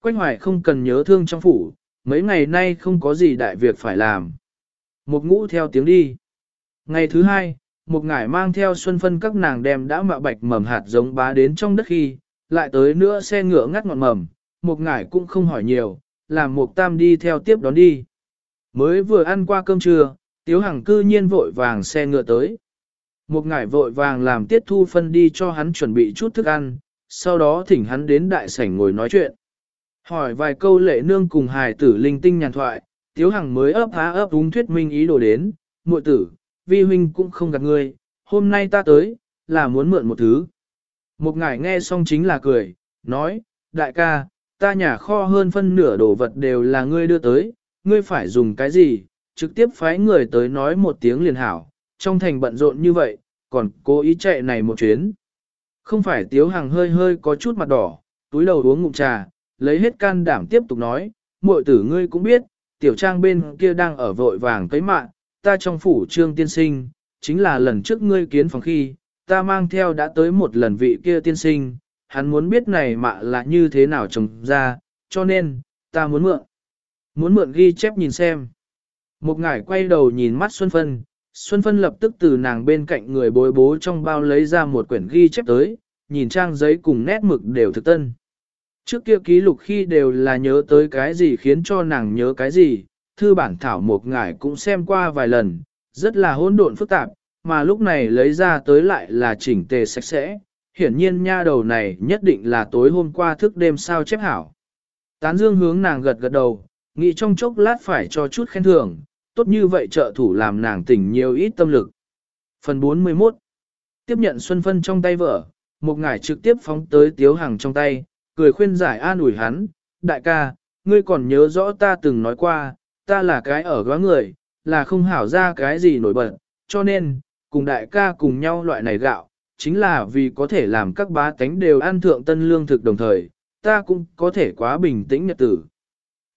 Quách hoài không cần nhớ thương trong phủ, mấy ngày nay không có gì đại việc phải làm. Một ngũ theo tiếng đi. Ngày thứ hai, một ngải mang theo xuân phân các nàng đem đã mạ bạch mầm hạt giống bá đến trong đất khi, lại tới nữa xe ngựa ngắt ngọn mầm, một ngải cũng không hỏi nhiều, làm một tam đi theo tiếp đón đi. Mới vừa ăn qua cơm trưa, tiếu hằng cư nhiên vội vàng xe ngựa tới. Một ngải vội vàng làm tiết thu phân đi cho hắn chuẩn bị chút thức ăn, sau đó thỉnh hắn đến đại sảnh ngồi nói chuyện. Hỏi vài câu lệ nương cùng hài tử linh tinh nhàn thoại, tiếu hằng mới ấp há ấp đúng thuyết minh ý đồ đến, muội tử, vi huynh cũng không gặp ngươi, hôm nay ta tới, là muốn mượn một thứ. Một ngải nghe xong chính là cười, nói, đại ca, ta nhà kho hơn phân nửa đồ vật đều là ngươi đưa tới, ngươi phải dùng cái gì, trực tiếp phái người tới nói một tiếng liền hảo, trong thành bận rộn như vậy, còn cố ý chạy này một chuyến. Không phải tiếu hàng hơi hơi có chút mặt đỏ, túi đầu uống ngụm trà, lấy hết can đảm tiếp tục nói, muội tử ngươi cũng biết, tiểu trang bên kia đang ở vội vàng cấy mạng, ta trong phủ trương tiên sinh, chính là lần trước ngươi kiến phòng khi, ta mang theo đã tới một lần vị kia tiên sinh, hắn muốn biết này mạ là như thế nào trồng ra, cho nên, ta muốn mượn. Muốn mượn ghi chép nhìn xem. Một ngải quay đầu nhìn mắt Xuân Phân, Xuân Phân lập tức từ nàng bên cạnh người bối bố trong bao lấy ra một quyển ghi chép tới, nhìn trang giấy cùng nét mực đều thực tân. Trước kia ký lục khi đều là nhớ tới cái gì khiến cho nàng nhớ cái gì, thư bản thảo một ngải cũng xem qua vài lần, rất là hỗn độn phức tạp, mà lúc này lấy ra tới lại là chỉnh tề sạch sẽ, hiển nhiên nha đầu này nhất định là tối hôm qua thức đêm sao chép hảo. Tán dương hướng nàng gật gật đầu, nghĩ trong chốc lát phải cho chút khen thưởng, tốt như vậy trợ thủ làm nàng tỉnh nhiều ít tâm lực. Phần 41 Tiếp nhận Xuân Phân trong tay vợ, một ngải trực tiếp phóng tới Tiếu Hằng trong tay, cười khuyên giải an ủi hắn, đại ca, ngươi còn nhớ rõ ta từng nói qua, ta là cái ở góa người, là không hảo ra cái gì nổi bật, cho nên, cùng đại ca cùng nhau loại này gạo, chính là vì có thể làm các bá tánh đều ăn thượng tân lương thực đồng thời, ta cũng có thể quá bình tĩnh nhật tử.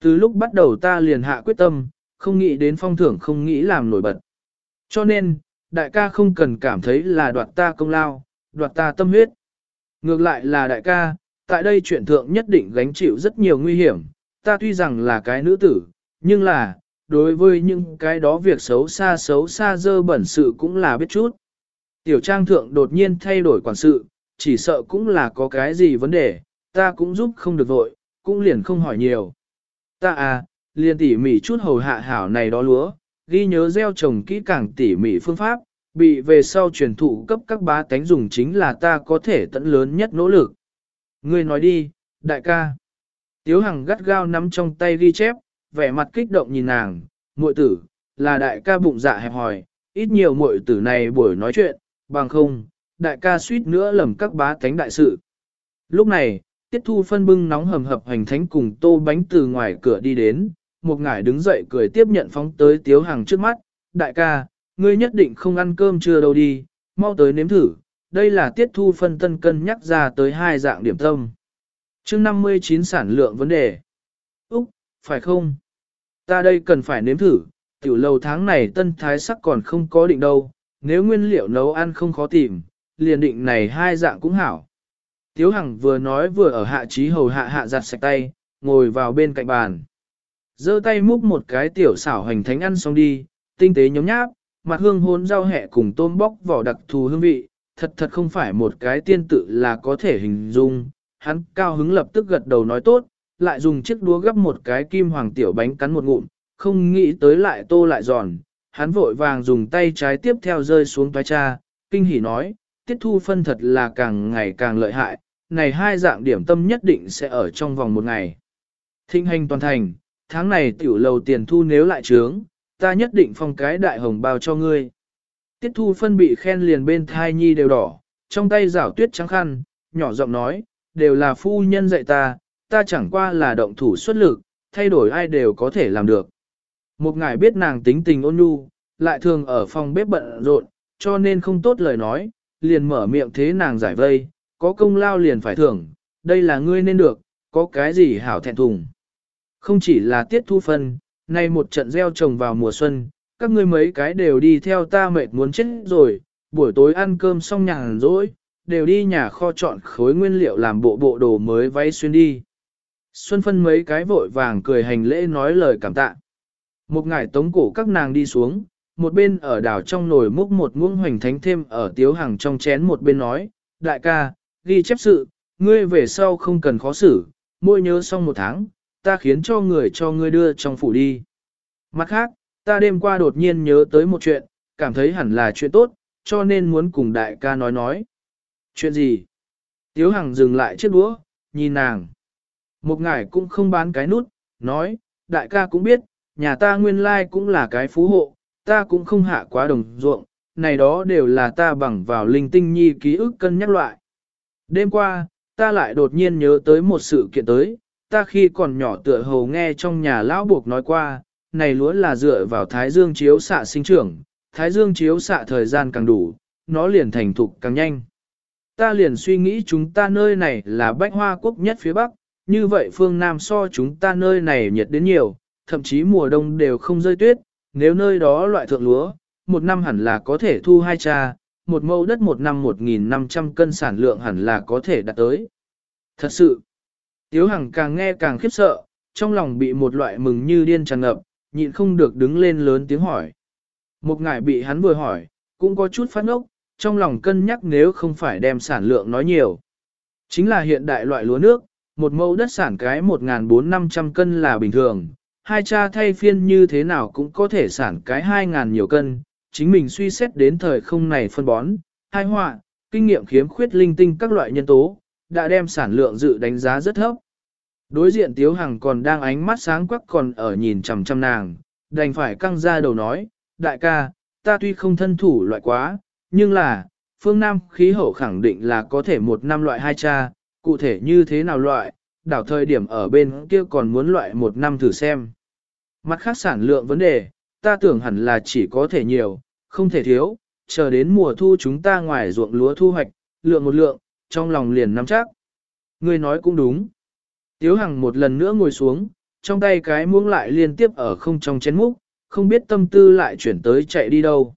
Từ lúc bắt đầu ta liền hạ quyết tâm, không nghĩ đến phong thưởng không nghĩ làm nổi bật. Cho nên, đại ca không cần cảm thấy là đoạt ta công lao, đoạt ta tâm huyết. Ngược lại là đại ca, tại đây chuyện thượng nhất định gánh chịu rất nhiều nguy hiểm, ta tuy rằng là cái nữ tử, nhưng là, đối với những cái đó việc xấu xa xấu xa dơ bẩn sự cũng là biết chút. Tiểu trang thượng đột nhiên thay đổi quản sự, chỉ sợ cũng là có cái gì vấn đề, ta cũng giúp không được vội, cũng liền không hỏi nhiều. Ta à, liền tỉ mỉ chút hầu hạ hảo này đó lúa, ghi nhớ gieo trồng kỹ càng tỉ mỉ phương pháp, bị về sau truyền thụ cấp các bá tánh dùng chính là ta có thể tận lớn nhất nỗ lực. Ngươi nói đi, đại ca. Tiếu Hằng gắt gao nắm trong tay ghi chép, vẻ mặt kích động nhìn nàng, muội tử, là đại ca bụng dạ hẹp hòi, ít nhiều muội tử này buổi nói chuyện, bằng không, đại ca suýt nữa lầm các bá tánh đại sự. Lúc này, tiết thu phân bưng nóng hầm hập hành thánh cùng tô bánh từ ngoài cửa đi đến, một ngải đứng dậy cười tiếp nhận phóng tới tiếu Hằng trước mắt, đại ca, ngươi nhất định không ăn cơm trưa đâu đi, mau tới nếm thử, đây là tiết thu phân tân cân nhắc ra tới hai dạng điểm tâm. chương 59 sản lượng vấn đề. Úc, phải không? Ta đây cần phải nếm thử, tiểu lầu tháng này tân thái sắc còn không có định đâu, nếu nguyên liệu nấu ăn không khó tìm, liền định này hai dạng cũng hảo. Tiếu Hằng vừa nói vừa ở hạ trí hầu hạ hạ giặt sạch tay, ngồi vào bên cạnh bàn. giơ tay múc một cái tiểu xảo hành thánh ăn xong đi, tinh tế nhóm nháp, mặt hương hôn rau hẹ cùng tôm bóc vỏ đặc thù hương vị, thật thật không phải một cái tiên tự là có thể hình dung. Hắn cao hứng lập tức gật đầu nói tốt, lại dùng chiếc đũa gấp một cái kim hoàng tiểu bánh cắn một ngụm, không nghĩ tới lại tô lại giòn. Hắn vội vàng dùng tay trái tiếp theo rơi xuống toái cha, kinh hỉ nói, tiết thu phân thật là càng ngày càng lợi hại, này hai dạng điểm tâm nhất định sẽ ở trong vòng một ngày. Thịnh hành toàn thành, tháng này tiểu lầu tiền thu nếu lại trướng, ta nhất định phong cái đại hồng bao cho ngươi. Tiết thu phân bị khen liền bên thai nhi đều đỏ, trong tay rảo tuyết trắng khăn, nhỏ giọng nói, đều là phu nhân dạy ta, ta chẳng qua là động thủ xuất lực, thay đổi ai đều có thể làm được. Một ngài biết nàng tính tình ôn nhu, lại thường ở phòng bếp bận rộn, cho nên không tốt lời nói, liền mở miệng thế nàng giải vây, có công lao liền phải thưởng, đây là ngươi nên được, có cái gì hảo thẹn thùng. Không chỉ là tiết thu phân, nay một trận gieo trồng vào mùa xuân, các ngươi mấy cái đều đi theo ta mệt muốn chết rồi, buổi tối ăn cơm xong nhàn rỗi, đều đi nhà kho chọn khối nguyên liệu làm bộ bộ đồ mới váy xuyên đi. Xuân phân mấy cái vội vàng cười hành lễ nói lời cảm tạ. Một ngải tống cổ các nàng đi xuống, một bên ở đảo trong nồi múc một muỗng hoành thánh thêm ở tiếu hàng trong chén một bên nói, đại ca, ghi chép sự, ngươi về sau không cần khó xử, môi nhớ xong một tháng, ta khiến cho người cho ngươi đưa trong phủ đi. Mặt khác, ta đêm qua đột nhiên nhớ tới một chuyện, cảm thấy hẳn là chuyện tốt, cho nên muốn cùng đại ca nói nói. Chuyện gì? Tiếu Hằng dừng lại chiếc đũa, nhìn nàng. Một ngải cũng không bán cái nút, nói, đại ca cũng biết, nhà ta nguyên lai cũng là cái phú hộ, ta cũng không hạ quá đồng ruộng, này đó đều là ta bằng vào linh tinh nhi ký ức cân nhắc loại. Đêm qua, ta lại đột nhiên nhớ tới một sự kiện tới, ta khi còn nhỏ tựa hồ nghe trong nhà lão buộc nói qua, này lúa là dựa vào thái dương chiếu xạ sinh trưởng, thái dương chiếu xạ thời gian càng đủ, nó liền thành thục càng nhanh. Ta liền suy nghĩ chúng ta nơi này là bách hoa quốc nhất phía Bắc, như vậy phương Nam so chúng ta nơi này nhiệt đến nhiều, thậm chí mùa đông đều không rơi tuyết, nếu nơi đó loại thượng lúa, một năm hẳn là có thể thu hai cha, một mẫu đất một năm 1.500 cân sản lượng hẳn là có thể đạt tới. Thật sự, Tiếu Hằng càng nghe càng khiếp sợ, trong lòng bị một loại mừng như điên tràn ngập, nhịn không được đứng lên lớn tiếng hỏi. Một ngải bị hắn vừa hỏi, cũng có chút phát ốc, trong lòng cân nhắc nếu không phải đem sản lượng nói nhiều. Chính là hiện đại loại lúa nước, một mẫu đất sản cái 1.400-500 cân là bình thường, hai cha thay phiên như thế nào cũng có thể sản cái 2.000 nhiều cân, chính mình suy xét đến thời không này phân bón, hai họa, kinh nghiệm khiếm khuyết linh tinh các loại nhân tố, đã đem sản lượng dự đánh giá rất thấp. Đối diện Tiếu Hằng còn đang ánh mắt sáng quắc còn ở nhìn chằm chằm nàng, đành phải căng ra đầu nói, đại ca, ta tuy không thân thủ loại quá, nhưng là, phương Nam khí hậu khẳng định là có thể một năm loại hai cha, cụ thể như thế nào loại, đảo thời điểm ở bên kia còn muốn loại một năm thử xem. Mặt khác sản lượng vấn đề, ta tưởng hẳn là chỉ có thể nhiều, không thể thiếu, chờ đến mùa thu chúng ta ngoài ruộng lúa thu hoạch, lượng một lượng, trong lòng liền nắm chắc. Ngươi nói cũng đúng. Tiếu Hằng một lần nữa ngồi xuống, trong tay cái muỗng lại liên tiếp ở không trong chén múc, không biết tâm tư lại chuyển tới chạy đi đâu.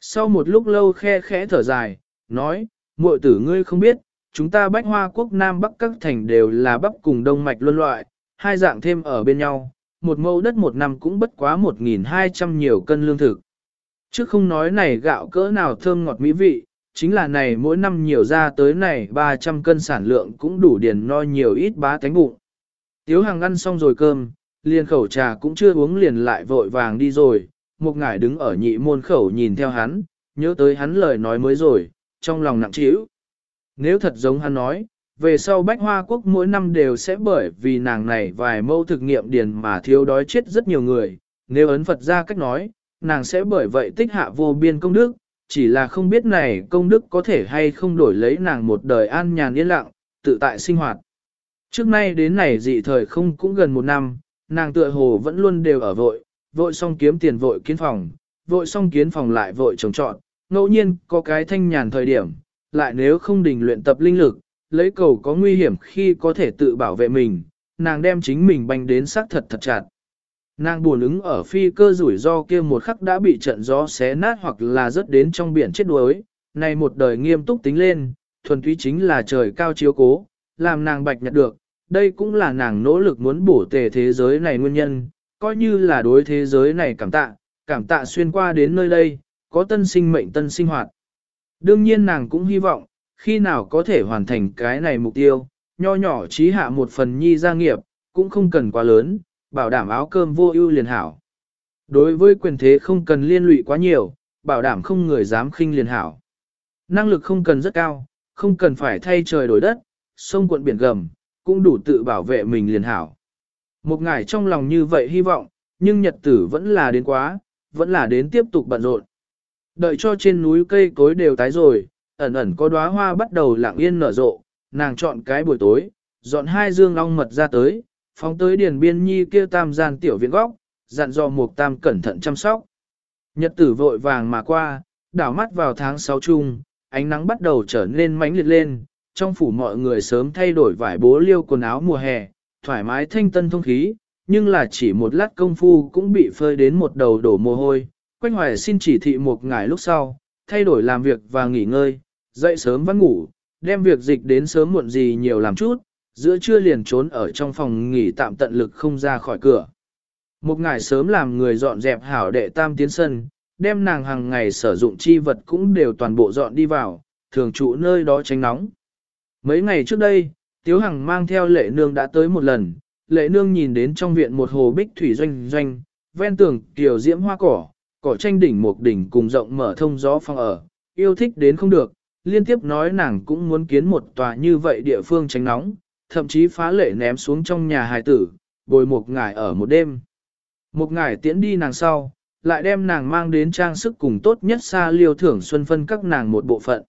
Sau một lúc lâu khe khẽ thở dài, nói, muội tử ngươi không biết, chúng ta bách hoa quốc Nam Bắc các thành đều là bắp cùng đông mạch luân loại, hai dạng thêm ở bên nhau, một mẫu đất một năm cũng bất quá 1.200 nhiều cân lương thực. Chứ không nói này gạo cỡ nào thơm ngọt mỹ vị, chính là này mỗi năm nhiều ra tới này 300 cân sản lượng cũng đủ điền no nhiều ít bá cánh bụng. Tiếu hàng ăn xong rồi cơm, liền khẩu trà cũng chưa uống liền lại vội vàng đi rồi, một ngải đứng ở nhị môn khẩu nhìn theo hắn, nhớ tới hắn lời nói mới rồi, trong lòng nặng trĩu. Nếu thật giống hắn nói, về sau Bách Hoa Quốc mỗi năm đều sẽ bởi vì nàng này vài mâu thực nghiệm điền mà thiếu đói chết rất nhiều người, nếu ấn Phật ra cách nói, nàng sẽ bởi vậy tích hạ vô biên công đức, chỉ là không biết này công đức có thể hay không đổi lấy nàng một đời an nhàn yên lặng, tự tại sinh hoạt. Trước nay đến này dị thời không cũng gần một năm, nàng tựa hồ vẫn luôn đều ở vội, vội xong kiếm tiền vội kiến phòng, vội xong kiến phòng lại vội trồng trọn, ngẫu nhiên có cái thanh nhàn thời điểm, lại nếu không đình luyện tập linh lực, lấy cầu có nguy hiểm khi có thể tự bảo vệ mình, nàng đem chính mình banh đến xác thật thật chặt. Nàng buồn ứng ở phi cơ rủi ro kia một khắc đã bị trận gió xé nát hoặc là rớt đến trong biển chết đuối, này một đời nghiêm túc tính lên, thuần túy chính là trời cao chiếu cố, làm nàng bạch nhật được, đây cũng là nàng nỗ lực muốn bổ tề thế giới này nguyên nhân, coi như là đối thế giới này cảm tạ, cảm tạ xuyên qua đến nơi đây, có tân sinh mệnh tân sinh hoạt. Đương nhiên nàng cũng hy vọng, khi nào có thể hoàn thành cái này mục tiêu, nho nhỏ trí hạ một phần nhi gia nghiệp, cũng không cần quá lớn, bảo đảm áo cơm vô ưu liền hảo. Đối với quyền thế không cần liên lụy quá nhiều, bảo đảm không người dám khinh liền hảo. Năng lực không cần rất cao, không cần phải thay trời đổi đất, sông cuộn biển gầm, cũng đủ tự bảo vệ mình liền hảo. Một ngày trong lòng như vậy hy vọng, nhưng nhật tử vẫn là đến quá, vẫn là đến tiếp tục bận rộn. Đợi cho trên núi cây cối đều tái rồi, ẩn ẩn có đóa hoa bắt đầu lặng yên nở rộ, nàng chọn cái buổi tối, dọn hai dương long mật ra tới, phóng tới điền biên nhi kia tam gian tiểu viện góc, dặn dò mục tam cẩn thận chăm sóc. Nhật tử vội vàng mà qua, đảo mắt vào tháng 6 chung, ánh nắng bắt đầu trở nên mãnh liệt lên, trong phủ mọi người sớm thay đổi vải bố liêu quần áo mùa hè, thoải mái thanh tân thông khí, nhưng là chỉ một lát công phu cũng bị phơi đến một đầu đổ mồ hôi. Quách hoài xin chỉ thị một ngày lúc sau, thay đổi làm việc và nghỉ ngơi, dậy sớm vẫn ngủ, đem việc dịch đến sớm muộn gì nhiều làm chút, giữa trưa liền trốn ở trong phòng nghỉ tạm tận lực không ra khỏi cửa. Một ngày sớm làm người dọn dẹp hảo đệ tam tiến sân, đem nàng hàng ngày sử dụng chi vật cũng đều toàn bộ dọn đi vào, thường trụ nơi đó tránh nóng. Mấy ngày trước đây, Tiếu Hằng mang theo lệ nương đã tới một lần, lệ nương nhìn đến trong viện một hồ bích thủy doanh doanh, ven tường kiều diễm hoa cỏ, cỏ tranh đỉnh một đỉnh cùng rộng mở thông gió phong ở, yêu thích đến không được, liên tiếp nói nàng cũng muốn kiến một tòa như vậy địa phương tránh nóng, thậm chí phá lệ ném xuống trong nhà hài tử, bồi một ngải ở một đêm. Một ngải tiễn đi nàng sau, lại đem nàng mang đến trang sức cùng tốt nhất xa liêu thưởng xuân phân các nàng một bộ phận.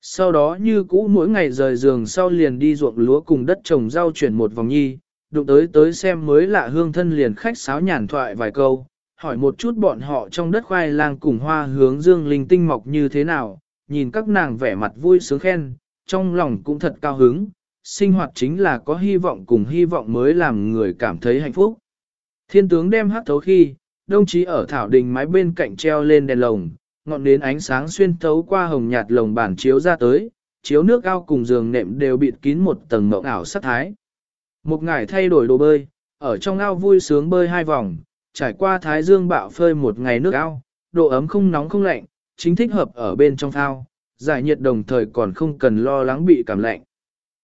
Sau đó như cũ mỗi ngày rời giường sau liền đi ruộng lúa cùng đất trồng rau chuyển một vòng nhi, đụng tới tới xem mới lạ hương thân liền khách sáo nhàn thoại vài câu, hỏi một chút bọn họ trong đất khoai lang cùng hoa hướng dương linh tinh mọc như thế nào, nhìn các nàng vẻ mặt vui sướng khen, trong lòng cũng thật cao hứng, sinh hoạt chính là có hy vọng cùng hy vọng mới làm người cảm thấy hạnh phúc. Thiên tướng đem hát thấu khi, đồng chí ở thảo đình mái bên cạnh treo lên đèn lồng, ngọn nến ánh sáng xuyên thấu qua hồng nhạt lồng bản chiếu ra tới, chiếu nước ao cùng giường nệm đều bịt kín một tầng mộng ảo sắc thái. Một ngày thay đổi đồ bơi, ở trong ao vui sướng bơi hai vòng, trải qua thái dương bạo phơi một ngày nước ao, độ ấm không nóng không lạnh, chính thích hợp ở bên trong thao, giải nhiệt đồng thời còn không cần lo lắng bị cảm lạnh.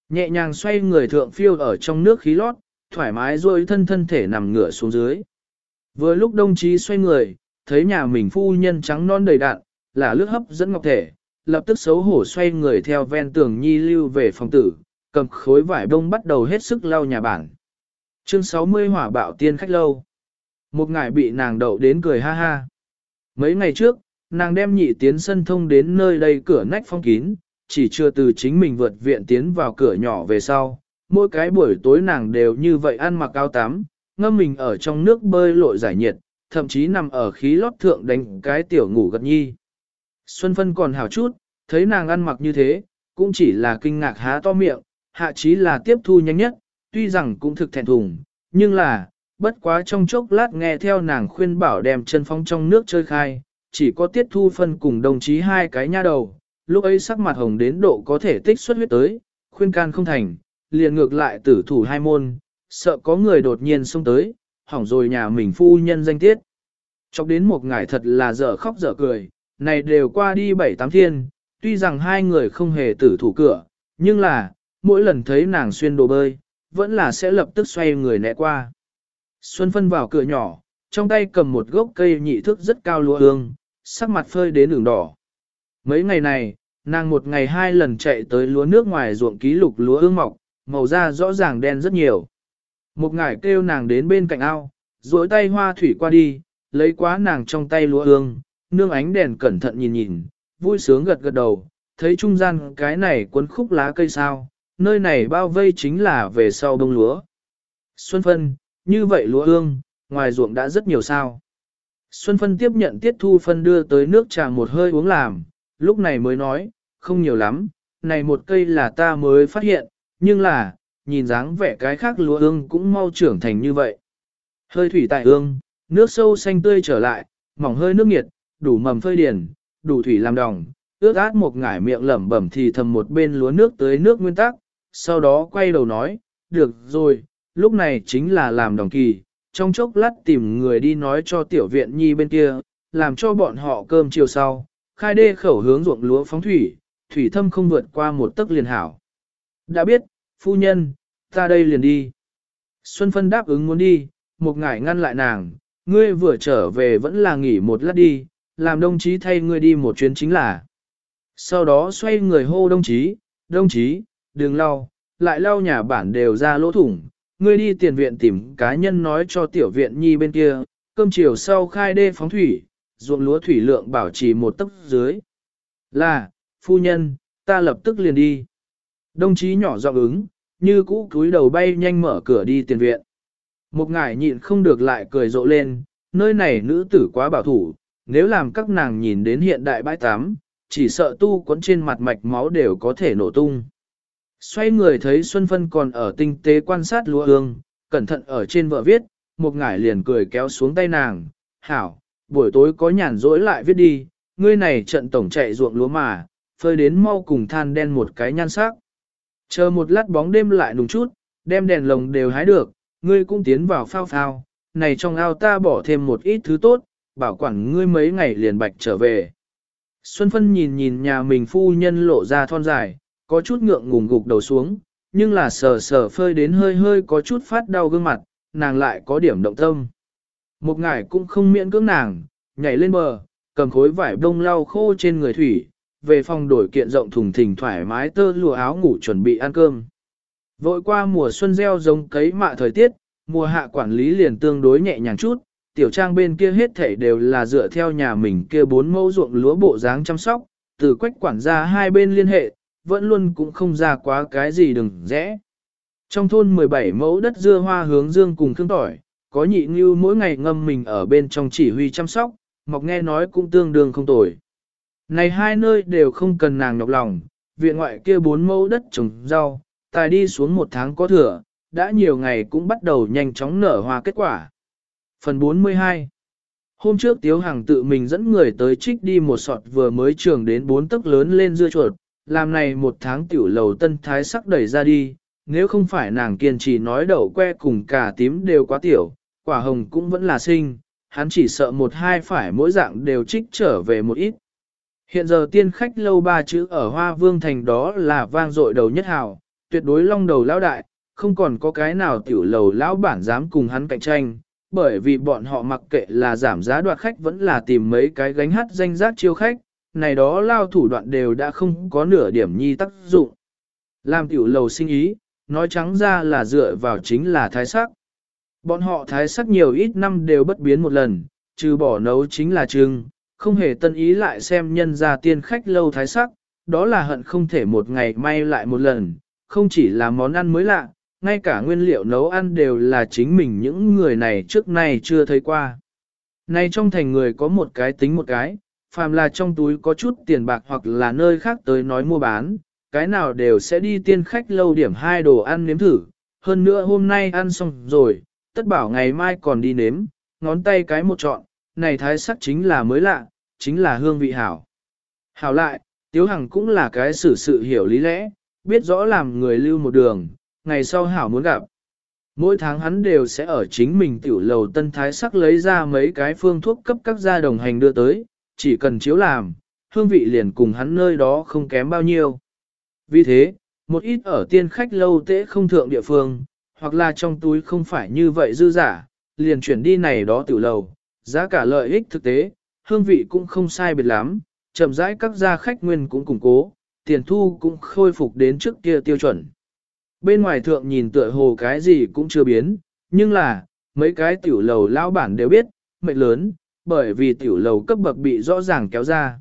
Nhẹ nhàng xoay người thượng phiêu ở trong nước khí lót, thoải mái rồi thân thân thể nằm ngửa xuống dưới. Vừa lúc đồng chí xoay người, thấy nhà mình phu nhân trắng non đầy đạn, là lướt hấp dẫn ngọc thể, lập tức xấu hổ xoay người theo ven tường nhi lưu về phòng tử, cầm khối vải bông bắt đầu hết sức lau nhà bản. Chương 60 hỏa bạo tiên khách lâu. Một ngày bị nàng đậu đến cười ha ha. Mấy ngày trước, nàng đem nhị tiến sân thông đến nơi đây cửa nách phong kín, chỉ chưa từ chính mình vượt viện tiến vào cửa nhỏ về sau. Mỗi cái buổi tối nàng đều như vậy ăn mặc áo tắm, ngâm mình ở trong nước bơi lội giải nhiệt, thậm chí nằm ở khí lót thượng đánh cái tiểu ngủ gật nhi. Xuân Phân còn hào chút, thấy nàng ăn mặc như thế, cũng chỉ là kinh ngạc há to miệng, hạ chí là tiếp thu nhanh nhất, tuy rằng cũng thực thẹn thùng, nhưng là, bất quá trong chốc lát nghe theo nàng khuyên bảo đem chân phong trong nước chơi khai, chỉ có tiết thu phân cùng đồng chí hai cái nha đầu, lúc ấy sắc mặt hồng đến độ có thể tích xuất huyết tới, khuyên can không thành, liền ngược lại tử thủ hai môn, sợ có người đột nhiên xông tới, hỏng rồi nhà mình phu nhân danh tiết. Chọc đến một ngày thật là dở khóc dở cười, này đều qua đi bảy tám thiên, tuy rằng hai người không hề tử thủ cửa, nhưng là, mỗi lần thấy nàng xuyên đồ bơi, vẫn là sẽ lập tức xoay người né qua. Xuân phân vào cửa nhỏ, trong tay cầm một gốc cây nhị thức rất cao lúa hương, sắc mặt phơi đến đường đỏ. Mấy ngày này, nàng một ngày hai lần chạy tới lúa nước ngoài ruộng ký lục lúa ương mọc, màu da rõ ràng đen rất nhiều. Một ngải kêu nàng đến bên cạnh ao, duỗi tay hoa thủy qua đi, lấy quá nàng trong tay lúa ương, nương ánh đèn cẩn thận nhìn nhìn, vui sướng gật gật đầu, thấy trung gian cái này cuốn khúc lá cây sao, nơi này bao vây chính là về sau bông lúa. Xuân phân, như vậy lúa ương, ngoài ruộng đã rất nhiều sao. Xuân phân tiếp nhận tiết thu phân đưa tới nước trà một hơi uống làm, lúc này mới nói, không nhiều lắm, này một cây là ta mới phát hiện, nhưng là, nhìn dáng vẻ cái khác lúa ương cũng mau trưởng thành như vậy. Hơi thủy tại ương, nước sâu xanh tươi trở lại, mỏng hơi nước nhiệt, đủ mầm phơi điển, đủ thủy làm đồng, ước át một ngải miệng lẩm bẩm thì thầm một bên lúa nước tới nước nguyên tắc, sau đó quay đầu nói, được rồi, lúc này chính là làm đồng kỳ, trong chốc lát tìm người đi nói cho tiểu viện nhi bên kia, làm cho bọn họ cơm chiều sau, khai đê khẩu hướng ruộng lúa phóng thủy, thủy thâm không vượt qua một tấc liền hảo. Đã biết, phu nhân, ta đây liền đi. Xuân Phân đáp ứng muốn đi, một ngải ngăn lại nàng, ngươi vừa trở về vẫn là nghỉ một lát đi, làm đồng chí thay ngươi đi một chuyến chính là. Sau đó xoay người hô đồng chí, đồng chí, đừng lau, lại lau nhà bản đều ra lỗ thủng, ngươi đi tiền viện tìm cá nhân nói cho tiểu viện nhi bên kia, cơm chiều sau khai đê phóng thủy, ruộng lúa thủy lượng bảo trì một tấc dưới. Là, phu nhân, ta lập tức liền đi. Đồng chí nhỏ giọng ứng, như cũ cúi đầu bay nhanh mở cửa đi tiền viện. Một ngải nhịn không được lại cười rộ lên, nơi này nữ tử quá bảo thủ, nếu làm các nàng nhìn đến hiện đại bãi tắm, chỉ sợ tu quấn trên mặt mạch máu đều có thể nổ tung. Xoay người thấy Xuân Phân còn ở tinh tế quan sát lúa hương, cẩn thận ở trên vợ viết, một ngải liền cười kéo xuống tay nàng, hảo, buổi tối có nhàn rỗi lại viết đi, ngươi này trận tổng chạy ruộng lúa mà, phơi đến mau cùng than đen một cái nhan sắc. Chờ một lát bóng đêm lại nùng chút, đem đèn lồng đều hái được, ngươi cũng tiến vào phao phao, này trong ao ta bỏ thêm một ít thứ tốt, bảo quản ngươi mấy ngày liền bạch trở về. Xuân Phân nhìn nhìn nhà mình phu nhân lộ ra thon dài, có chút ngượng ngùng gục đầu xuống, nhưng là sờ sờ phơi đến hơi hơi có chút phát đau gương mặt, nàng lại có điểm động tâm. Một ngải cũng không miễn cưỡng nàng, nhảy lên bờ, cầm khối vải đông lau khô trên người thủy, về phòng đổi kiện rộng thùng thình thoải mái tơ lụa áo ngủ chuẩn bị ăn cơm. Vội qua mùa xuân gieo giống cấy mạ thời tiết, mùa hạ quản lý liền tương đối nhẹ nhàng chút, tiểu trang bên kia hết thảy đều là dựa theo nhà mình kia bốn mẫu ruộng lúa bộ dáng chăm sóc, từ quách quản gia hai bên liên hệ, vẫn luôn cũng không ra quá cái gì đừng rẽ. Trong thôn 17 mẫu đất dưa hoa hướng dương cùng thương tỏi, có nhị như mỗi ngày ngâm mình ở bên trong chỉ huy chăm sóc, mọc nghe nói cũng tương đương không tồi. Này hai nơi đều không cần nàng nhọc lòng, viện ngoại kia bốn mẫu đất trồng rau, tài đi xuống một tháng có thừa, đã nhiều ngày cũng bắt đầu nhanh chóng nở hoa kết quả. Phần 42 Hôm trước Tiếu Hằng tự mình dẫn người tới trích đi một sọt vừa mới trường đến bốn tấc lớn lên dưa chuột, làm này một tháng tiểu lầu tân thái sắc đẩy ra đi, nếu không phải nàng kiên trì nói đậu que cùng cả tím đều quá tiểu, quả hồng cũng vẫn là sinh, hắn chỉ sợ một hai phải mỗi dạng đều trích trở về một ít. Hiện giờ tiên khách lâu ba chữ ở Hoa Vương Thành đó là vang dội đầu nhất hào, tuyệt đối long đầu lão đại, không còn có cái nào tiểu lầu lão bản dám cùng hắn cạnh tranh, bởi vì bọn họ mặc kệ là giảm giá đoạt khách vẫn là tìm mấy cái gánh hát danh giác chiêu khách, này đó lao thủ đoạn đều đã không có nửa điểm nhi tác dụng. Làm tiểu lầu sinh ý, nói trắng ra là dựa vào chính là thái sắc. Bọn họ thái sắc nhiều ít năm đều bất biến một lần, trừ bỏ nấu chính là trưng, không hề tân ý lại xem nhân ra tiên khách lâu thái sắc, đó là hận không thể một ngày may lại một lần, không chỉ là món ăn mới lạ, ngay cả nguyên liệu nấu ăn đều là chính mình những người này trước nay chưa thấy qua. Này trong thành người có một cái tính một cái, phàm là trong túi có chút tiền bạc hoặc là nơi khác tới nói mua bán, cái nào đều sẽ đi tiên khách lâu điểm hai đồ ăn nếm thử, hơn nữa hôm nay ăn xong rồi, tất bảo ngày mai còn đi nếm, ngón tay cái một trọn, này thái sắc chính là mới lạ, chính là hương vị hảo. Hảo lại, Tiếu Hằng cũng là cái xử sự hiểu lý lẽ, biết rõ làm người lưu một đường, ngày sau Hảo muốn gặp. Mỗi tháng hắn đều sẽ ở chính mình tiểu lầu tân thái sắc lấy ra mấy cái phương thuốc cấp các gia đồng hành đưa tới, chỉ cần chiếu làm, hương vị liền cùng hắn nơi đó không kém bao nhiêu. Vì thế, một ít ở tiên khách lâu tễ không thượng địa phương, hoặc là trong túi không phải như vậy dư giả, liền chuyển đi này đó tiểu lầu, giá cả lợi ích thực tế, hương vị cũng không sai biệt lắm, chậm rãi các gia khách nguyên cũng củng cố, tiền thu cũng khôi phục đến trước kia tiêu chuẩn. Bên ngoài thượng nhìn tựa hồ cái gì cũng chưa biến, nhưng là, mấy cái tiểu lầu lão bản đều biết, mệnh lớn, bởi vì tiểu lầu cấp bậc bị rõ ràng kéo ra.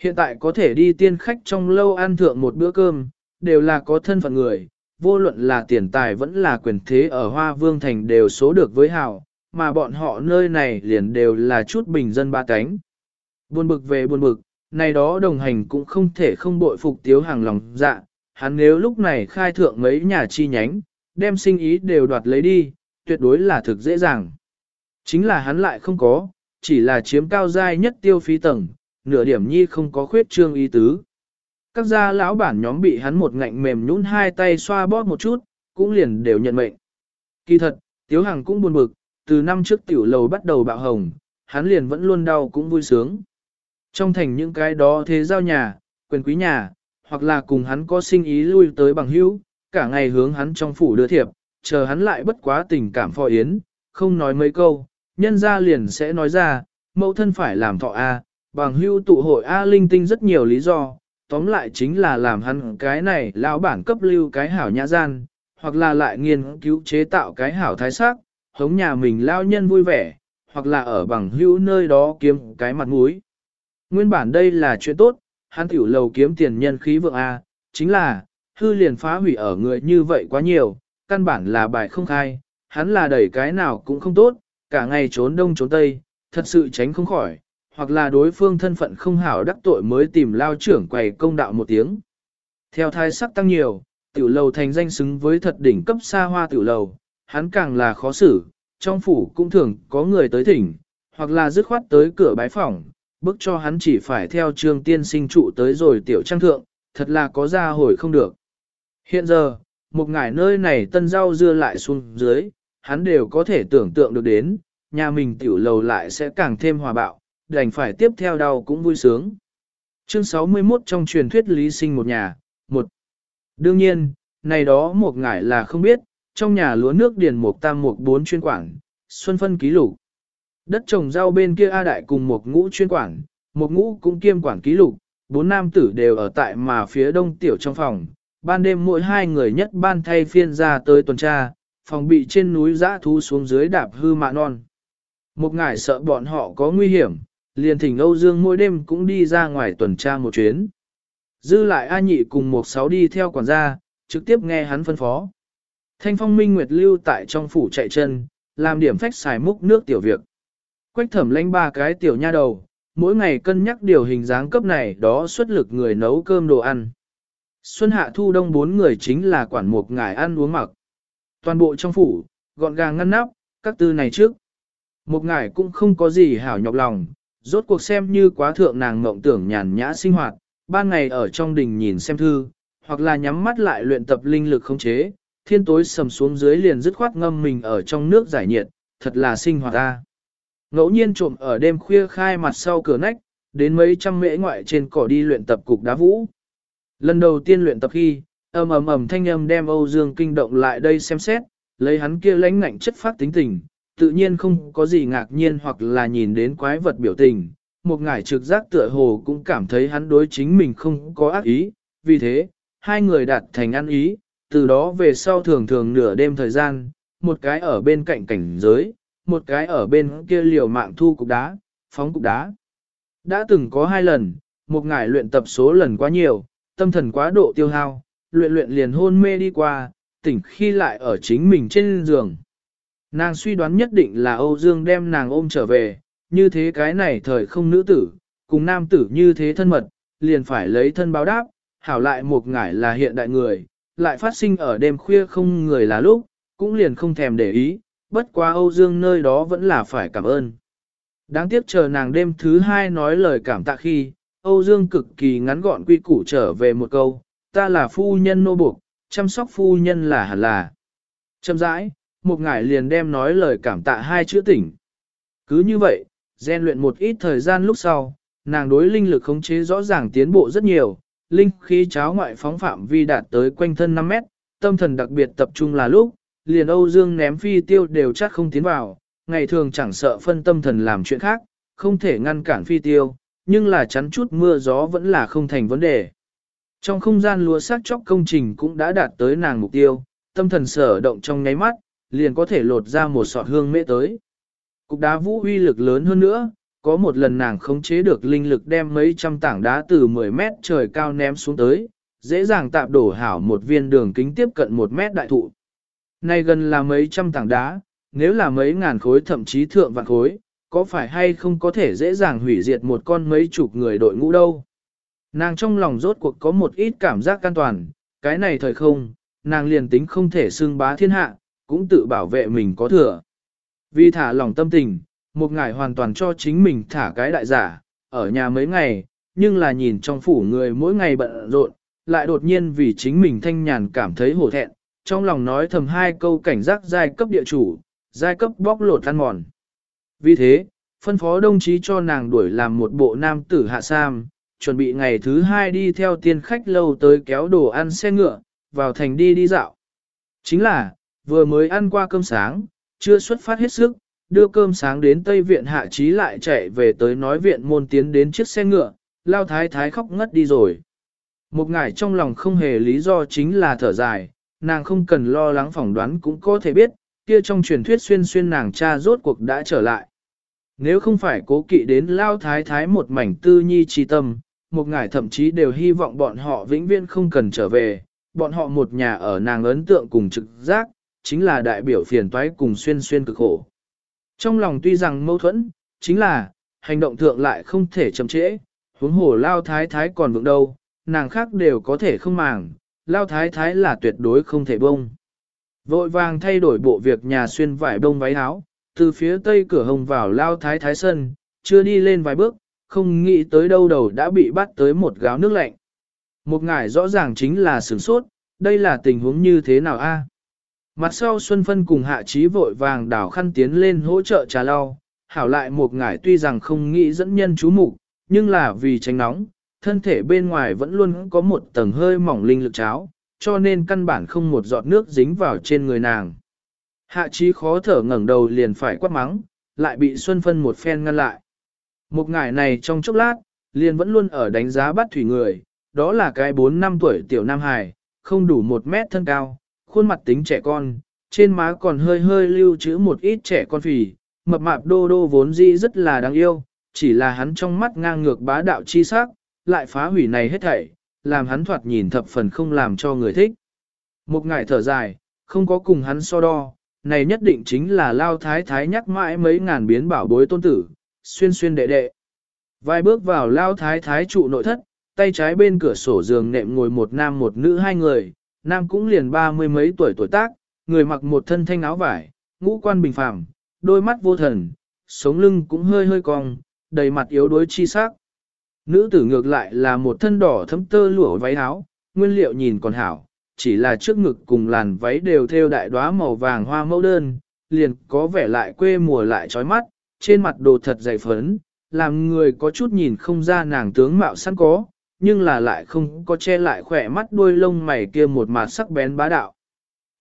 Hiện tại có thể đi tiên khách trong lâu ăn thượng một bữa cơm, đều là có thân phận người, vô luận là tiền tài vẫn là quyền thế ở Hoa Vương Thành đều số được với hào, mà bọn họ nơi này liền đều là chút bình dân ba cánh. Buồn bực về buồn bực, này đó đồng hành cũng không thể không bội phục tiếu hàng lòng dạ, hắn nếu lúc này khai thượng mấy nhà chi nhánh, đem sinh ý đều đoạt lấy đi, tuyệt đối là thực dễ dàng. Chính là hắn lại không có, chỉ là chiếm cao giai nhất tiêu phí tầng, nửa điểm nhi không có khuyết trương ý tứ. Các gia lão bản nhóm bị hắn một ngạnh mềm nhũn hai tay xoa bóp một chút, cũng liền đều nhận mệnh. Kỳ thật, Tiếu Hằng cũng buồn bực, từ năm trước tiểu lầu bắt đầu bạo hồng, hắn liền vẫn luôn đau cũng vui sướng. Trong thành những cái đó thế giao nhà, quyền quý nhà, hoặc là cùng hắn có sinh ý lui tới bằng hữu, cả ngày hướng hắn trong phủ đưa thiệp, chờ hắn lại bất quá tình cảm phò yến, không nói mấy câu, nhân ra liền sẽ nói ra, mẫu thân phải làm thọ A, bằng hữu tụ hội A linh tinh rất nhiều lý do, tóm lại chính là làm hắn cái này lão bản cấp lưu cái hảo nhã gian, hoặc là lại nghiên cứu chế tạo cái hảo thái sắc, hống nhà mình lao nhân vui vẻ, hoặc là ở bằng hữu nơi đó kiếm cái mặt mũi. Nguyên bản đây là chuyện tốt, hắn tiểu lầu kiếm tiền nhân khí vượng A, chính là, hư liền phá hủy ở người như vậy quá nhiều, căn bản là bài không khai, hắn là đẩy cái nào cũng không tốt, cả ngày trốn đông trốn tây, thật sự tránh không khỏi, hoặc là đối phương thân phận không hảo đắc tội mới tìm lao trưởng quầy công đạo một tiếng. Theo thai sắc tăng nhiều, tiểu lầu thành danh xứng với thật đỉnh cấp xa hoa tiểu lầu, hắn càng là khó xử, trong phủ cũng thường có người tới thỉnh, hoặc là dứt khoát tới cửa bái phỏng, bức cho hắn chỉ phải theo trương tiên sinh trụ tới rồi tiểu trang thượng, thật là có ra hồi không được. Hiện giờ, một ngải nơi này tân rau dưa lại xuống dưới, hắn đều có thể tưởng tượng được đến, nhà mình tiểu lầu lại sẽ càng thêm hòa bạo, đành phải tiếp theo đau cũng vui sướng. Chương 61 trong truyền thuyết lý sinh một nhà, một. Đương nhiên, này đó một ngải là không biết, trong nhà lúa nước điền mục tam mục bốn chuyên quản, xuân phân ký lục. Đất trồng rau bên kia A Đại cùng một ngũ chuyên quản, một ngũ cũng kiêm quản ký lục, bốn nam tử đều ở tại mà phía đông tiểu trong phòng, ban đêm mỗi hai người nhất ban thay phiên ra tới tuần tra, phòng bị trên núi giã thú xuống dưới đạp hư mạ non. Một ngải sợ bọn họ có nguy hiểm, liền thỉnh Âu Dương mỗi đêm cũng đi ra ngoài tuần tra một chuyến. Dư lại A nhị cùng một sáu đi theo quản gia, trực tiếp nghe hắn phân phó. Thanh phong minh nguyệt lưu tại trong phủ chạy chân, làm điểm phách xài múc nước tiểu việc. Quách thẩm lanh ba cái tiểu nha đầu, mỗi ngày cân nhắc điều hình dáng cấp này đó xuất lực người nấu cơm đồ ăn. Xuân hạ thu đông bốn người chính là quản mục ngải ăn uống mặc. Toàn bộ trong phủ, gọn gàng ngăn nắp, các tư này trước. Một ngải cũng không có gì hảo nhọc lòng, rốt cuộc xem như quá thượng nàng mộng tưởng nhàn nhã sinh hoạt, ban ngày ở trong đình nhìn xem thư, hoặc là nhắm mắt lại luyện tập linh lực khống chế, thiên tối sầm xuống dưới liền dứt khoát ngâm mình ở trong nước giải nhiệt, thật là sinh hoạt ta. Ngẫu nhiên trộm ở đêm khuya khai mặt sau cửa nách, đến mấy trăm mễ ngoại trên cỏ đi luyện tập cục đá vũ. Lần đầu tiên luyện tập khi, ầm ầm ầm thanh âm đem Âu Dương kinh động lại đây xem xét, lấy hắn kia lãnh ngạnh chất phát tính tình, tự nhiên không có gì ngạc nhiên hoặc là nhìn đến quái vật biểu tình. Một ngải trực giác tựa hồ cũng cảm thấy hắn đối chính mình không có ác ý, vì thế, hai người đạt thành ăn ý, từ đó về sau thường thường nửa đêm thời gian, một cái ở bên cạnh cảnh giới, một cái ở bên kia liều mạng thu cục đá, phóng cục đá. Đã từng có hai lần, một ngải luyện tập số lần quá nhiều, tâm thần quá độ tiêu hao, luyện luyện liền hôn mê đi qua, tỉnh khi lại ở chính mình trên giường. Nàng suy đoán nhất định là Âu Dương đem nàng ôm trở về, như thế cái này thời không nữ tử, cùng nam tử như thế thân mật, liền phải lấy thân báo đáp, hảo lại một ngải là hiện đại người, lại phát sinh ở đêm khuya không người là lúc, cũng liền không thèm để ý, bất quá Âu Dương nơi đó vẫn là phải cảm ơn. Đáng tiếc chờ nàng đêm thứ hai nói lời cảm tạ khi, Âu Dương cực kỳ ngắn gọn quy củ trở về một câu, ta là phu nhân nô buộc, chăm sóc phu nhân là hẳn là. Châm rãi, một ngải liền đem nói lời cảm tạ hai chữ tỉnh. Cứ như vậy, gian luyện một ít thời gian lúc sau, nàng đối linh lực khống chế rõ ràng tiến bộ rất nhiều, linh khí cháo ngoại phóng phạm vi đạt tới quanh thân 5 mét, tâm thần đặc biệt tập trung là lúc, liền Âu Dương ném phi tiêu đều chắc không tiến vào, ngày thường chẳng sợ phân tâm thần làm chuyện khác, không thể ngăn cản phi tiêu, nhưng là chắn chút mưa gió vẫn là không thành vấn đề. Trong không gian lúa sát chóc công trình cũng đã đạt tới nàng mục tiêu, tâm thần sở động trong nháy mắt, liền có thể lột ra một sọt hương mễ tới. Cục đá vũ uy lực lớn hơn nữa, có một lần nàng khống chế được linh lực đem mấy trăm tảng đá từ 10 mét trời cao ném xuống tới, dễ dàng tạp đổ hảo một viên đường kính tiếp cận một mét đại thụ. Nay gần là mấy trăm tảng đá, nếu là mấy ngàn khối thậm chí thượng vạn khối, có phải hay không có thể dễ dàng hủy diệt một con mấy chục người đội ngũ đâu. Nàng trong lòng rốt cuộc có một ít cảm giác an toàn, cái này thời không, nàng liền tính không thể xưng bá thiên hạ, cũng tự bảo vệ mình có thừa. Vì thả lòng tâm tình, một ngày hoàn toàn cho chính mình thả cái đại giả, ở nhà mấy ngày, nhưng là nhìn trong phủ người mỗi ngày bận rộn, lại đột nhiên vì chính mình thanh nhàn cảm thấy hổ thẹn, trong lòng nói thầm hai câu cảnh giác giai cấp địa chủ, giai cấp bóc lột ăn mòn. Vì thế, phân phó đồng chí cho nàng đuổi làm một bộ nam tử hạ sam, chuẩn bị ngày thứ hai đi theo tiên khách lâu tới kéo đồ ăn xe ngựa, vào thành đi đi dạo. Chính là, vừa mới ăn qua cơm sáng, chưa xuất phát hết sức, đưa cơm sáng đến Tây Viện hạ trí lại chạy về tới nói viện môn tiến đến chiếc xe ngựa, lao thái thái khóc ngất đi rồi. Một ngày trong lòng không hề lý do chính là thở dài, nàng không cần lo lắng phỏng đoán cũng có thể biết, kia trong truyền thuyết xuyên xuyên nàng cha rốt cuộc đã trở lại. Nếu không phải cố kỵ đến lao thái thái một mảnh tư nhi trì tâm, một ngải thậm chí đều hy vọng bọn họ vĩnh viễn không cần trở về, bọn họ một nhà ở nàng ấn tượng cùng trực giác, chính là đại biểu phiền toái cùng xuyên xuyên cực khổ. Trong lòng tuy rằng mâu thuẫn, chính là, hành động thượng lại không thể chậm trễ, huống hồ lao thái thái còn vững đâu, nàng khác đều có thể không màng, lao thái thái là tuyệt đối không thể bông. Vội vàng thay đổi bộ việc nhà xuyên vải bông váy áo, từ phía tây cửa hồng vào lao thái thái sân, chưa đi lên vài bước, không nghĩ tới đâu đầu đã bị bắt tới một gáo nước lạnh. Một ngải rõ ràng chính là sửng sốt, đây là tình huống như thế nào a? Mặt sau Xuân Phân cùng hạ trí vội vàng đảo khăn tiến lên hỗ trợ trà lau, hảo lại một ngải tuy rằng không nghĩ dẫn nhân chú mục nhưng là vì tránh nóng, thân thể bên ngoài vẫn luôn có một tầng hơi mỏng linh lực cháo, cho nên căn bản không một giọt nước dính vào trên người nàng. Hạ trí khó thở ngẩng đầu liền phải quát mắng, lại bị Xuân Phân một phen ngăn lại. Một ngải này trong chốc lát, liền vẫn luôn ở đánh giá bắt thủy người, đó là cái 4 năm tuổi tiểu Nam Hải, không đủ một mét thân cao, khuôn mặt tính trẻ con, trên má còn hơi hơi lưu trữ một ít trẻ con phì, mập mạp đô đô vốn dĩ rất là đáng yêu, chỉ là hắn trong mắt ngang ngược bá đạo chi sắc, lại phá hủy này hết thảy, làm hắn thoạt nhìn thập phần không làm cho người thích. Một ngải thở dài, không có cùng hắn so đo, này nhất định chính là lao thái thái nhắc mãi mấy ngàn biến bảo bối tôn tử, xuyên xuyên đệ đệ. Vài bước vào lao thái thái trụ nội thất, tay trái bên cửa sổ giường nệm ngồi một nam một nữ hai người, nam cũng liền ba mươi mấy tuổi tuổi tác, người mặc một thân thanh áo vải, ngũ quan bình phẳng, đôi mắt vô thần, sống lưng cũng hơi hơi cong, đầy mặt yếu đuối chi sắc. Nữ tử ngược lại là một thân đỏ thấm tơ lụa váy áo, nguyên liệu nhìn còn hảo, chỉ là trước ngực cùng làn váy đều theo đại đóa màu vàng hoa mẫu đơn, liền có vẻ lại quê mùa lại trói mắt, trên mặt đồ thật dày phấn, làm người có chút nhìn không ra nàng tướng mạo sẵn có, nhưng là lại không có che lại khỏe mắt đuôi lông mày kia một mặt sắc bén bá đạo.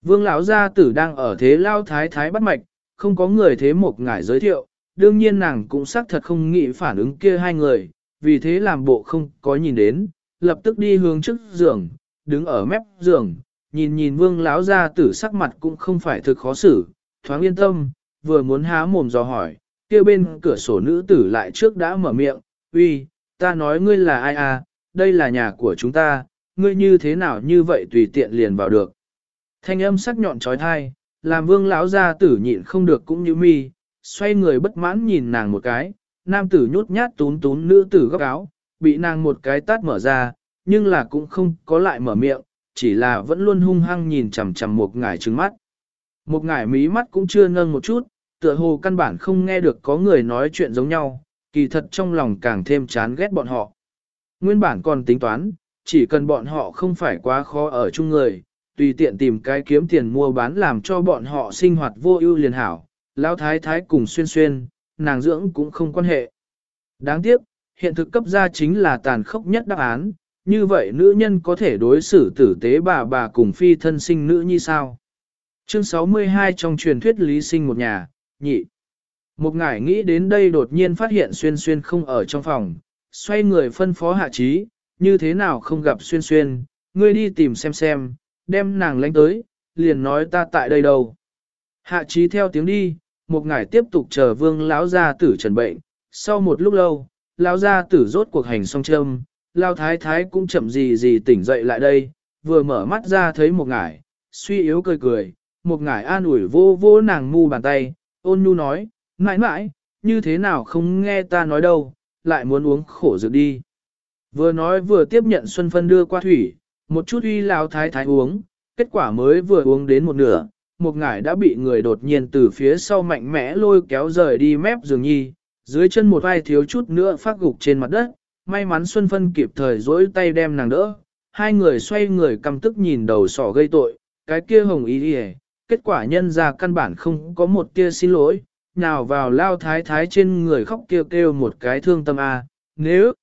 Vương lão gia tử đang ở thế lao thái thái bắt mạch, không có người thế một ngải giới thiệu, đương nhiên nàng cũng xác thật không nghĩ phản ứng kia hai người, vì thế làm bộ không có nhìn đến, lập tức đi hướng trước giường, đứng ở mép giường, nhìn nhìn vương lão gia tử sắc mặt cũng không phải thực khó xử, thoáng yên tâm, vừa muốn há mồm dò hỏi, kia bên cửa sổ nữ tử lại trước đã mở miệng, uy, ta nói ngươi là ai à, đây là nhà của chúng ta, ngươi như thế nào như vậy tùy tiện liền vào được. Thanh âm sắc nhọn trói thai, làm vương lão gia tử nhịn không được cũng như mi, xoay người bất mãn nhìn nàng một cái, nam tử nhút nhát tún tún nữ tử góc áo, bị nàng một cái tát mở ra, nhưng là cũng không có lại mở miệng, chỉ là vẫn luôn hung hăng nhìn chằm chằm một ngải trứng mắt. Một ngải mí mắt cũng chưa nâng một chút, tựa hồ căn bản không nghe được có người nói chuyện giống nhau, kỳ thật trong lòng càng thêm chán ghét bọn họ. Nguyên bản còn tính toán, chỉ cần bọn họ không phải quá khó ở chung người, tùy tiện tìm cái kiếm tiền mua bán làm cho bọn họ sinh hoạt vô ưu liền hảo, lão thái thái cùng xuyên xuyên, nàng dưỡng cũng không quan hệ. Đáng tiếc, hiện thực cấp ra chính là tàn khốc nhất đáp án, như vậy nữ nhân có thể đối xử tử tế bà bà cùng phi thân sinh nữ như sao? Chương 62 trong truyền thuyết lý sinh một nhà, nhị. Một ngải nghĩ đến đây đột nhiên phát hiện xuyên xuyên không ở trong phòng, xoay người phân phó hạ trí, như thế nào không gặp xuyên xuyên, ngươi đi tìm xem xem, đem nàng lánh tới, liền nói ta tại đây đâu. Hạ trí theo tiếng đi, một ngải tiếp tục chờ vương lão gia tử trần bệnh, sau một lúc lâu, lão gia tử rốt cuộc hành xong châm, lao thái thái cũng chậm gì gì tỉnh dậy lại đây, vừa mở mắt ra thấy một ngải, suy yếu cười cười, một ngải an ủi vô vô nàng mu bàn tay, ôn nhu nói, mãi mãi, như thế nào không nghe ta nói đâu, lại muốn uống khổ dược đi. Vừa nói vừa tiếp nhận Xuân Phân đưa qua thủy, một chút uy lao thái thái uống, kết quả mới vừa uống đến một nửa, một ngải đã bị người đột nhiên từ phía sau mạnh mẽ lôi kéo rời đi mép giường nhi, dưới chân một vai thiếu chút nữa phát gục trên mặt đất, may mắn Xuân Phân kịp thời dỗi tay đem nàng đỡ, hai người xoay người căm tức nhìn đầu sỏ gây tội, cái kia hồng ý đi kết quả nhân ra căn bản không có một tia xin lỗi, nào vào lao thái thái trên người khóc kêu kêu một cái thương tâm a nếu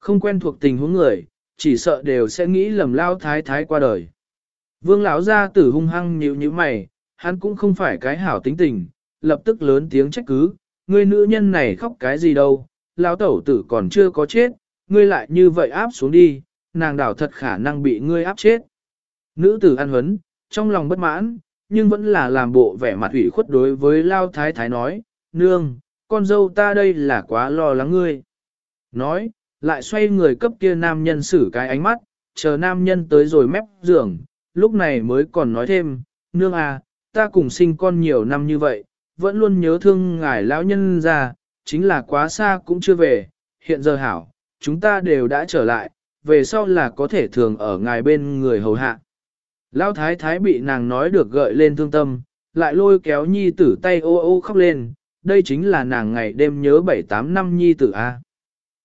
không quen thuộc tình huống người, chỉ sợ đều sẽ nghĩ lầm lao thái thái qua đời. Vương lão gia tử hung hăng nhíu nhíu mày, hắn cũng không phải cái hảo tính tình, lập tức lớn tiếng trách cứ, ngươi nữ nhân này khóc cái gì đâu, lão tẩu tử còn chưa có chết, ngươi lại như vậy áp xuống đi, nàng đảo thật khả năng bị ngươi áp chết. Nữ tử ăn huấn, trong lòng bất mãn, nhưng vẫn là làm bộ vẻ mặt ủy khuất đối với Lao Thái Thái nói, nương, con dâu ta đây là quá lo lắng ngươi. Nói, lại xoay người cấp kia nam nhân xử cái ánh mắt, chờ nam nhân tới rồi mép giường, lúc này mới còn nói thêm, nương à, ta cùng sinh con nhiều năm như vậy, vẫn luôn nhớ thương ngài lão nhân ra, chính là quá xa cũng chưa về, hiện giờ hảo, chúng ta đều đã trở lại, về sau là có thể thường ở ngài bên người hầu hạ. Lão thái thái bị nàng nói được gợi lên thương tâm, lại lôi kéo nhi tử tay ô ô khóc lên, đây chính là nàng ngày đêm nhớ 7-8 năm nhi tử A.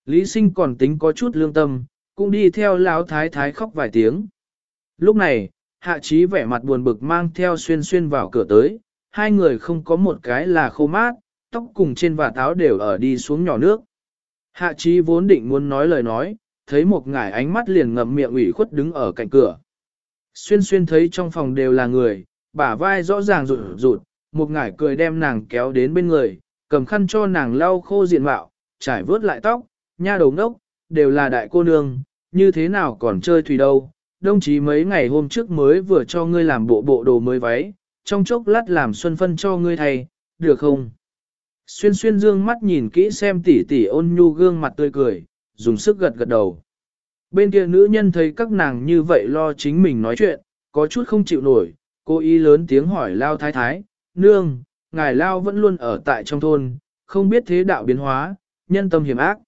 Lý sinh còn tính có chút lương tâm, cũng đi theo lão thái thái khóc vài tiếng. Lúc này, hạ trí vẻ mặt buồn bực mang theo xuyên xuyên vào cửa tới, hai người không có một cái là khô mát, tóc cùng trên và táo đều ở đi xuống nhỏ nước. Hạ trí vốn định muốn nói lời nói, thấy một ngải ánh mắt liền ngậm miệng ủy khuất đứng ở cạnh cửa. Xuyên xuyên thấy trong phòng đều là người, bả vai rõ ràng rụt rụt, một ngải cười đem nàng kéo đến bên người, cầm khăn cho nàng lau khô diện mạo, trải vớt lại tóc, nha đầu ngốc, đều là đại cô nương, như thế nào còn chơi thủy đâu. Đồng chí mấy ngày hôm trước mới vừa cho ngươi làm bộ bộ đồ mới váy, trong chốc lát làm xuân phân cho ngươi thay, được không? Xuyên xuyên dương mắt nhìn kỹ xem tỷ tỷ ôn nhu gương mặt tươi cười, dùng sức gật gật đầu. Bên kia nữ nhân thấy các nàng như vậy lo chính mình nói chuyện, có chút không chịu nổi, cô ý lớn tiếng hỏi Lao Thái Thái, nương, ngài Lao vẫn luôn ở tại trong thôn, không biết thế đạo biến hóa, nhân tâm hiểm ác.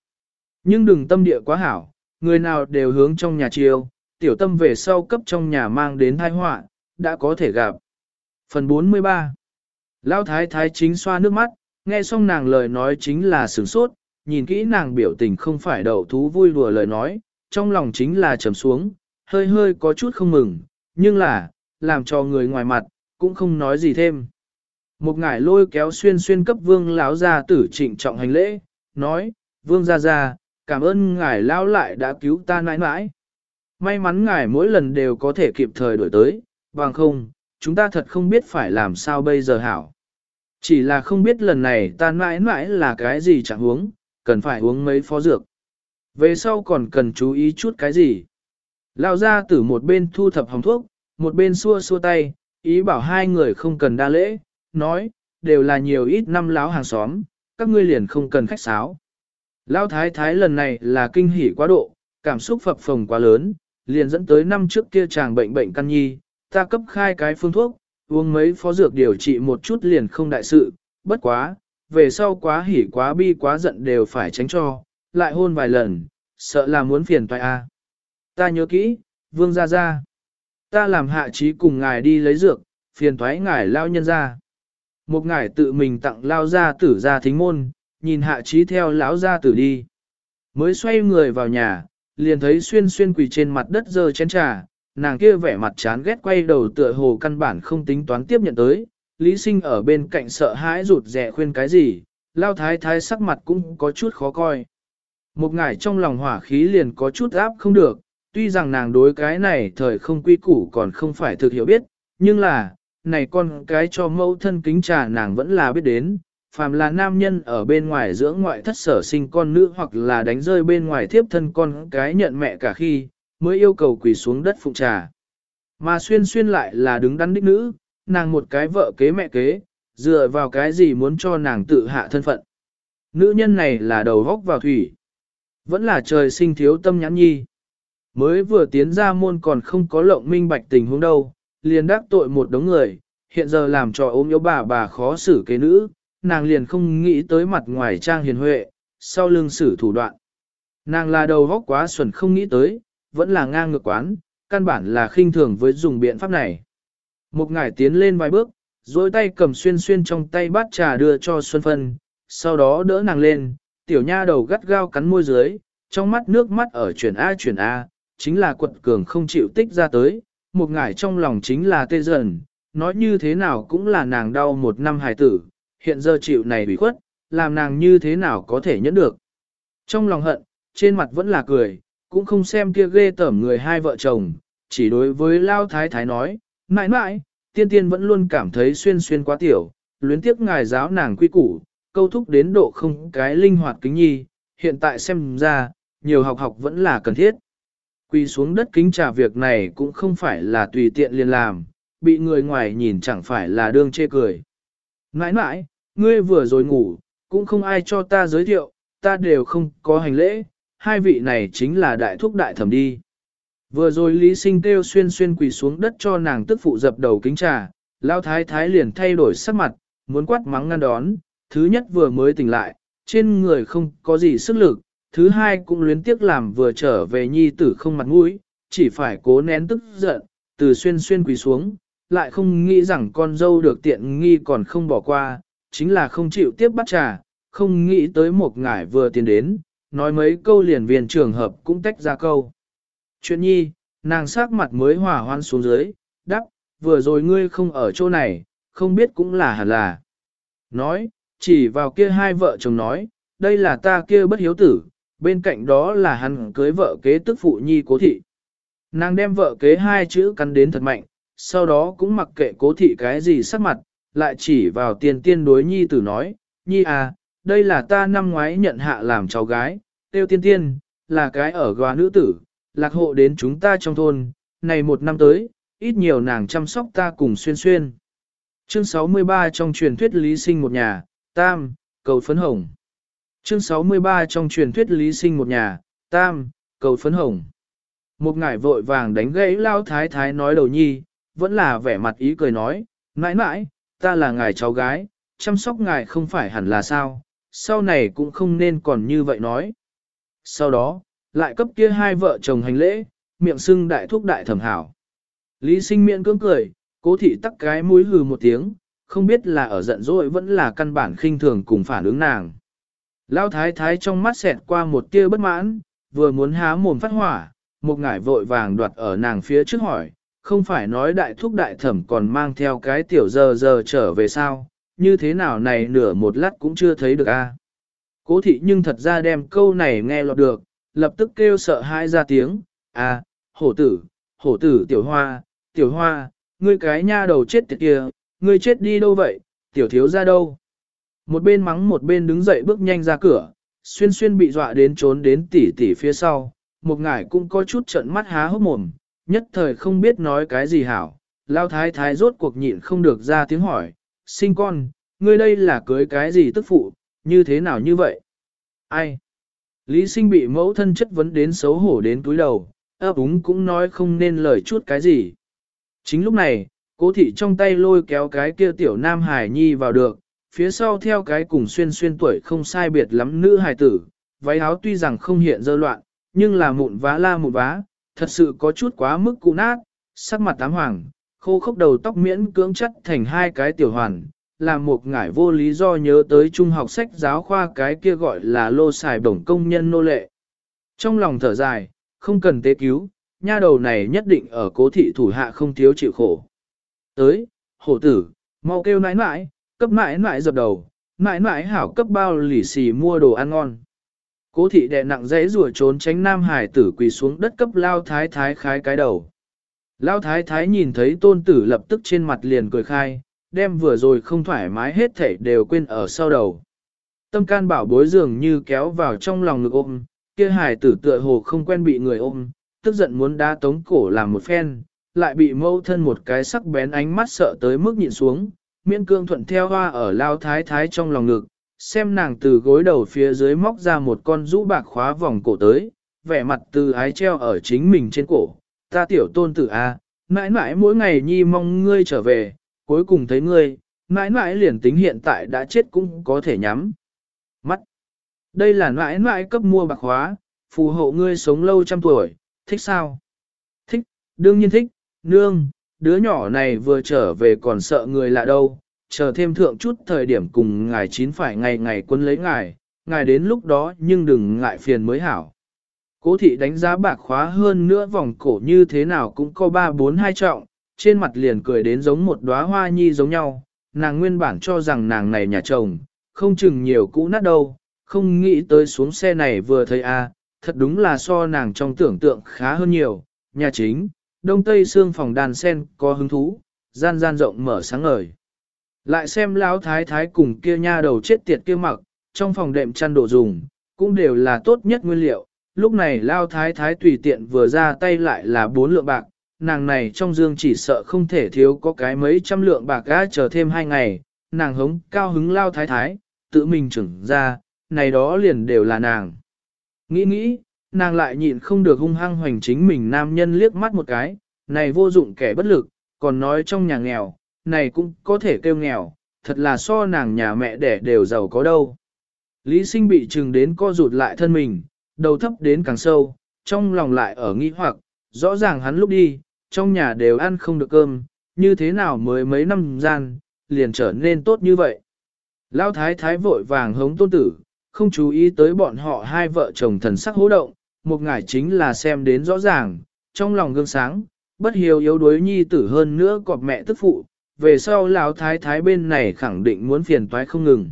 Nhưng đừng tâm địa quá hảo, người nào đều hướng trong nhà chiêu, tiểu tâm về sau cấp trong nhà mang đến tai họa, đã có thể gặp. Phần 43 Lao Thái Thái chính xoa nước mắt, nghe xong nàng lời nói chính là sửng sốt, nhìn kỹ nàng biểu tình không phải đầu thú vui đùa lời nói, trong lòng chính là trầm xuống, hơi hơi có chút không mừng, nhưng là, làm cho người ngoài mặt, cũng không nói gì thêm. Một ngải lôi kéo xuyên xuyên cấp vương lão gia tử trịnh trọng hành lễ, nói, vương gia gia, cảm ơn ngài lao lại đã cứu ta nãi nãi. May mắn ngài mỗi lần đều có thể kịp thời đổi tới, bằng không, chúng ta thật không biết phải làm sao bây giờ hảo. Chỉ là không biết lần này ta nãi nãi là cái gì chẳng uống, cần phải uống mấy phó dược. Về sau còn cần chú ý chút cái gì. Lao ra từ một bên thu thập hồng thuốc, một bên xua xua tay, ý bảo hai người không cần đa lễ, nói, đều là nhiều ít năm láo hàng xóm, các ngươi liền không cần khách sáo. Lao thái thái lần này là kinh hỉ quá độ, cảm xúc phập phồng quá lớn, liền dẫn tới năm trước kia chàng bệnh bệnh căn nhi, ta cấp khai cái phương thuốc, uống mấy phó dược điều trị một chút liền không đại sự, bất quá, về sau quá hỉ quá bi quá giận đều phải tránh cho, lại hôn vài lần, sợ là muốn phiền toại a. À. Ta nhớ kỹ, vương gia gia. Ta làm hạ trí cùng ngài đi lấy dược, phiền toái ngài lao nhân ra. Một ngài tự mình tặng lao gia tử ra thính môn, nhìn hạ trí theo lão gia tử đi. Mới xoay người vào nhà, liền thấy xuyên xuyên quỳ trên mặt đất dơ chén trà, nàng kia vẻ mặt chán ghét quay đầu tựa hồ căn bản không tính toán tiếp nhận tới, Lý Sinh ở bên cạnh sợ hãi rụt rè khuyên cái gì, lao thái thái sắc mặt cũng có chút khó coi. Một ngải trong lòng hỏa khí liền có chút áp không được, tuy rằng nàng đối cái này thời không quy củ còn không phải thực hiểu biết, nhưng là, này con cái cho mẫu thân kính trà nàng vẫn là biết đến, phàm là nam nhân ở bên ngoài dưỡng ngoại thất sở sinh con nữ hoặc là đánh rơi bên ngoài thiếp thân con cái nhận mẹ cả khi, mới yêu cầu quỳ xuống đất phụng trà. Mà xuyên xuyên lại là đứng đắn đích nữ, nàng một cái vợ kế mẹ kế, dựa vào cái gì muốn cho nàng tự hạ thân phận. Nữ nhân này là đầu góc vào thủy. Vẫn là trời sinh thiếu tâm nhãn nhi. Mới vừa tiến ra môn còn không có lộng minh bạch tình huống đâu, liền đắc tội một đống người, hiện giờ làm cho ốm yếu bà bà khó xử kế nữ, nàng liền không nghĩ tới mặt ngoài trang hiền huệ, sau lưng xử thủ đoạn. Nàng là đầu góc quá xuẩn không nghĩ tới, vẫn là ngang ngược quán, căn bản là khinh thường với dùng biện pháp này. Một ngải tiến lên vài bước, dối tay cầm xuyên xuyên trong tay bát trà đưa cho Xuân Phân, sau đó đỡ nàng lên, tiểu nha đầu gắt gao cắn môi dưới, trong mắt nước mắt ở chuyển A chuyển A, chính là quật cường không chịu tích ra tới, một ngải trong lòng chính là tê dần, nói như thế nào cũng là nàng đau một năm hài tử, hiện giờ chịu này bị khuất, làm nàng như thế nào có thể nhẫn được. Trong lòng hận, trên mặt vẫn là cười, cũng không xem kia ghê tởm người hai vợ chồng, chỉ đối với Lao Thái Thái nói, mãi mãi, tiên tiên vẫn luôn cảm thấy xuyên xuyên quá tiểu, luyến tiếc ngài giáo nàng quy củ, câu thúc đến độ không cái linh hoạt kính nhi, hiện tại xem ra, nhiều học học vẫn là cần thiết. Quỳ xuống đất kính trà việc này cũng không phải là tùy tiện liền làm, bị người ngoài nhìn chẳng phải là đương chê cười. Nãi nãi, ngươi vừa rồi ngủ, cũng không ai cho ta giới thiệu, ta đều không có hành lễ, hai vị này chính là đại thúc đại thẩm đi. Vừa rồi Lý Sinh kêu xuyên xuyên quỳ xuống đất cho nàng tức phụ dập đầu kính trà, lao thái thái liền thay đổi sắc mặt, muốn quát mắng ngăn đón, thứ nhất vừa mới tỉnh lại, trên người không có gì sức lực, thứ hai cũng luyến tiếc làm vừa trở về nhi tử không mặt mũi, chỉ phải cố nén tức giận, từ xuyên xuyên quỳ xuống, lại không nghĩ rằng con dâu được tiện nghi còn không bỏ qua, chính là không chịu tiếp bắt trà, không nghĩ tới một ngải vừa tiến đến, nói mấy câu liền viên trường hợp cũng tách ra câu. Chuyện nhi, nàng sắc mặt mới hòa hoan xuống dưới, đắp, vừa rồi ngươi không ở chỗ này, không biết cũng là hẳn là. Nói, chỉ vào kia hai vợ chồng nói, đây là ta kia bất hiếu tử, bên cạnh đó là hắn cưới vợ kế tức phụ nhi cố thị. Nàng đem vợ kế hai chữ cắn đến thật mạnh, sau đó cũng mặc kệ cố thị cái gì sắc mặt, lại chỉ vào tiền tiên đối nhi tử nói, nhi à, đây là ta năm ngoái nhận hạ làm cháu gái, tiêu tiên tiên, là cái ở góa nữ tử, lạc hộ đến chúng ta trong thôn, này một năm tới, ít nhiều nàng chăm sóc ta cùng xuyên xuyên. Chương 63 trong truyền thuyết lý sinh một nhà, tam, cầu phấn hồng. Chương 63 trong truyền thuyết lý sinh một nhà, tam, cầu phấn hồng. Một ngải vội vàng đánh gãy lao thái thái nói đầu nhi, vẫn là vẻ mặt ý cười nói, mãi mãi, ta là ngài cháu gái, chăm sóc ngài không phải hẳn là sao, sau này cũng không nên còn như vậy nói. Sau đó, lại cấp kia hai vợ chồng hành lễ, miệng sưng đại thúc đại thẩm hảo. Lý sinh miệng cưỡng cười, cố thị tắc cái mũi hừ một tiếng, không biết là ở giận dỗi vẫn là căn bản khinh thường cùng phản ứng nàng. Lão thái thái trong mắt xẹt qua một tia bất mãn, vừa muốn há mồm phát hỏa, một ngải vội vàng đoạt ở nàng phía trước hỏi, không phải nói đại thúc đại thẩm còn mang theo cái tiểu giờ giờ trở về sao, như thế nào này nửa một lát cũng chưa thấy được a. Cố thị nhưng thật ra đem câu này nghe lọt được, lập tức kêu sợ hãi ra tiếng, à, hổ tử, hổ tử tiểu hoa, tiểu hoa, ngươi cái nha đầu chết tiệt kia, ngươi chết đi đâu vậy, tiểu thiếu ra đâu. Một bên mắng một bên đứng dậy bước nhanh ra cửa, xuyên xuyên bị dọa đến trốn đến tỉ tỉ phía sau, một ngải cũng có chút trận mắt há hốc mồm, nhất thời không biết nói cái gì hảo. Lao thái thái rốt cuộc nhịn không được ra tiếng hỏi, sinh con, ngươi đây là cưới cái gì tức phụ, như thế nào như vậy? Ai? Lý sinh bị mẫu thân chất vấn đến xấu hổ đến túi đầu, ấp úng cũng nói không nên lời chút cái gì. Chính lúc này, cố thị trong tay lôi kéo cái kia tiểu nam hải nhi vào được, phía sau theo cái cùng xuyên xuyên tuổi không sai biệt lắm nữ hài tử, váy áo tuy rằng không hiện dơ loạn, nhưng là mụn vá la mụn vá, thật sự có chút quá mức cụ nát, sắc mặt tám hoàng, khô khốc đầu tóc miễn cưỡng chất thành hai cái tiểu hoàn, làm một ngải vô lý do nhớ tới trung học sách giáo khoa cái kia gọi là lô xài bổng công nhân nô lệ. Trong lòng thở dài, không cần tế cứu, nha đầu này nhất định ở cố thị thủ hạ không thiếu chịu khổ. Tới, hổ tử, mau kêu nãi nãi, cấp nãi nãi dập đầu, nãi nãi hảo cấp bao lì xì mua đồ ăn ngon. Cố thị đè nặng dãy rùa trốn tránh nam hải tử quỳ xuống đất cấp lao thái thái khái cái đầu. Lao thái thái nhìn thấy tôn tử lập tức trên mặt liền cười khai, đem vừa rồi không thoải mái hết thảy đều quên ở sau đầu. Tâm can bảo bối dường như kéo vào trong lòng ngực ôm, kia hải tử tựa hồ không quen bị người ôm, tức giận muốn đá tống cổ làm một phen, lại bị mâu thân một cái sắc bén ánh mắt sợ tới mức nhịn xuống, miễn cương thuận theo hoa ở lao thái thái trong lòng ngực, xem nàng từ gối đầu phía dưới móc ra một con rũ bạc khóa vòng cổ tới, vẻ mặt từ ái treo ở chính mình trên cổ. Ta tiểu tôn tử A, mãi mãi mỗi ngày nhi mong ngươi trở về, cuối cùng thấy ngươi, mãi mãi liền tính hiện tại đã chết cũng có thể nhắm. Mắt. Đây là mãi mãi cấp mua bạc khóa, phù hộ ngươi sống lâu trăm tuổi, thích sao? Thích, đương nhiên thích, nương, đứa nhỏ này vừa trở về còn sợ người lạ đâu, chờ thêm thượng chút thời điểm cùng ngài chín phải ngày ngày quân lấy ngài, ngài đến lúc đó nhưng đừng ngại phiền mới hảo. Cố thị đánh giá bạc khóa hơn nữa vòng cổ như thế nào cũng có ba bốn hai trọng, trên mặt liền cười đến giống một đóa hoa nhi giống nhau, nàng nguyên bản cho rằng nàng này nhà chồng, không chừng nhiều cũ nát đâu, không nghĩ tới xuống xe này vừa thấy a, thật đúng là so nàng trong tưởng tượng khá hơn nhiều, nhà chính, đông tây xương phòng đàn sen có hứng thú, gian gian rộng mở sáng ngời. Lại xem lão thái thái cùng kia nha đầu chết tiệt kia mặc, trong phòng đệm chăn đồ dùng, cũng đều là tốt nhất nguyên liệu. Lúc này lao thái thái tùy tiện vừa ra tay lại là bốn lượng bạc, nàng này trong dương chỉ sợ không thể thiếu có cái mấy trăm lượng bạc gã chờ thêm hai ngày, nàng hống cao hứng lao thái thái, tự mình trưởng ra, này đó liền đều là nàng. Nghĩ nghĩ, nàng lại nhịn không được hung hăng hoành chính mình nam nhân liếc mắt một cái, này vô dụng kẻ bất lực, còn nói trong nhà nghèo, này cũng có thể kêu nghèo, thật là so nàng nhà mẹ đẻ đều giàu có đâu. Lý sinh bị trừng đến co rụt lại thân mình, đầu thấp đến càng sâu, trong lòng lại ở nghi hoặc, rõ ràng hắn lúc đi, trong nhà đều ăn không được cơm, như thế nào mới mấy năm gian, liền trở nên tốt như vậy. Lão thái thái vội vàng hống tôn tử, không chú ý tới bọn họ hai vợ chồng thần sắc hố động, một ngải chính là xem đến rõ ràng, trong lòng gương sáng, bất hiếu yếu đuối nhi tử hơn nữa cọp mẹ tức phụ, về sau lão thái thái bên này khẳng định muốn phiền toái không ngừng.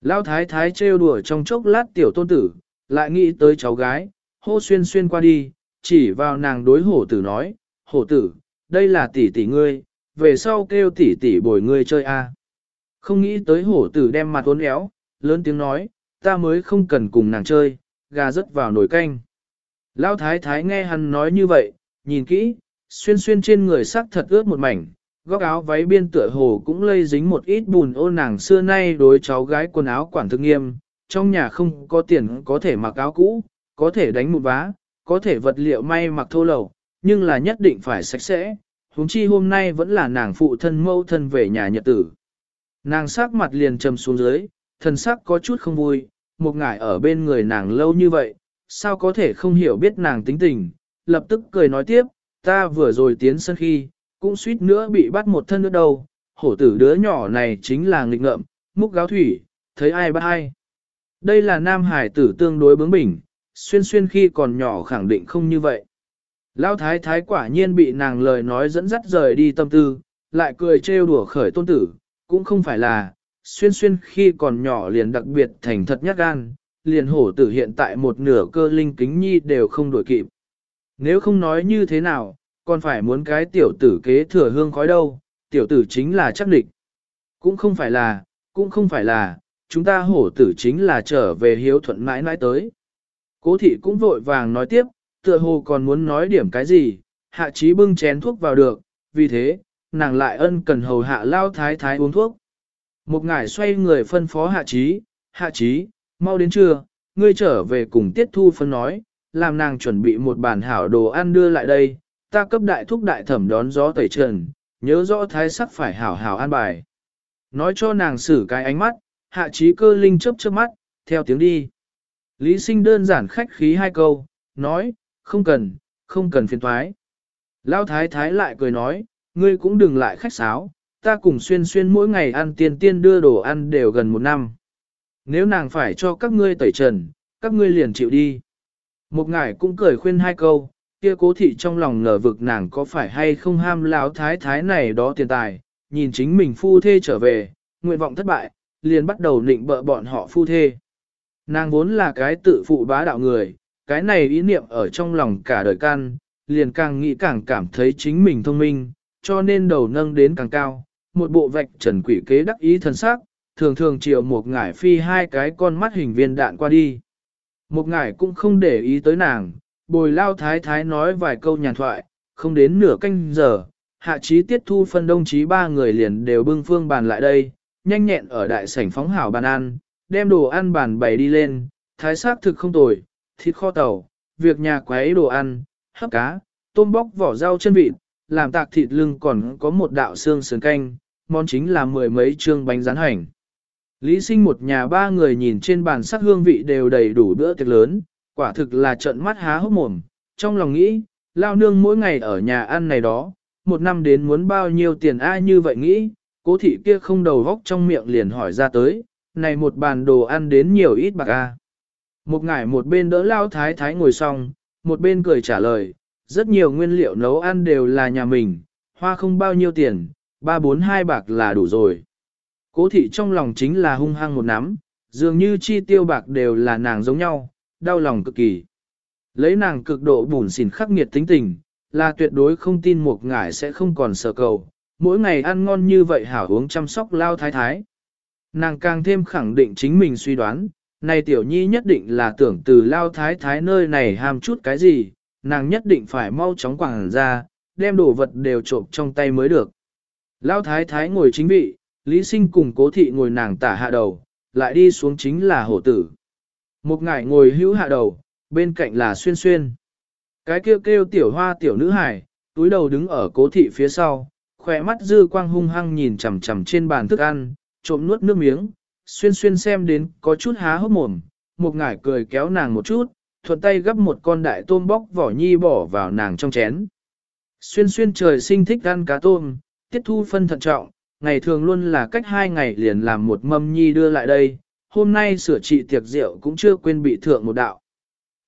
Lão thái thái trêu đùa trong chốc lát tiểu tôn tử, lại nghĩ tới cháu gái, hô xuyên xuyên qua đi, chỉ vào nàng đối hổ tử nói, hổ tử, đây là tỷ tỷ ngươi, về sau kêu tỷ tỷ bồi ngươi chơi a. Không nghĩ tới hổ tử đem mặt uốn éo, lớn tiếng nói, ta mới không cần cùng nàng chơi, gà rớt vào nồi canh. Lão thái thái nghe hắn nói như vậy, nhìn kỹ, xuyên xuyên trên người sắc thật ướt một mảnh, góc áo váy biên tựa hồ cũng lây dính một ít bùn ô nàng xưa nay đối cháu gái quần áo quản thực nghiêm, trong nhà không có tiền có thể mặc áo cũ, có thể đánh một vá, có thể vật liệu may mặc thô lầu, nhưng là nhất định phải sạch sẽ, huống chi hôm nay vẫn là nàng phụ thân mâu thân về nhà nhật tử. Nàng sắc mặt liền trầm xuống dưới, thần sắc có chút không vui, một ngải ở bên người nàng lâu như vậy, sao có thể không hiểu biết nàng tính tình, lập tức cười nói tiếp, ta vừa rồi tiến sân khi, cũng suýt nữa bị bắt một thân nữa đâu, hổ tử đứa nhỏ này chính là nghịch ngợm, múc gáo thủy, thấy ai bắt ai. Đây là nam hải tử tương đối bướng bỉnh, xuyên xuyên khi còn nhỏ khẳng định không như vậy. Lão thái thái quả nhiên bị nàng lời nói dẫn dắt rời đi tâm tư, lại cười trêu đùa khởi tôn tử, cũng không phải là, xuyên xuyên khi còn nhỏ liền đặc biệt thành thật nhát gan, liền hổ tử hiện tại một nửa cơ linh kính nhi đều không đổi kịp. Nếu không nói như thế nào, còn phải muốn cái tiểu tử kế thừa hương khói đâu, tiểu tử chính là chắc địch. Cũng không phải là, cũng không phải là, chúng ta hổ tử chính là trở về hiếu thuận mãi mãi tới. Cố thị cũng vội vàng nói tiếp, tựa hồ còn muốn nói điểm cái gì, hạ trí bưng chén thuốc vào được, vì thế, nàng lại ân cần hầu hạ lao thái thái uống thuốc. Một ngải xoay người phân phó hạ trí, hạ trí, mau đến trưa, ngươi trở về cùng tiết thu phân nói, làm nàng chuẩn bị một bàn hảo đồ ăn đưa lại đây, ta cấp đại thúc đại thẩm đón gió tẩy trần, nhớ rõ thái sắc phải hảo hảo an bài. Nói cho nàng xử cái ánh mắt, hạ trí cơ linh chớp chớp mắt, theo tiếng đi. Lý sinh đơn giản khách khí hai câu, nói, không cần, không cần phiền thoái. Lao thái thái lại cười nói, ngươi cũng đừng lại khách sáo, ta cùng xuyên xuyên mỗi ngày ăn tiên tiên đưa đồ ăn đều gần một năm. Nếu nàng phải cho các ngươi tẩy trần, các ngươi liền chịu đi. Một ngải cũng cười khuyên hai câu, kia cố thị trong lòng ngờ vực nàng có phải hay không ham lão thái thái này đó tiền tài, nhìn chính mình phu thê trở về, nguyện vọng thất bại, liền bắt đầu định bợ bọn họ phu thê. Nàng vốn là cái tự phụ bá đạo người, cái này ý niệm ở trong lòng cả đời can, liền càng nghĩ càng cảm thấy chính mình thông minh, cho nên đầu nâng đến càng cao, một bộ vạch trần quỷ kế đắc ý thần sắc, thường thường chiều một ngải phi hai cái con mắt hình viên đạn qua đi. Một ngải cũng không để ý tới nàng, bồi lao thái thái nói vài câu nhàn thoại, không đến nửa canh giờ, hạ trí tiết thu phân đông chí ba người liền đều bưng phương bàn lại đây, nhanh nhẹn ở đại sảnh phóng hảo bàn ăn, đem đồ ăn bàn bày đi lên, thái xác thực không tồi, thịt kho tàu, việc nhà quấy đồ ăn, hấp cá, tôm bóc vỏ rau chân vịt, làm tạc thịt lưng còn có một đạo xương sườn canh, món chính là mười mấy chương bánh rán hành. Lý sinh một nhà ba người nhìn trên bàn sắc hương vị đều đầy đủ bữa tiệc lớn, quả thực là trận mắt há hốc mồm, trong lòng nghĩ, lao nương mỗi ngày ở nhà ăn này đó, một năm đến muốn bao nhiêu tiền ai như vậy nghĩ, cố thị kia không đầu góc trong miệng liền hỏi ra tới, này một bàn đồ ăn đến nhiều ít bạc a. Một ngải một bên đỡ lao thái thái ngồi xong, một bên cười trả lời, rất nhiều nguyên liệu nấu ăn đều là nhà mình, hoa không bao nhiêu tiền, ba bốn hai bạc là đủ rồi. Cố thị trong lòng chính là hung hăng một nắm, dường như chi tiêu bạc đều là nàng giống nhau, đau lòng cực kỳ. Lấy nàng cực độ bùn xỉn khắc nghiệt tính tình, là tuyệt đối không tin một ngải sẽ không còn sợ cầu, mỗi ngày ăn ngon như vậy hảo uống chăm sóc lao thái thái. Nàng càng thêm khẳng định chính mình suy đoán, này tiểu nhi nhất định là tưởng từ lao thái thái nơi này ham chút cái gì, nàng nhất định phải mau chóng quảng ra, đem đồ vật đều trộm trong tay mới được. Lao thái thái ngồi chính vị, Lý Sinh cùng cố thị ngồi nàng tả hạ đầu, lại đi xuống chính là hổ tử. Một ngải ngồi hữu hạ đầu, bên cạnh là xuyên xuyên. Cái kêu kêu tiểu hoa tiểu nữ hải, túi đầu đứng ở cố thị phía sau, khỏe mắt dư quang hung hăng nhìn chằm chằm trên bàn thức ăn, trộm nuốt nước miếng, xuyên xuyên xem đến có chút há hốc mồm, một ngải cười kéo nàng một chút, thuận tay gấp một con đại tôm bóc vỏ nhi bỏ vào nàng trong chén. Xuyên xuyên trời sinh thích ăn cá tôm, tiết thu phân thận trọng, ngày thường luôn là cách hai ngày liền làm một mâm nhi đưa lại đây, hôm nay sửa trị tiệc rượu cũng chưa quên bị thượng một đạo.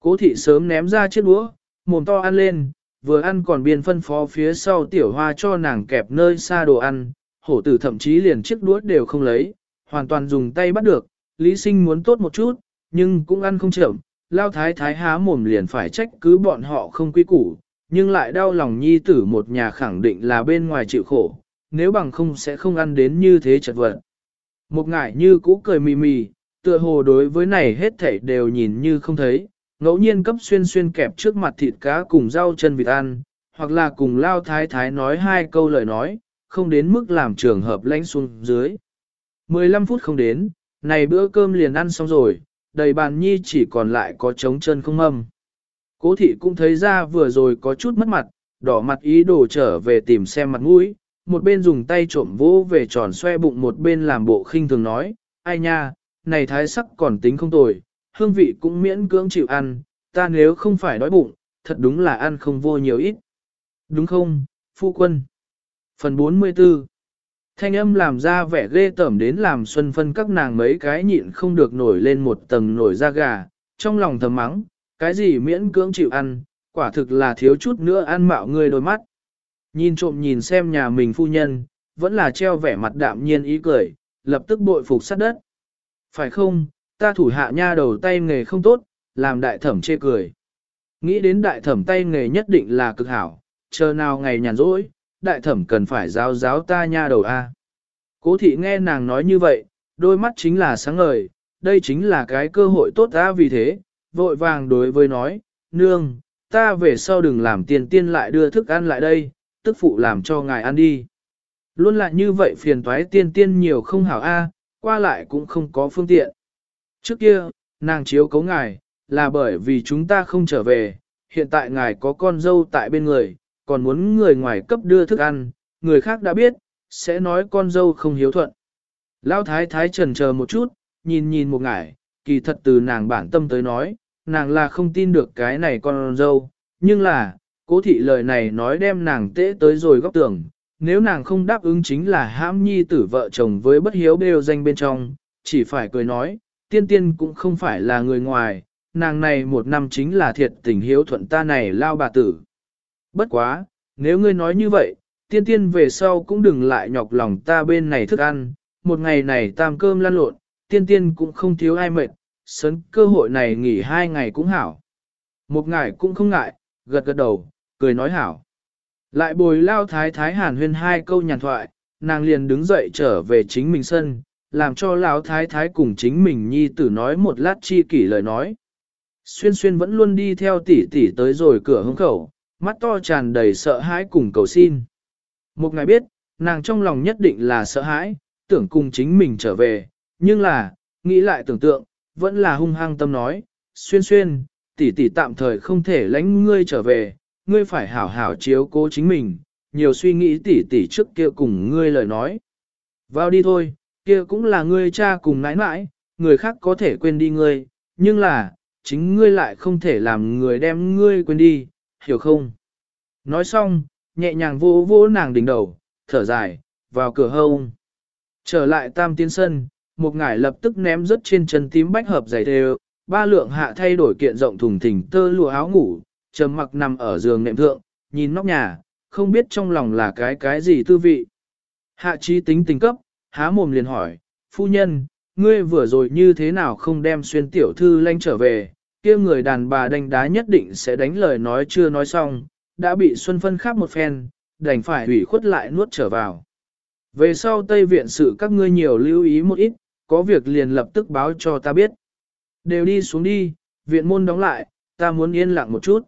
Cố thị sớm ném ra chiếc đũa, mồm to ăn lên, vừa ăn còn biên phân phó phía sau tiểu hoa cho nàng kẹp nơi xa đồ ăn, hổ tử thậm chí liền chiếc đũa đều không lấy, hoàn toàn dùng tay bắt được, lý sinh muốn tốt một chút, nhưng cũng ăn không chậm, lao thái thái há mồm liền phải trách cứ bọn họ không quy củ, nhưng lại đau lòng nhi tử một nhà khẳng định là bên ngoài chịu khổ, nếu bằng không sẽ không ăn đến như thế chật vật. Một ngải như cũ cười mì mì, tựa hồ đối với này hết thảy đều nhìn như không thấy, ngẫu nhiên cấp xuyên xuyên kẹp trước mặt thịt cá cùng rau chân vịt ăn, hoặc là cùng lao thái thái nói hai câu lời nói, không đến mức làm trường hợp lãnh xuống dưới. 15 phút không đến, này bữa cơm liền ăn xong rồi, đầy bàn nhi chỉ còn lại có trống chân không âm. Cố thị cũng thấy ra vừa rồi có chút mất mặt, đỏ mặt ý đồ trở về tìm xem mặt mũi, một bên dùng tay trộm vỗ về tròn xoe bụng một bên làm bộ khinh thường nói, ai nha, này thái sắc còn tính không tồi, hương vị cũng miễn cưỡng chịu ăn, ta nếu không phải đói bụng, thật đúng là ăn không vô nhiều ít. Đúng không, phu quân? Phần 44 Thanh âm làm ra vẻ ghê tởm đến làm xuân phân các nàng mấy cái nhịn không được nổi lên một tầng nổi da gà, trong lòng thầm mắng, cái gì miễn cưỡng chịu ăn, quả thực là thiếu chút nữa ăn mạo người đôi mắt. Nhìn trộm nhìn xem nhà mình phu nhân, vẫn là treo vẻ mặt đạm nhiên ý cười, lập tức bội phục sát đất. Phải không, ta thủ hạ nha đầu tay nghề không tốt, làm đại thẩm chê cười. Nghĩ đến đại thẩm tay nghề nhất định là cực hảo, chờ nào ngày nhàn rỗi, đại thẩm cần phải giáo giáo ta nha đầu a. Cố thị nghe nàng nói như vậy, đôi mắt chính là sáng ngời, đây chính là cái cơ hội tốt ta vì thế, vội vàng đối với nói, nương, ta về sau đừng làm tiền tiên lại đưa thức ăn lại đây, tức phụ làm cho ngài ăn đi. Luôn lại như vậy phiền toái tiên tiên nhiều không hảo a, qua lại cũng không có phương tiện. Trước kia, nàng chiếu cấu ngài, là bởi vì chúng ta không trở về, hiện tại ngài có con dâu tại bên người, còn muốn người ngoài cấp đưa thức ăn, người khác đã biết, sẽ nói con dâu không hiếu thuận. Lão thái thái trần chờ một chút, nhìn nhìn một ngải, kỳ thật từ nàng bản tâm tới nói, nàng là không tin được cái này con dâu, nhưng là, cố thị lời này nói đem nàng tễ tới rồi góc tưởng, nếu nàng không đáp ứng chính là hãm nhi tử vợ chồng với bất hiếu bêu danh bên trong, chỉ phải cười nói, tiên tiên cũng không phải là người ngoài, nàng này một năm chính là thiệt tình hiếu thuận ta này lao bà tử. Bất quá, nếu ngươi nói như vậy, tiên tiên về sau cũng đừng lại nhọc lòng ta bên này thức ăn, một ngày này tam cơm lăn lộn, tiên tiên cũng không thiếu ai mệt, sấn cơ hội này nghỉ hai ngày cũng hảo. Một ngày cũng không ngại, gật gật đầu, cười nói hảo. Lại bồi lao thái thái hàn huyên hai câu nhàn thoại, nàng liền đứng dậy trở về chính mình sân, làm cho lão thái thái cùng chính mình nhi tử nói một lát chi kỷ lời nói. Xuyên xuyên vẫn luôn đi theo tỷ tỷ tới rồi cửa hướng khẩu, mắt to tràn đầy sợ hãi cùng cầu xin. Một ngày biết, nàng trong lòng nhất định là sợ hãi, tưởng cùng chính mình trở về, nhưng là, nghĩ lại tưởng tượng, vẫn là hung hăng tâm nói, xuyên xuyên, tỷ tỷ tạm thời không thể lãnh ngươi trở về, ngươi phải hảo hảo chiếu cố chính mình, nhiều suy nghĩ tỷ tỷ trước kia cùng ngươi lời nói. Vào đi thôi, kia cũng là ngươi cha cùng nãi nãi, người khác có thể quên đi ngươi, nhưng là, chính ngươi lại không thể làm người đem ngươi quên đi, hiểu không? Nói xong, nhẹ nhàng vô vô nàng đỉnh đầu, thở dài, vào cửa hông. Trở lại tam tiên sân, một ngải lập tức ném rớt trên chân tím bách hợp giày đều, ba lượng hạ thay đổi kiện rộng thùng thình tơ lụa áo ngủ, trầm mặc nằm ở giường nệm thượng, nhìn nóc nhà, không biết trong lòng là cái cái gì tư vị. Hạ trí tính tình cấp, há mồm liền hỏi, phu nhân, ngươi vừa rồi như thế nào không đem xuyên tiểu thư lanh trở về, kia người đàn bà đánh đá nhất định sẽ đánh lời nói chưa nói xong, đã bị Xuân Phân khắp một phen, đành phải hủy khuất lại nuốt trở vào. Về sau Tây Viện sự các ngươi nhiều lưu ý một ít, có việc liền lập tức báo cho ta biết. Đều đi xuống đi, viện môn đóng lại, ta muốn yên lặng một chút.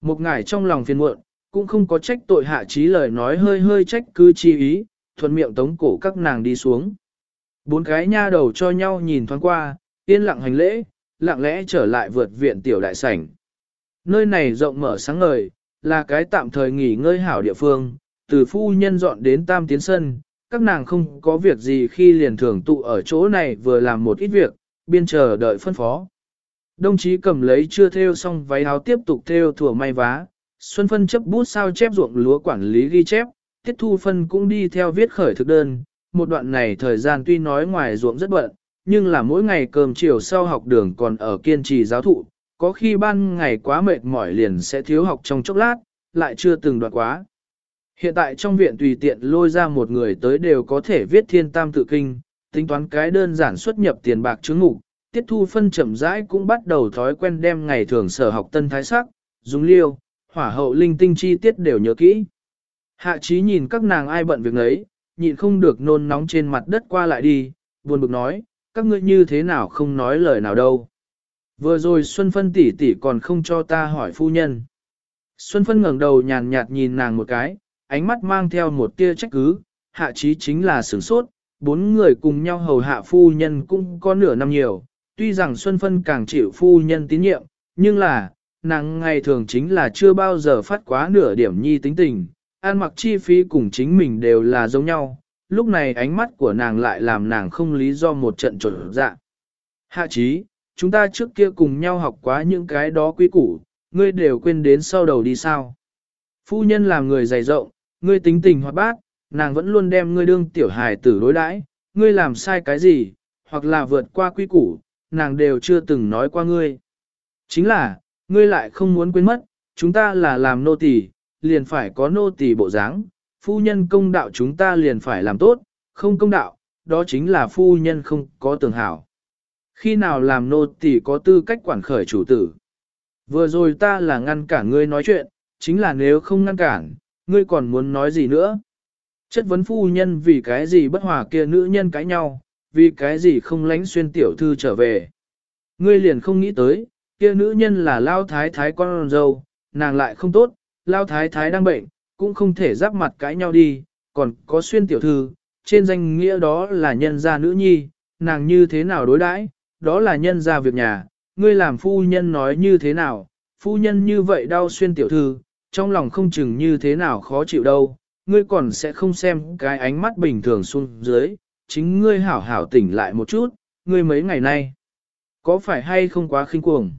Một ngải trong lòng phiền muộn, cũng không có trách tội hạ trí lời nói hơi hơi trách cứ chi ý, thuận miệng tống cổ các nàng đi xuống. Bốn cái nha đầu cho nhau nhìn thoáng qua, yên lặng hành lễ, lặng lẽ trở lại vượt viện tiểu đại sảnh. Nơi này rộng mở sáng ngời, là cái tạm thời nghỉ ngơi hảo địa phương, từ phu nhân dọn đến tam tiến sân, các nàng không có việc gì khi liền thường tụ ở chỗ này vừa làm một ít việc, biên chờ đợi phân phó. Đồng chí cầm lấy chưa theo xong váy áo tiếp tục theo thừa may vá, Xuân Phân chấp bút sao chép ruộng lúa quản lý ghi chép, Tiết Thu Phân cũng đi theo viết khởi thực đơn, một đoạn này thời gian tuy nói ngoài ruộng rất bận, nhưng là mỗi ngày cơm chiều sau học đường còn ở kiên trì giáo thụ, có khi ban ngày quá mệt mỏi liền sẽ thiếu học trong chốc lát, lại chưa từng đoạn quá. Hiện tại trong viện tùy tiện lôi ra một người tới đều có thể viết thiên tam tự kinh, tính toán cái đơn giản xuất nhập tiền bạc chứng ngục, tiết thu phân chậm rãi cũng bắt đầu thói quen đem ngày thường sở học tân thái sắc, dùng liêu, hỏa hậu linh tinh chi tiết đều nhớ kỹ. Hạ trí nhìn các nàng ai bận việc ấy, nhịn không được nôn nóng trên mặt đất qua lại đi, buồn bực nói, các ngươi như thế nào không nói lời nào đâu. Vừa rồi Xuân Phân tỷ tỷ còn không cho ta hỏi phu nhân. Xuân Phân ngẩng đầu nhàn nhạt nhìn nàng một cái, ánh mắt mang theo một tia trách cứ, hạ trí chính là sửng sốt, bốn người cùng nhau hầu hạ phu nhân cũng có nửa năm nhiều, tuy rằng Xuân Phân càng chịu phu nhân tín nhiệm, nhưng là, nàng ngày thường chính là chưa bao giờ phát quá nửa điểm nhi tính tình, an mặc chi phí cùng chính mình đều là giống nhau, lúc này ánh mắt của nàng lại làm nàng không lý do một trận trộn dạ. Hạ trí, chúng ta trước kia cùng nhau học quá những cái đó quý củ, ngươi đều quên đến sau đầu đi sao. Phu nhân làm người dày rộng, ngươi tính tình hoạt bát, nàng vẫn luôn đem ngươi đương tiểu hài tử đối đãi, ngươi làm sai cái gì, hoặc là vượt qua quy củ, nàng đều chưa từng nói qua ngươi. Chính là, ngươi lại không muốn quên mất, chúng ta là làm nô tỳ, liền phải có nô tỳ bộ dáng, phu nhân công đạo chúng ta liền phải làm tốt, không công đạo, đó chính là phu nhân không có tường hảo. Khi nào làm nô tỳ có tư cách quản khởi chủ tử? Vừa rồi ta là ngăn cả ngươi nói chuyện, chính là nếu không ngăn cản, ngươi còn muốn nói gì nữa? Chất vấn phu nhân vì cái gì bất hòa kia nữ nhân cãi nhau, vì cái gì không lánh xuyên tiểu thư trở về. Ngươi liền không nghĩ tới, kia nữ nhân là lao thái thái con dâu, nàng lại không tốt, lao thái thái đang bệnh, cũng không thể giáp mặt cãi nhau đi, còn có xuyên tiểu thư, trên danh nghĩa đó là nhân gia nữ nhi, nàng như thế nào đối đãi, đó là nhân gia việc nhà, ngươi làm phu nhân nói như thế nào, phu nhân như vậy đau xuyên tiểu thư, trong lòng không chừng như thế nào khó chịu đâu, ngươi còn sẽ không xem cái ánh mắt bình thường xuống dưới, chính ngươi hảo hảo tỉnh lại một chút, ngươi mấy ngày nay, có phải hay không quá khinh cuồng?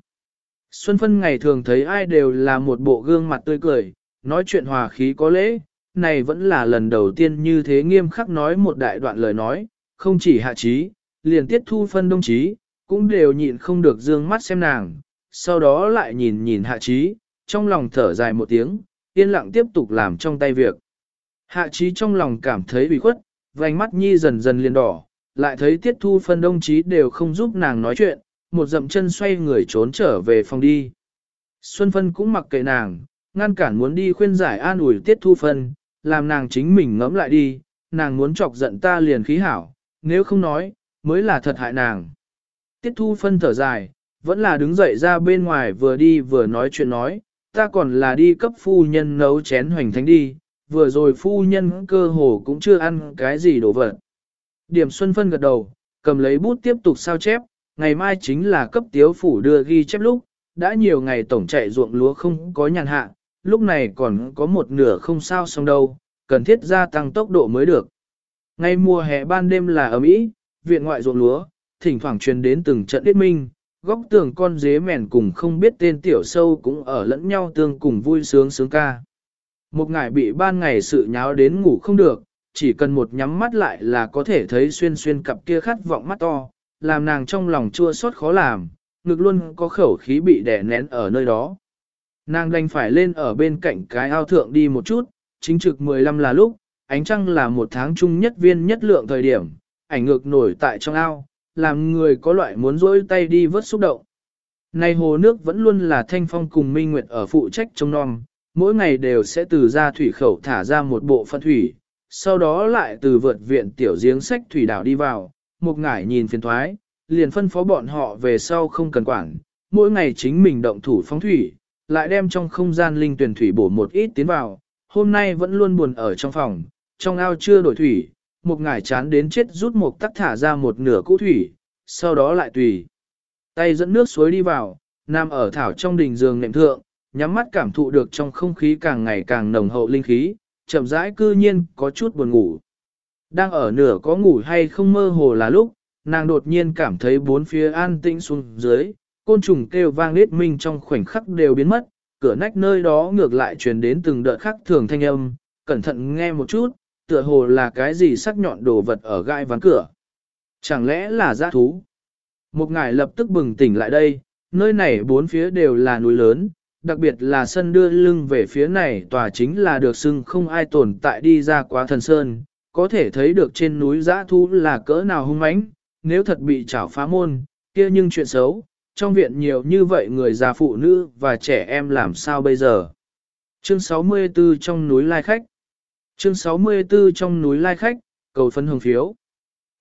Xuân Phân ngày thường thấy ai đều là một bộ gương mặt tươi cười, nói chuyện hòa khí có lễ, này vẫn là lần đầu tiên như thế nghiêm khắc nói một đại đoạn lời nói, không chỉ hạ trí, liền tiết thu phân đông trí, cũng đều nhịn không được dương mắt xem nàng, sau đó lại nhìn nhìn hạ trí, trong lòng thở dài một tiếng, yên lặng tiếp tục làm trong tay việc. Hạ trí trong lòng cảm thấy bị khuất, vành mắt nhi dần dần liền đỏ, lại thấy tiết thu phân đông trí đều không giúp nàng nói chuyện, một dậm chân xoay người trốn trở về phòng đi. Xuân phân cũng mặc kệ nàng, ngăn cản muốn đi khuyên giải an ủi tiết thu phân, làm nàng chính mình ngẫm lại đi, nàng muốn chọc giận ta liền khí hảo, nếu không nói, mới là thật hại nàng. Tiết thu phân thở dài, vẫn là đứng dậy ra bên ngoài vừa đi vừa nói chuyện nói, ta còn là đi cấp phu nhân nấu chén hoành thánh đi, vừa rồi phu nhân cơ hồ cũng chưa ăn cái gì đổ vật. Điểm Xuân Phân gật đầu, cầm lấy bút tiếp tục sao chép, ngày mai chính là cấp tiếu phủ đưa ghi chép lúc, đã nhiều ngày tổng chạy ruộng lúa không có nhàn hạ, lúc này còn có một nửa không sao xong đâu, cần thiết gia tăng tốc độ mới được. Ngay mùa hè ban đêm là ở Mỹ, viện ngoại ruộng lúa, thỉnh thoảng truyền đến từng trận đết minh, góc tường con dế mèn cùng không biết tên tiểu sâu cũng ở lẫn nhau tương cùng vui sướng sướng ca. Một ngày bị ban ngày sự nháo đến ngủ không được, chỉ cần một nhắm mắt lại là có thể thấy xuyên xuyên cặp kia khát vọng mắt to, làm nàng trong lòng chua xót khó làm, ngực luôn có khẩu khí bị đè nén ở nơi đó. Nàng đành phải lên ở bên cạnh cái ao thượng đi một chút, chính trực 15 là lúc, ánh trăng là một tháng chung nhất viên nhất lượng thời điểm, ảnh ngược nổi tại trong ao, làm người có loại muốn rỗi tay đi vớt xúc động. Này hồ nước vẫn luôn là thanh phong cùng minh nguyệt ở phụ trách trong non, mỗi ngày đều sẽ từ ra thủy khẩu thả ra một bộ phận thủy, sau đó lại từ vượt viện tiểu giếng sách thủy đảo đi vào, một ngải nhìn phiền thoái, liền phân phó bọn họ về sau không cần quản, mỗi ngày chính mình động thủ phóng thủy, lại đem trong không gian linh tuyển thủy bổ một ít tiến vào, hôm nay vẫn luôn buồn ở trong phòng, trong ao chưa đổi thủy, một ngải chán đến chết rút một tắc thả ra một nửa cũ thủy, sau đó lại tùy. Tay dẫn nước suối đi vào, nam ở thảo trong đình giường nệm thượng, nhắm mắt cảm thụ được trong không khí càng ngày càng nồng hậu linh khí, chậm rãi cư nhiên có chút buồn ngủ. Đang ở nửa có ngủ hay không mơ hồ là lúc, nàng đột nhiên cảm thấy bốn phía an tĩnh xuống dưới, côn trùng kêu vang lết minh trong khoảnh khắc đều biến mất, cửa nách nơi đó ngược lại truyền đến từng đợt khắc thường thanh âm, cẩn thận nghe một chút, tựa hồ là cái gì sắc nhọn đồ vật ở gai ván cửa. Chẳng lẽ là giã thú? Một ngài lập tức bừng tỉnh lại đây, nơi này bốn phía đều là núi lớn, đặc biệt là sân đưa lưng về phía này tòa chính là được xưng không ai tồn tại đi ra quá thần sơn, có thể thấy được trên núi giã thú là cỡ nào hung mãnh, nếu thật bị chảo phá môn, kia nhưng chuyện xấu, trong viện nhiều như vậy người già phụ nữ và trẻ em làm sao bây giờ. Chương 64 trong núi lai khách Chương 64 trong núi lai khách, cầu phân hồng phiếu.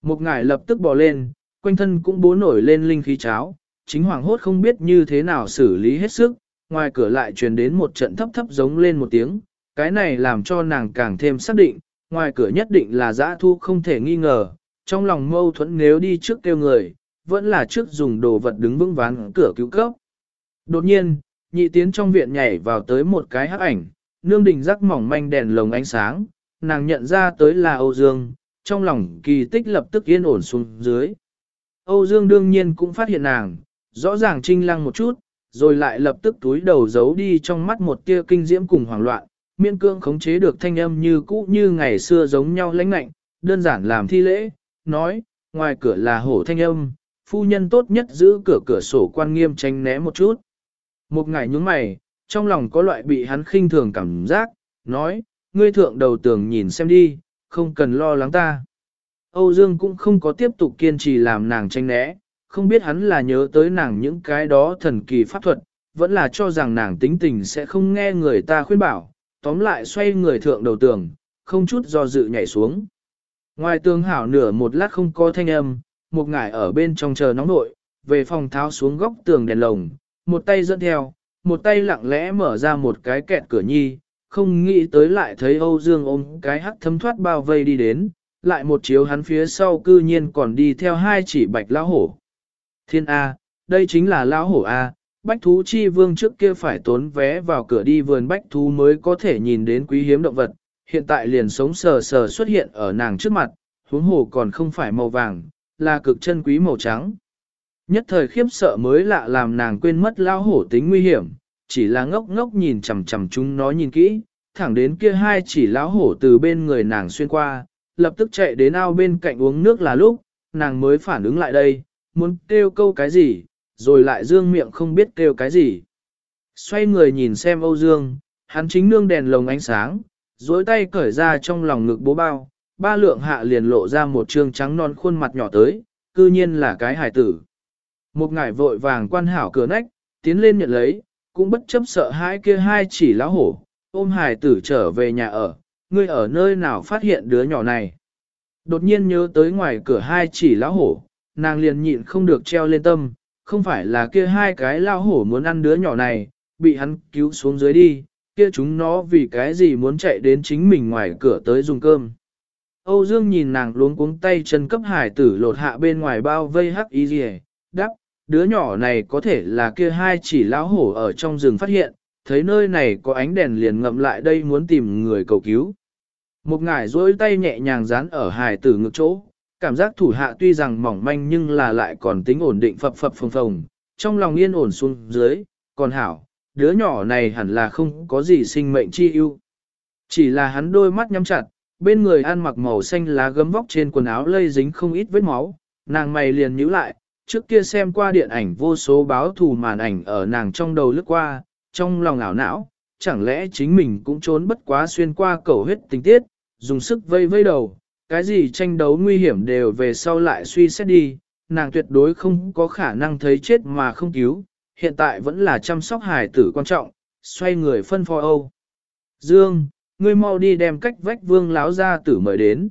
Một ngải lập tức bò lên, quanh thân cũng bố nổi lên linh khí cháo, chính hoàng hốt không biết như thế nào xử lý hết sức, ngoài cửa lại truyền đến một trận thấp thấp giống lên một tiếng, cái này làm cho nàng càng thêm xác định, ngoài cửa nhất định là dã thu không thể nghi ngờ, trong lòng mâu thuẫn nếu đi trước kêu người, vẫn là trước dùng đồ vật đứng vững ván cửa cứu cấp. Đột nhiên, nhị tiến trong viện nhảy vào tới một cái hắc ảnh, nương đình rắc mỏng manh đèn lồng ánh sáng, nàng nhận ra tới là Âu Dương, trong lòng kỳ tích lập tức yên ổn xuống dưới. Âu Dương đương nhiên cũng phát hiện nàng, rõ ràng trinh lăng một chút, rồi lại lập tức túi đầu giấu đi trong mắt một tia kinh diễm cùng hoảng loạn, miên cương khống chế được thanh âm như cũ như ngày xưa giống nhau lãnh lạnh, đơn giản làm thi lễ, nói, ngoài cửa là hổ thanh âm, phu nhân tốt nhất giữ cửa cửa sổ quan nghiêm tránh né một chút. Một ngày nhướng mày, trong lòng có loại bị hắn khinh thường cảm giác, nói, ngươi thượng đầu tường nhìn xem đi, không cần lo lắng ta. Âu Dương cũng không có tiếp tục kiên trì làm nàng tranh né, không biết hắn là nhớ tới nàng những cái đó thần kỳ pháp thuật, vẫn là cho rằng nàng tính tình sẽ không nghe người ta khuyên bảo, tóm lại xoay người thượng đầu tường, không chút do dự nhảy xuống. Ngoài tường hảo nửa một lát không có thanh âm, một ngải ở bên trong chờ nóng nội, về phòng tháo xuống góc tường đèn lồng, một tay dẫn theo, một tay lặng lẽ mở ra một cái kẹt cửa nhi, không nghĩ tới lại thấy Âu Dương ôm cái hắc thấm thoát bao vây đi đến, lại một chiếu hắn phía sau cư nhiên còn đi theo hai chỉ bạch lão hổ. Thiên A, đây chính là lão hổ A, bách thú chi vương trước kia phải tốn vé vào cửa đi vườn bách thú mới có thể nhìn đến quý hiếm động vật, hiện tại liền sống sờ sờ xuất hiện ở nàng trước mặt, huống hồ còn không phải màu vàng, là cực chân quý màu trắng. Nhất thời khiếp sợ mới lạ làm nàng quên mất lão hổ tính nguy hiểm, chỉ là ngốc ngốc nhìn chằm chằm chúng nó nhìn kỹ, thẳng đến kia hai chỉ lão hổ từ bên người nàng xuyên qua, lập tức chạy đến ao bên cạnh uống nước là lúc, nàng mới phản ứng lại đây, muốn kêu câu cái gì, rồi lại dương miệng không biết kêu cái gì. Xoay người nhìn xem Âu Dương, hắn chính nương đèn lồng ánh sáng, dối tay cởi ra trong lòng ngực bố bao, ba lượng hạ liền lộ ra một trương trắng non khuôn mặt nhỏ tới, cư nhiên là cái hải tử. Một ngải vội vàng quan hảo cửa nách, tiến lên nhận lấy, cũng bất chấp sợ hãi kia hai chỉ lão hổ, ôm hải tử trở về nhà ở, ngươi ở nơi nào phát hiện đứa nhỏ này. Đột nhiên nhớ tới ngoài cửa hai chỉ lão hổ, nàng liền nhịn không được treo lên tâm, không phải là kia hai cái lão hổ muốn ăn đứa nhỏ này, bị hắn cứu xuống dưới đi, kia chúng nó vì cái gì muốn chạy đến chính mình ngoài cửa tới dùng cơm. Âu Dương nhìn nàng luống cuống tay chân cấp hải tử lột hạ bên ngoài bao vây hắc y rìa, đắp, đứa nhỏ này có thể là kia hai chỉ lão hổ ở trong rừng phát hiện, thấy nơi này có ánh đèn liền ngậm lại đây muốn tìm người cầu cứu. Một ngải duỗi tay nhẹ nhàng dán ở hài tử ngực chỗ, cảm giác thủ hạ tuy rằng mỏng manh nhưng là lại còn tính ổn định phập phập phồng phồng, trong lòng yên ổn xuống dưới, còn hảo, đứa nhỏ này hẳn là không có gì sinh mệnh chi ưu. Chỉ là hắn đôi mắt nhắm chặt, bên người ăn mặc màu xanh lá gấm vóc trên quần áo lây dính không ít vết máu, nàng mày liền nhíu lại, trước kia xem qua điện ảnh vô số báo thù màn ảnh ở nàng trong đầu lướt qua, trong lòng ảo não, chẳng lẽ chính mình cũng trốn bất quá xuyên qua cầu huyết tình tiết, dùng sức vây vây đầu, cái gì tranh đấu nguy hiểm đều về sau lại suy xét đi, nàng tuyệt đối không có khả năng thấy chết mà không cứu, hiện tại vẫn là chăm sóc hài tử quan trọng, xoay người phân phó Âu. Dương, ngươi mau đi đem cách vách vương láo ra tử mời đến.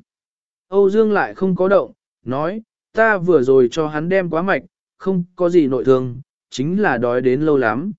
Âu Dương lại không có động, nói, ta vừa rồi cho hắn đem quá mạch, không có gì nội thương, chính là đói đến lâu lắm.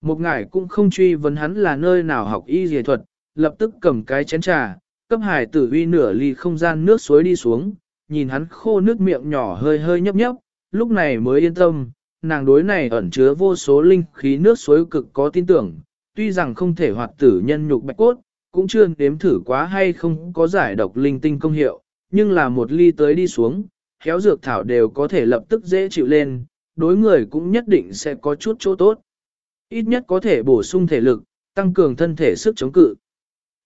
Một ngải cũng không truy vấn hắn là nơi nào học y dề thuật, lập tức cầm cái chén trà, cấp hải tử uy nửa ly không gian nước suối đi xuống, nhìn hắn khô nước miệng nhỏ hơi hơi nhấp nhấp, lúc này mới yên tâm, nàng đối này ẩn chứa vô số linh khí nước suối cực có tin tưởng, tuy rằng không thể hoạt tử nhân nhục bạch cốt, cũng chưa nếm thử quá hay không có giải độc linh tinh công hiệu, nhưng là một ly tới đi xuống, khéo dược thảo đều có thể lập tức dễ chịu lên, đối người cũng nhất định sẽ có chút chỗ tốt. Ít nhất có thể bổ sung thể lực, tăng cường thân thể sức chống cự.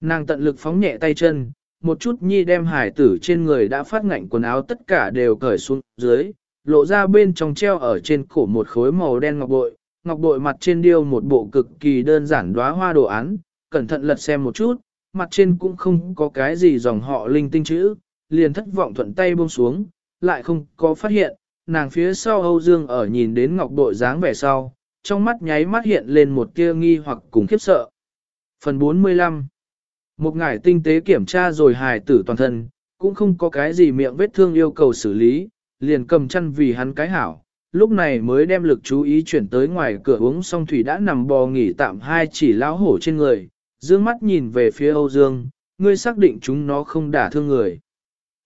Nàng tận lực phóng nhẹ tay chân, một chút nhi đem hải tử trên người đã phát ngạnh quần áo tất cả đều cởi xuống dưới, lộ ra bên trong treo ở trên cổ một khối màu đen ngọc bội, ngọc bội mặt trên điêu một bộ cực kỳ đơn giản đóa hoa đồ án, cẩn thận lật xem một chút, mặt trên cũng không có cái gì dòng họ linh tinh chữ, liền thất vọng thuận tay buông xuống, lại không có phát hiện, nàng phía sau Âu Dương ở nhìn đến ngọc bội dáng vẻ sau, trong mắt nháy mắt hiện lên một tia nghi hoặc cùng khiếp sợ. Phần 45 Một ngải tinh tế kiểm tra rồi hài tử toàn thân, cũng không có cái gì miệng vết thương yêu cầu xử lý, liền cầm chăn vì hắn cái hảo, lúc này mới đem lực chú ý chuyển tới ngoài cửa uống xong thủy đã nằm bò nghỉ tạm hai chỉ lão hổ trên người, dương mắt nhìn về phía Âu Dương, ngươi xác định chúng nó không đả thương người.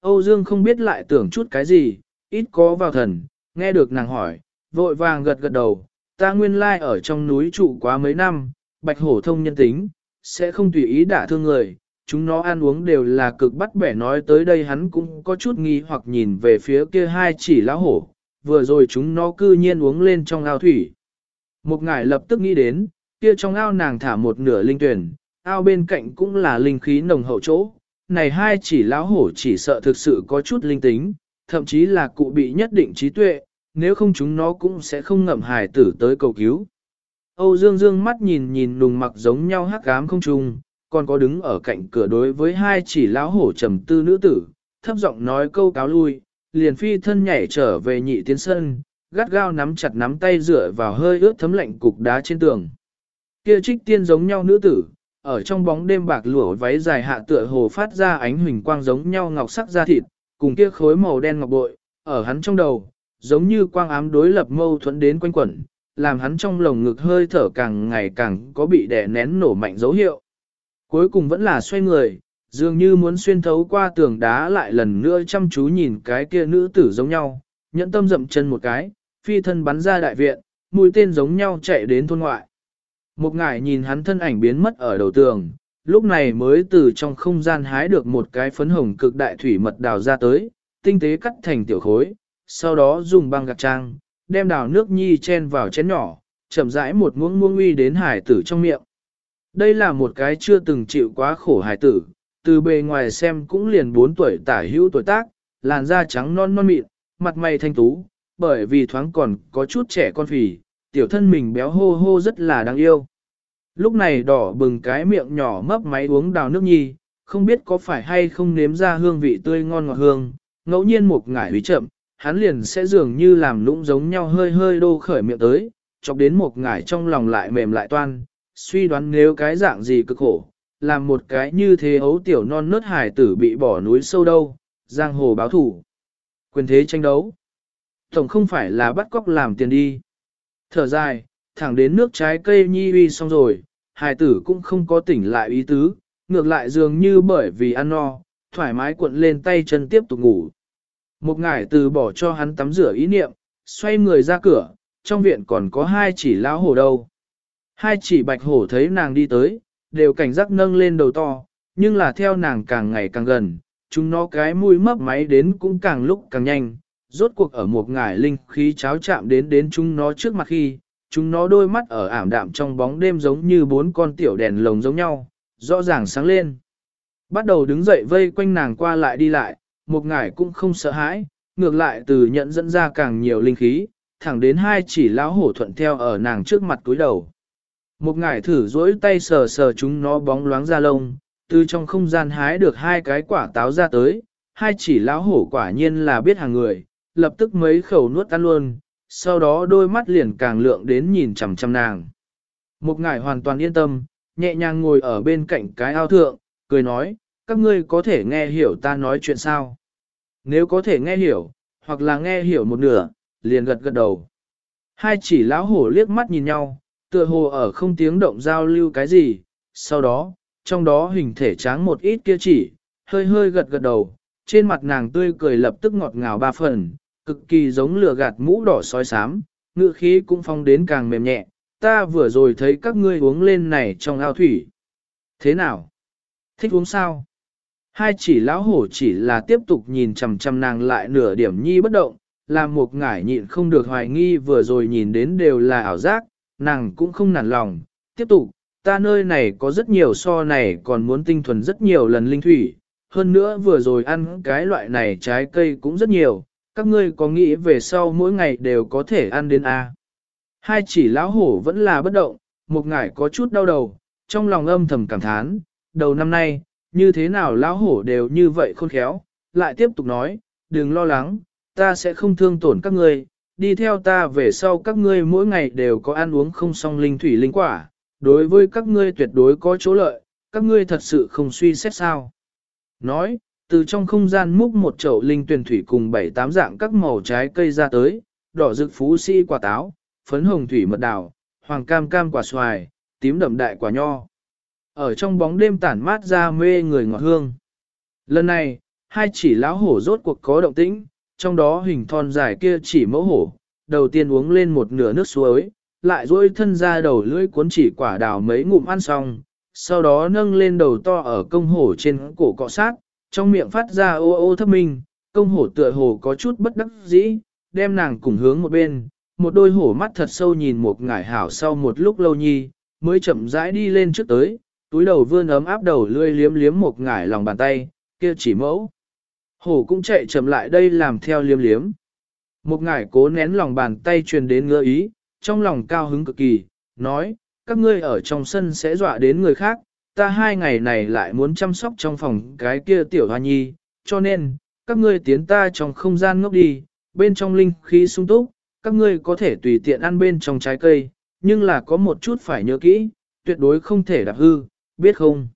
Âu Dương không biết lại tưởng chút cái gì, ít có vào thần, nghe được nàng hỏi, vội vàng gật gật đầu, ta nguyên lai ở trong núi trụ quá mấy năm, bạch hổ thông nhân tính, sẽ không tùy ý đả thương người, chúng nó ăn uống đều là cực bắt bẻ nói tới đây hắn cũng có chút nghi hoặc nhìn về phía kia hai chỉ lão hổ, vừa rồi chúng nó cư nhiên uống lên trong ao thủy. Một ngải lập tức nghĩ đến, kia trong ao nàng thả một nửa linh tuyển, ao bên cạnh cũng là linh khí nồng hậu chỗ, này hai chỉ lão hổ chỉ sợ thực sự có chút linh tính, thậm chí là cụ bị nhất định trí tuệ, nếu không chúng nó cũng sẽ không ngậm hài tử tới cầu cứu. Âu Dương Dương mắt nhìn nhìn nùng mặc giống nhau hắc ám không trùng, còn có đứng ở cạnh cửa đối với hai chỉ lão hổ trầm tư nữ tử, thấp giọng nói câu cáo lui, liền phi thân nhảy trở về nhị tiến sân, gắt gao nắm chặt nắm tay dựa vào hơi ướt thấm lạnh cục đá trên tường. Kia trích tiên giống nhau nữ tử, ở trong bóng đêm bạc lụa váy dài hạ tựa hồ phát ra ánh huỳnh quang giống nhau ngọc sắc da thịt, cùng kia khối màu đen ngọc bội, ở hắn trong đầu, giống như quang ám đối lập mâu thuẫn đến quanh quẩn, làm hắn trong lồng ngực hơi thở càng ngày càng có bị đè nén nổ mạnh dấu hiệu. Cuối cùng vẫn là xoay người, dường như muốn xuyên thấu qua tường đá lại lần nữa chăm chú nhìn cái kia nữ tử giống nhau, nhẫn tâm dậm chân một cái, phi thân bắn ra đại viện, mũi tên giống nhau chạy đến thôn ngoại. Một ngải nhìn hắn thân ảnh biến mất ở đầu tường, lúc này mới từ trong không gian hái được một cái phấn hồng cực đại thủy mật đào ra tới, tinh tế cắt thành tiểu khối, sau đó dùng băng gạc trang, đem đào nước nhi chen vào chén nhỏ, chậm rãi một muỗng muỗng uy đến hải tử trong miệng. Đây là một cái chưa từng chịu quá khổ hải tử, từ bề ngoài xem cũng liền 4 tuổi tả hữu tuổi tác, làn da trắng non non mịn, mặt mày thanh tú, bởi vì thoáng còn có chút trẻ con phì, tiểu thân mình béo hô hô rất là đáng yêu. Lúc này đỏ bừng cái miệng nhỏ mấp máy uống đào nước nhi, không biết có phải hay không nếm ra hương vị tươi ngon ngọt hương, ngẫu nhiên một ngải hủy chậm, hắn liền sẽ dường như làm lũng giống nhau hơi hơi đô khởi miệng tới, chọc đến một ngải trong lòng lại mềm lại toan, suy đoán nếu cái dạng gì cực khổ, làm một cái như thế ấu tiểu non nớt hải tử bị bỏ núi sâu đâu, giang hồ báo thủ. Quyền thế tranh đấu. Tổng không phải là bắt cóc làm tiền đi. Thở dài, thẳng đến nước trái cây nhi uy xong rồi, hải tử cũng không có tỉnh lại ý tứ, ngược lại dường như bởi vì ăn no, thoải mái cuộn lên tay chân tiếp tục ngủ. Một ngải từ bỏ cho hắn tắm rửa ý niệm, xoay người ra cửa, trong viện còn có hai chỉ lão hổ đâu. Hai chỉ bạch hổ thấy nàng đi tới, đều cảnh giác nâng lên đầu to, nhưng là theo nàng càng ngày càng gần, chúng nó cái mũi mấp máy đến cũng càng lúc càng nhanh, rốt cuộc ở một ngải linh khí cháo chạm đến đến chúng nó trước mặt khi, chúng nó đôi mắt ở ảm đạm trong bóng đêm giống như bốn con tiểu đèn lồng giống nhau, rõ ràng sáng lên. Bắt đầu đứng dậy vây quanh nàng qua lại đi lại, một ngải cũng không sợ hãi, ngược lại từ nhận dẫn ra càng nhiều linh khí, thẳng đến hai chỉ lão hổ thuận theo ở nàng trước mặt túi đầu. Một ngải thử duỗi tay sờ sờ chúng nó bóng loáng ra lông, từ trong không gian hái được hai cái quả táo ra tới, hai chỉ lão hổ quả nhiên là biết hàng người, lập tức mấy khẩu nuốt ăn luôn, sau đó đôi mắt liền càng lượng đến nhìn chằm chằm nàng. Một ngải hoàn toàn yên tâm, nhẹ nhàng ngồi ở bên cạnh cái ao thượng, cười nói, các ngươi có thể nghe hiểu ta nói chuyện sao? Nếu có thể nghe hiểu, hoặc là nghe hiểu một nửa, liền gật gật đầu. Hai chỉ lão hổ liếc mắt nhìn nhau, tựa hồ ở không tiếng động giao lưu cái gì, sau đó, trong đó hình thể tráng một ít kia chỉ, hơi hơi gật gật đầu, trên mặt nàng tươi cười lập tức ngọt ngào ba phần, cực kỳ giống lửa gạt mũ đỏ sói xám, ngựa khí cũng phong đến càng mềm nhẹ, ta vừa rồi thấy các ngươi uống lên này trong ao thủy. Thế nào? Thích uống sao? Hai chỉ lão hổ chỉ là tiếp tục nhìn chằm chằm nàng lại nửa điểm nhi bất động, làm một ngải nhịn không được hoài nghi vừa rồi nhìn đến đều là ảo giác, nàng cũng không nản lòng. Tiếp tục, ta nơi này có rất nhiều so này còn muốn tinh thuần rất nhiều lần linh thủy, hơn nữa vừa rồi ăn cái loại này trái cây cũng rất nhiều, các ngươi có nghĩ về sau mỗi ngày đều có thể ăn đến A. Hai chỉ lão hổ vẫn là bất động, một ngải có chút đau đầu, trong lòng âm thầm cảm thán, đầu năm nay, như thế nào lão hổ đều như vậy khôn khéo, lại tiếp tục nói, đừng lo lắng, ta sẽ không thương tổn các ngươi, đi theo ta về sau các ngươi mỗi ngày đều có ăn uống không song linh thủy linh quả, đối với các ngươi tuyệt đối có chỗ lợi, các ngươi thật sự không suy xét sao. Nói, từ trong không gian múc một chậu linh tuyển thủy cùng bảy tám dạng các màu trái cây ra tới, đỏ rực phú sĩ quả táo, phấn hồng thủy mật đào, hoàng cam cam quả xoài, tím đậm đại quả nho. Ở trong bóng đêm tản mát ra mê người ngọt hương. Lần này, hai chỉ lão hổ rốt cuộc có động tĩnh, trong đó hình thon dài kia chỉ mẫu hổ, đầu tiên uống lên một nửa nước suối, lại duỗi thân ra đầu lưỡi cuốn chỉ quả đào mấy ngụm ăn xong, sau đó nâng lên đầu to ở công hổ trên cổ cọ sát, trong miệng phát ra ô ô thấp minh, công hổ tựa hồ có chút bất đắc dĩ, đem nàng cùng hướng một bên, một đôi hổ mắt thật sâu nhìn một ngải hảo sau một lúc lâu nhi, mới chậm rãi đi lên trước tới, túi đầu vươn ấm áp đầu lươi liếm liếm một ngải lòng bàn tay, kia chỉ mẫu. Hổ cũng chạy chậm lại đây làm theo liếm liếm. Một ngải cố nén lòng bàn tay truyền đến ngỡ ý, trong lòng cao hứng cực kỳ, nói, các ngươi ở trong sân sẽ dọa đến người khác, ta hai ngày này lại muốn chăm sóc trong phòng cái kia tiểu hoa nhi, cho nên, các ngươi tiến ta trong không gian ngốc đi, bên trong linh khí sung túc, các ngươi có thể tùy tiện ăn bên trong trái cây, nhưng là có một chút phải nhớ kỹ, tuyệt đối không thể đạp hư, biết không?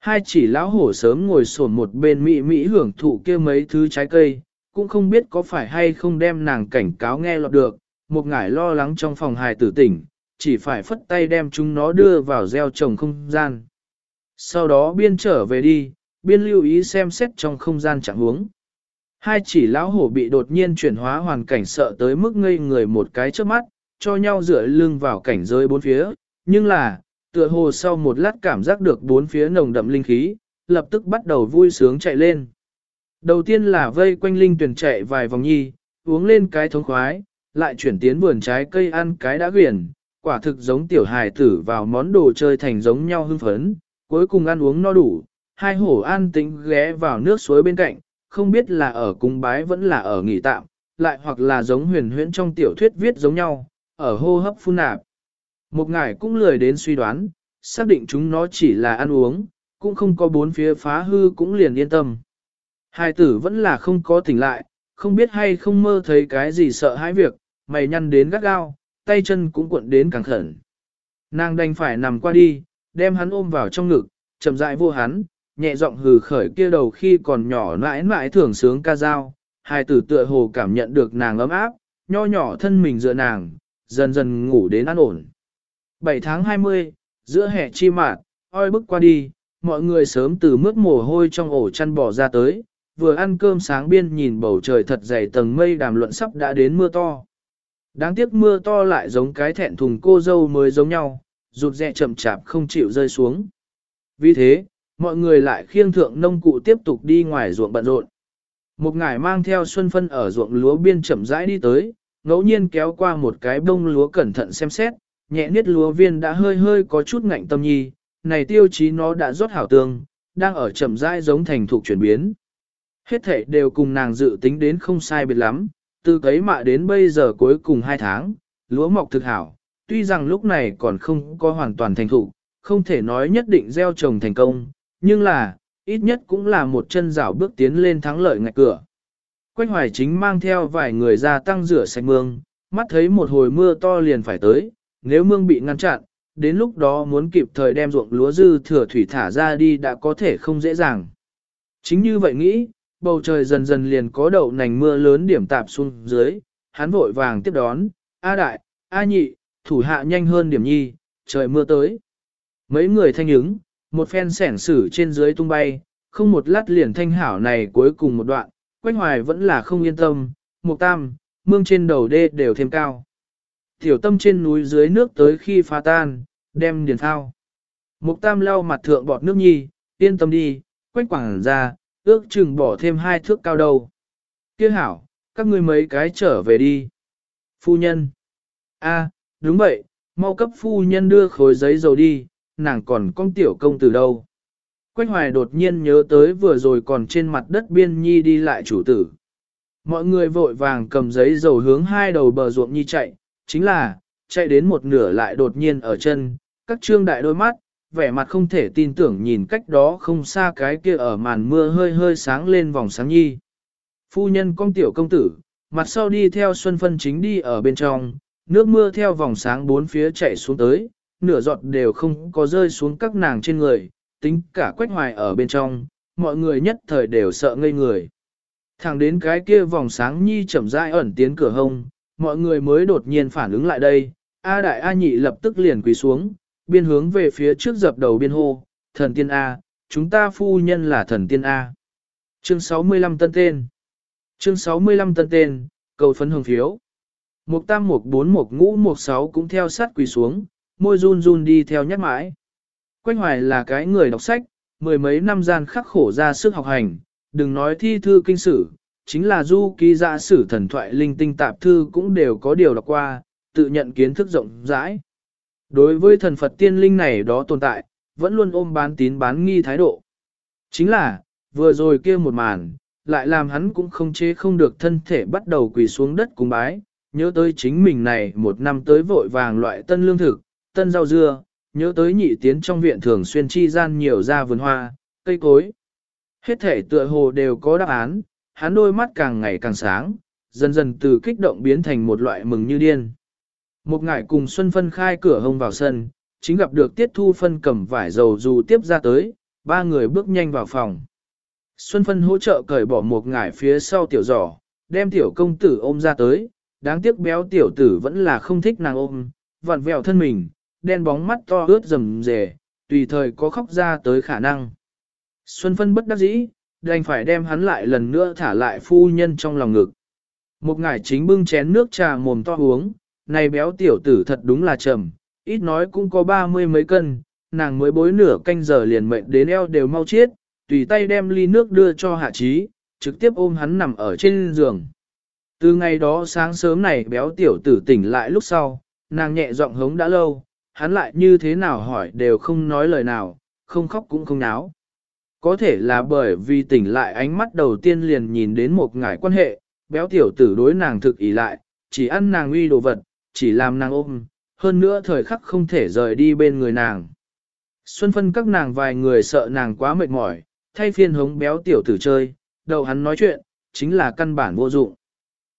Hai chỉ lão hổ sớm ngồi sổn một bên mỹ mỹ hưởng thụ kia mấy thứ trái cây, cũng không biết có phải hay không đem nàng cảnh cáo nghe lọt được, một ngải lo lắng trong phòng hài tử tỉnh, chỉ phải phất tay đem chúng nó đưa vào gieo trồng không gian. Sau đó biên trở về đi, biên lưu ý xem xét trong không gian chẳng huống. Hai chỉ lão hổ bị đột nhiên chuyển hóa hoàn cảnh sợ tới mức ngây người một cái trước mắt, cho nhau dựa lưng vào cảnh giới bốn phía, nhưng là, tựa hồ sau một lát cảm giác được bốn phía nồng đậm linh khí, lập tức bắt đầu vui sướng chạy lên. Đầu tiên là vây quanh linh tuyển chạy vài vòng nhi, uống lên cái thống khoái, lại chuyển tiến vườn trái cây ăn cái đã quyển, quả thực giống tiểu hài tử vào món đồ chơi thành giống nhau hưng phấn, cuối cùng ăn uống no đủ, hai hổ an tĩnh ghé vào nước suối bên cạnh, không biết là ở cung bái vẫn là ở nghỉ tạm, lại hoặc là giống huyền huyễn trong tiểu thuyết viết giống nhau, ở hô hấp phun nạp. Một ngải cũng lười đến suy đoán, xác định chúng nó chỉ là ăn uống, cũng không có bốn phía phá hư cũng liền yên tâm. Hai tử vẫn là không có tỉnh lại, không biết hay không mơ thấy cái gì sợ hãi việc, mày nhăn đến gắt gao, tay chân cũng cuộn đến càng khẩn. Nàng đành phải nằm qua đi, đem hắn ôm vào trong ngực, chậm rãi vô hắn, nhẹ giọng hừ khởi kia đầu khi còn nhỏ mãi mãi thưởng sướng ca dao, hai tử tựa hồ cảm nhận được nàng ấm áp, nho nhỏ thân mình dựa nàng, dần dần ngủ đến an ổn. 7 tháng 20, giữa hè chi mạn, oi bức qua đi, mọi người sớm từ mướt mồ hôi trong ổ chăn bò ra tới, vừa ăn cơm sáng biên nhìn bầu trời thật dày tầng mây đàm luận sắp đã đến mưa to. Đáng tiếc mưa to lại giống cái thẹn thùng cô dâu mới giống nhau, rụt rè chậm chạp không chịu rơi xuống. Vì thế, mọi người lại khiêng thượng nông cụ tiếp tục đi ngoài ruộng bận rộn. Một ngải mang theo Xuân Phân ở ruộng lúa biên chậm rãi đi tới, ngẫu nhiên kéo qua một cái bông lúa cẩn thận xem xét, nhẹ niết lúa viên đã hơi hơi có chút ngạnh tâm nhi, này tiêu chí nó đã rót hảo tương, đang ở chậm rãi giống thành thục chuyển biến. Hết thể đều cùng nàng dự tính đến không sai biệt lắm, từ cấy mạ đến bây giờ cuối cùng 2 tháng, lúa mọc thực hảo, tuy rằng lúc này còn không có hoàn toàn thành thục, không thể nói nhất định gieo trồng thành công, nhưng là, ít nhất cũng là một chân rào bước tiến lên thắng lợi ngạch cửa. Quách hoài chính mang theo vài người ra tăng rửa sạch mương, mắt thấy một hồi mưa to liền phải tới, nếu mương bị ngăn chặn, đến lúc đó muốn kịp thời đem ruộng lúa dư thừa thủy thả ra đi đã có thể không dễ dàng. Chính như vậy nghĩ, bầu trời dần dần liền có đậu nành mưa lớn điểm tạp xuống dưới, hắn vội vàng tiếp đón, A đại, A nhị, thủ hạ nhanh hơn điểm nhi, trời mưa tới. Mấy người thanh ứng, một phen sẻn sử trên dưới tung bay, không một lát liền thanh hảo này cuối cùng một đoạn, quanh hoài vẫn là không yên tâm, mục tam, mương trên đầu đê đều thêm cao. Tiểu tâm trên núi dưới nước tới khi phá tan, đem điền thao. Mục tam lau mặt thượng bọt nước nhi, yên tâm đi, quanh quảng ra, ước chừng bỏ thêm hai thước cao đầu. Kia hảo, các ngươi mấy cái trở về đi. Phu nhân. a đúng vậy, mau cấp phu nhân đưa khối giấy dầu đi, nàng còn con tiểu công từ đâu. Quách hoài đột nhiên nhớ tới vừa rồi còn trên mặt đất biên nhi đi lại chủ tử. Mọi người vội vàng cầm giấy dầu hướng hai đầu bờ ruộng nhi chạy, chính là, chạy đến một nửa lại đột nhiên ở chân, các trương đại đôi mắt, vẻ mặt không thể tin tưởng nhìn cách đó không xa cái kia ở màn mưa hơi hơi sáng lên vòng sáng nhi. Phu nhân con tiểu công tử, mặt sau đi theo Xuân Phân chính đi ở bên trong, nước mưa theo vòng sáng bốn phía chạy xuống tới, nửa giọt đều không có rơi xuống các nàng trên người, tính cả quách hoài ở bên trong, mọi người nhất thời đều sợ ngây người. Thẳng đến cái kia vòng sáng nhi chậm rãi ẩn tiến cửa hông, mọi người mới đột nhiên phản ứng lại đây, A đại A nhị lập tức liền quỳ xuống, biên hướng về phía trước dập đầu biên hô, thần tiên A, chúng ta phu nhân là thần tiên A. Chương 65 tân tên Chương 65 tân tên, cầu phấn hồng phiếu. Mục tam mục bốn mục ngũ mục sáu cũng theo sát quỳ xuống, môi run run đi theo nhắc mãi. Quanh hoài là cái người đọc sách, mười mấy năm gian khắc khổ ra sức học hành, đừng nói thi thư kinh sử, chính là du ký giả sử thần thoại linh tinh tạp thư cũng đều có điều đọc qua, tự nhận kiến thức rộng rãi. Đối với thần Phật tiên linh này đó tồn tại, vẫn luôn ôm bán tín bán nghi thái độ. Chính là, vừa rồi kia một màn, lại làm hắn cũng không chế không được thân thể bắt đầu quỳ xuống đất cung bái, nhớ tới chính mình này một năm tới vội vàng loại tân lương thực, tân rau dưa, nhớ tới nhị tiến trong viện thường xuyên chi gian nhiều ra vườn hoa, cây cối. Hết thể tựa hồ đều có đáp án, hắn đôi mắt càng ngày càng sáng, dần dần từ kích động biến thành một loại mừng như điên. Một ngải cùng Xuân Phân khai cửa hông vào sân, chính gặp được Tiết Thu Phân cầm vải dầu dù tiếp ra tới, ba người bước nhanh vào phòng. Xuân Phân hỗ trợ cởi bỏ một ngải phía sau tiểu giỏ, đem tiểu công tử ôm ra tới, đáng tiếc béo tiểu tử vẫn là không thích nàng ôm, vặn vẹo thân mình, đen bóng mắt to ướt rầm rề, tùy thời có khóc ra tới khả năng. Xuân Phân bất đắc dĩ, đành phải đem hắn lại lần nữa thả lại phu nhân trong lòng ngực. Một ngải chính bưng chén nước trà mồm to uống, này béo tiểu tử thật đúng là trầm, ít nói cũng có ba mươi mấy cân, nàng mới bối nửa canh giờ liền mệnh đến eo đều mau chết, tùy tay đem ly nước đưa cho hạ trí, trực tiếp ôm hắn nằm ở trên giường. Từ ngày đó sáng sớm này béo tiểu tử tỉnh lại lúc sau, nàng nhẹ giọng hống đã lâu, hắn lại như thế nào hỏi đều không nói lời nào, không khóc cũng không náo. Có thể là bởi vì tỉnh lại ánh mắt đầu tiên liền nhìn đến một ngải quan hệ, béo tiểu tử đối nàng thực ý lại, chỉ ăn nàng uy đồ vật, chỉ làm nàng ôm, hơn nữa thời khắc không thể rời đi bên người nàng. Xuân phân các nàng vài người sợ nàng quá mệt mỏi, thay phiên hống béo tiểu tử chơi, đầu hắn nói chuyện, chính là căn bản vô dụng.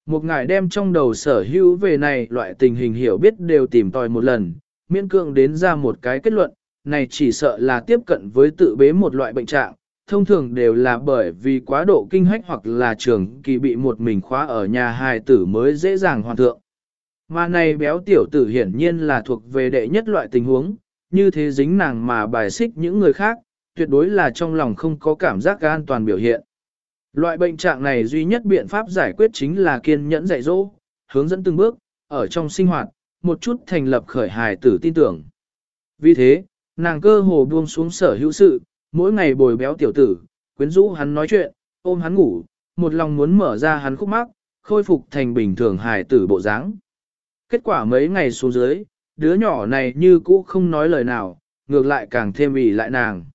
Một ngài đem trong đầu sở hữu về này loại tình hình hiểu biết đều tìm tòi một lần, miễn cưỡng đến ra một cái kết luận, này chỉ sợ là tiếp cận với tự bế một loại bệnh trạng, thông thường đều là bởi vì quá độ kinh hách hoặc là trường kỳ bị một mình khóa ở nhà hài tử mới dễ dàng hoàn thượng. Mà này béo tiểu tử hiển nhiên là thuộc về đệ nhất loại tình huống, như thế dính nàng mà bài xích những người khác, tuyệt đối là trong lòng không có cảm giác an toàn biểu hiện. Loại bệnh trạng này duy nhất biện pháp giải quyết chính là kiên nhẫn dạy dỗ, hướng dẫn từng bước, ở trong sinh hoạt, một chút thành lập khởi hài tử tin tưởng. Vì thế, nàng cơ hồ buông xuống sở hữu sự, mỗi ngày bồi béo tiểu tử, quyến rũ hắn nói chuyện, ôm hắn ngủ, một lòng muốn mở ra hắn khúc mắc, khôi phục thành bình thường hài tử bộ dáng. Kết quả mấy ngày xuống dưới, đứa nhỏ này như cũ không nói lời nào, ngược lại càng thêm ủy lại nàng.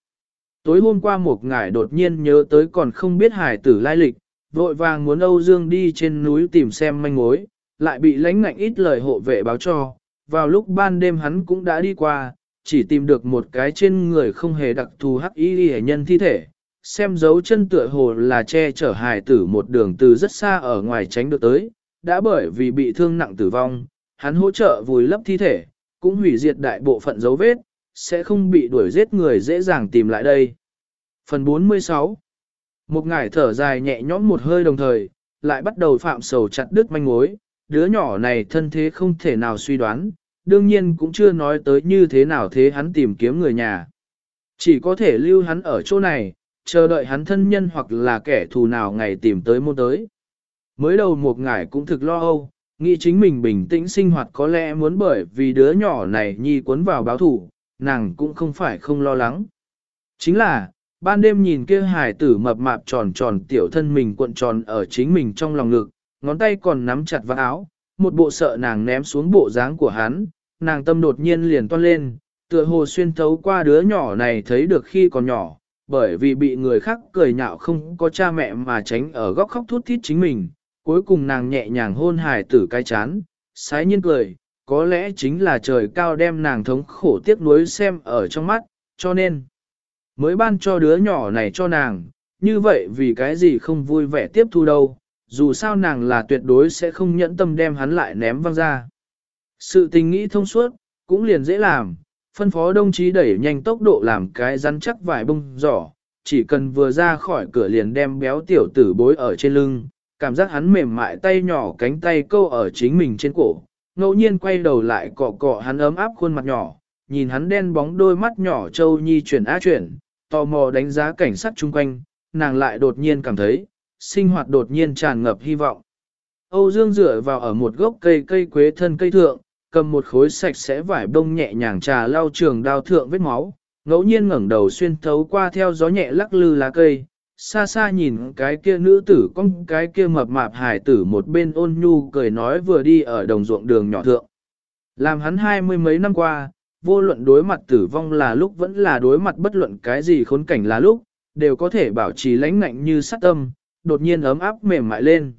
Tối hôm qua một ngải đột nhiên nhớ tới còn không biết hải tử lai lịch, vội vàng muốn Âu Dương đi trên núi tìm xem manh mối, lại bị lãnh ngạnh ít lời hộ vệ báo cho. Vào lúc ban đêm hắn cũng đã đi qua, chỉ tìm được một cái trên người không hề đặc thù hắc y hệ nhân thi thể, xem dấu chân tựa hồ là che chở hài tử một đường từ rất xa ở ngoài tránh được tới, đã bởi vì bị thương nặng tử vong, hắn hỗ trợ vùi lấp thi thể, cũng hủy diệt đại bộ phận dấu vết, sẽ không bị đuổi giết người dễ dàng tìm lại đây. Phần 46 Một ngải thở dài nhẹ nhõm một hơi đồng thời, lại bắt đầu phạm sầu chặt đứt manh mối, đứa nhỏ này thân thế không thể nào suy đoán, đương nhiên cũng chưa nói tới như thế nào thế hắn tìm kiếm người nhà. Chỉ có thể lưu hắn ở chỗ này, chờ đợi hắn thân nhân hoặc là kẻ thù nào ngày tìm tới môn tới. Mới đầu một ngải cũng thực lo âu, nghĩ chính mình bình tĩnh sinh hoạt có lẽ muốn bởi vì đứa nhỏ này nhi cuốn vào báo thủ, nàng cũng không phải không lo lắng. Chính là, ban đêm nhìn kia hài tử mập mạp tròn tròn tiểu thân mình cuộn tròn ở chính mình trong lòng ngực, ngón tay còn nắm chặt vào áo, một bộ sợ nàng ném xuống bộ dáng của hắn, nàng tâm đột nhiên liền toan lên, tựa hồ xuyên thấu qua đứa nhỏ này thấy được khi còn nhỏ, bởi vì bị người khác cười nhạo không có cha mẹ mà tránh ở góc khóc thút thít chính mình, cuối cùng nàng nhẹ nhàng hôn hài tử cái chán, sái nhiên cười, có lẽ chính là trời cao đem nàng thống khổ tiếc nuối xem ở trong mắt, cho nên mới ban cho đứa nhỏ này cho nàng, như vậy vì cái gì không vui vẻ tiếp thu đâu, dù sao nàng là tuyệt đối sẽ không nhẫn tâm đem hắn lại ném văng ra. Sự tình nghĩ thông suốt, cũng liền dễ làm, phân phó đồng chí đẩy nhanh tốc độ làm cái rắn chắc vải bông giỏ, chỉ cần vừa ra khỏi cửa liền đem béo tiểu tử bối ở trên lưng, cảm giác hắn mềm mại tay nhỏ cánh tay câu ở chính mình trên cổ, ngẫu nhiên quay đầu lại cọ cọ hắn ấm áp khuôn mặt nhỏ, nhìn hắn đen bóng đôi mắt nhỏ châu nhi chuyển á chuyển, tò mò đánh giá cảnh sát chung quanh, nàng lại đột nhiên cảm thấy, sinh hoạt đột nhiên tràn ngập hy vọng. Âu Dương dựa vào ở một gốc cây cây quế thân cây thượng, cầm một khối sạch sẽ vải bông nhẹ nhàng trà lau trường đao thượng vết máu, ngẫu nhiên ngẩng đầu xuyên thấu qua theo gió nhẹ lắc lư lá cây, xa xa nhìn cái kia nữ tử con cái kia mập mạp hải tử một bên ôn nhu cười nói vừa đi ở đồng ruộng đường nhỏ thượng. Làm hắn hai mươi mấy năm qua, vô luận đối mặt tử vong là lúc vẫn là đối mặt bất luận cái gì khốn cảnh là lúc, đều có thể bảo trì lãnh ngạnh như sắt tâm, đột nhiên ấm áp mềm mại lên.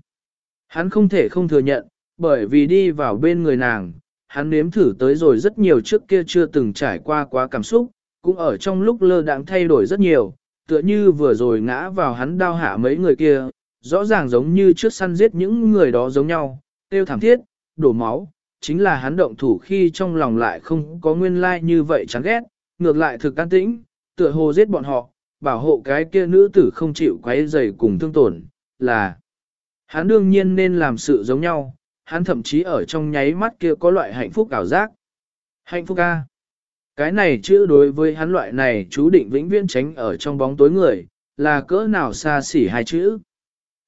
Hắn không thể không thừa nhận, bởi vì đi vào bên người nàng, hắn nếm thử tới rồi rất nhiều trước kia chưa từng trải qua quá cảm xúc, cũng ở trong lúc lơ đãng thay đổi rất nhiều, tựa như vừa rồi ngã vào hắn đao hạ mấy người kia, rõ ràng giống như trước săn giết những người đó giống nhau, tiêu thảm thiết, đổ máu, chính là hắn động thủ khi trong lòng lại không có nguyên lai like như vậy chán ghét, ngược lại thực can tĩnh, tựa hồ giết bọn họ, bảo hộ cái kia nữ tử không chịu quấy rầy cùng thương tổn, là hắn đương nhiên nên làm sự giống nhau, hắn thậm chí ở trong nháy mắt kia có loại hạnh phúc ảo giác. Hạnh phúc a. Cái này chữ đối với hắn loại này chú định vĩnh viễn tránh ở trong bóng tối người, là cỡ nào xa xỉ hai chữ.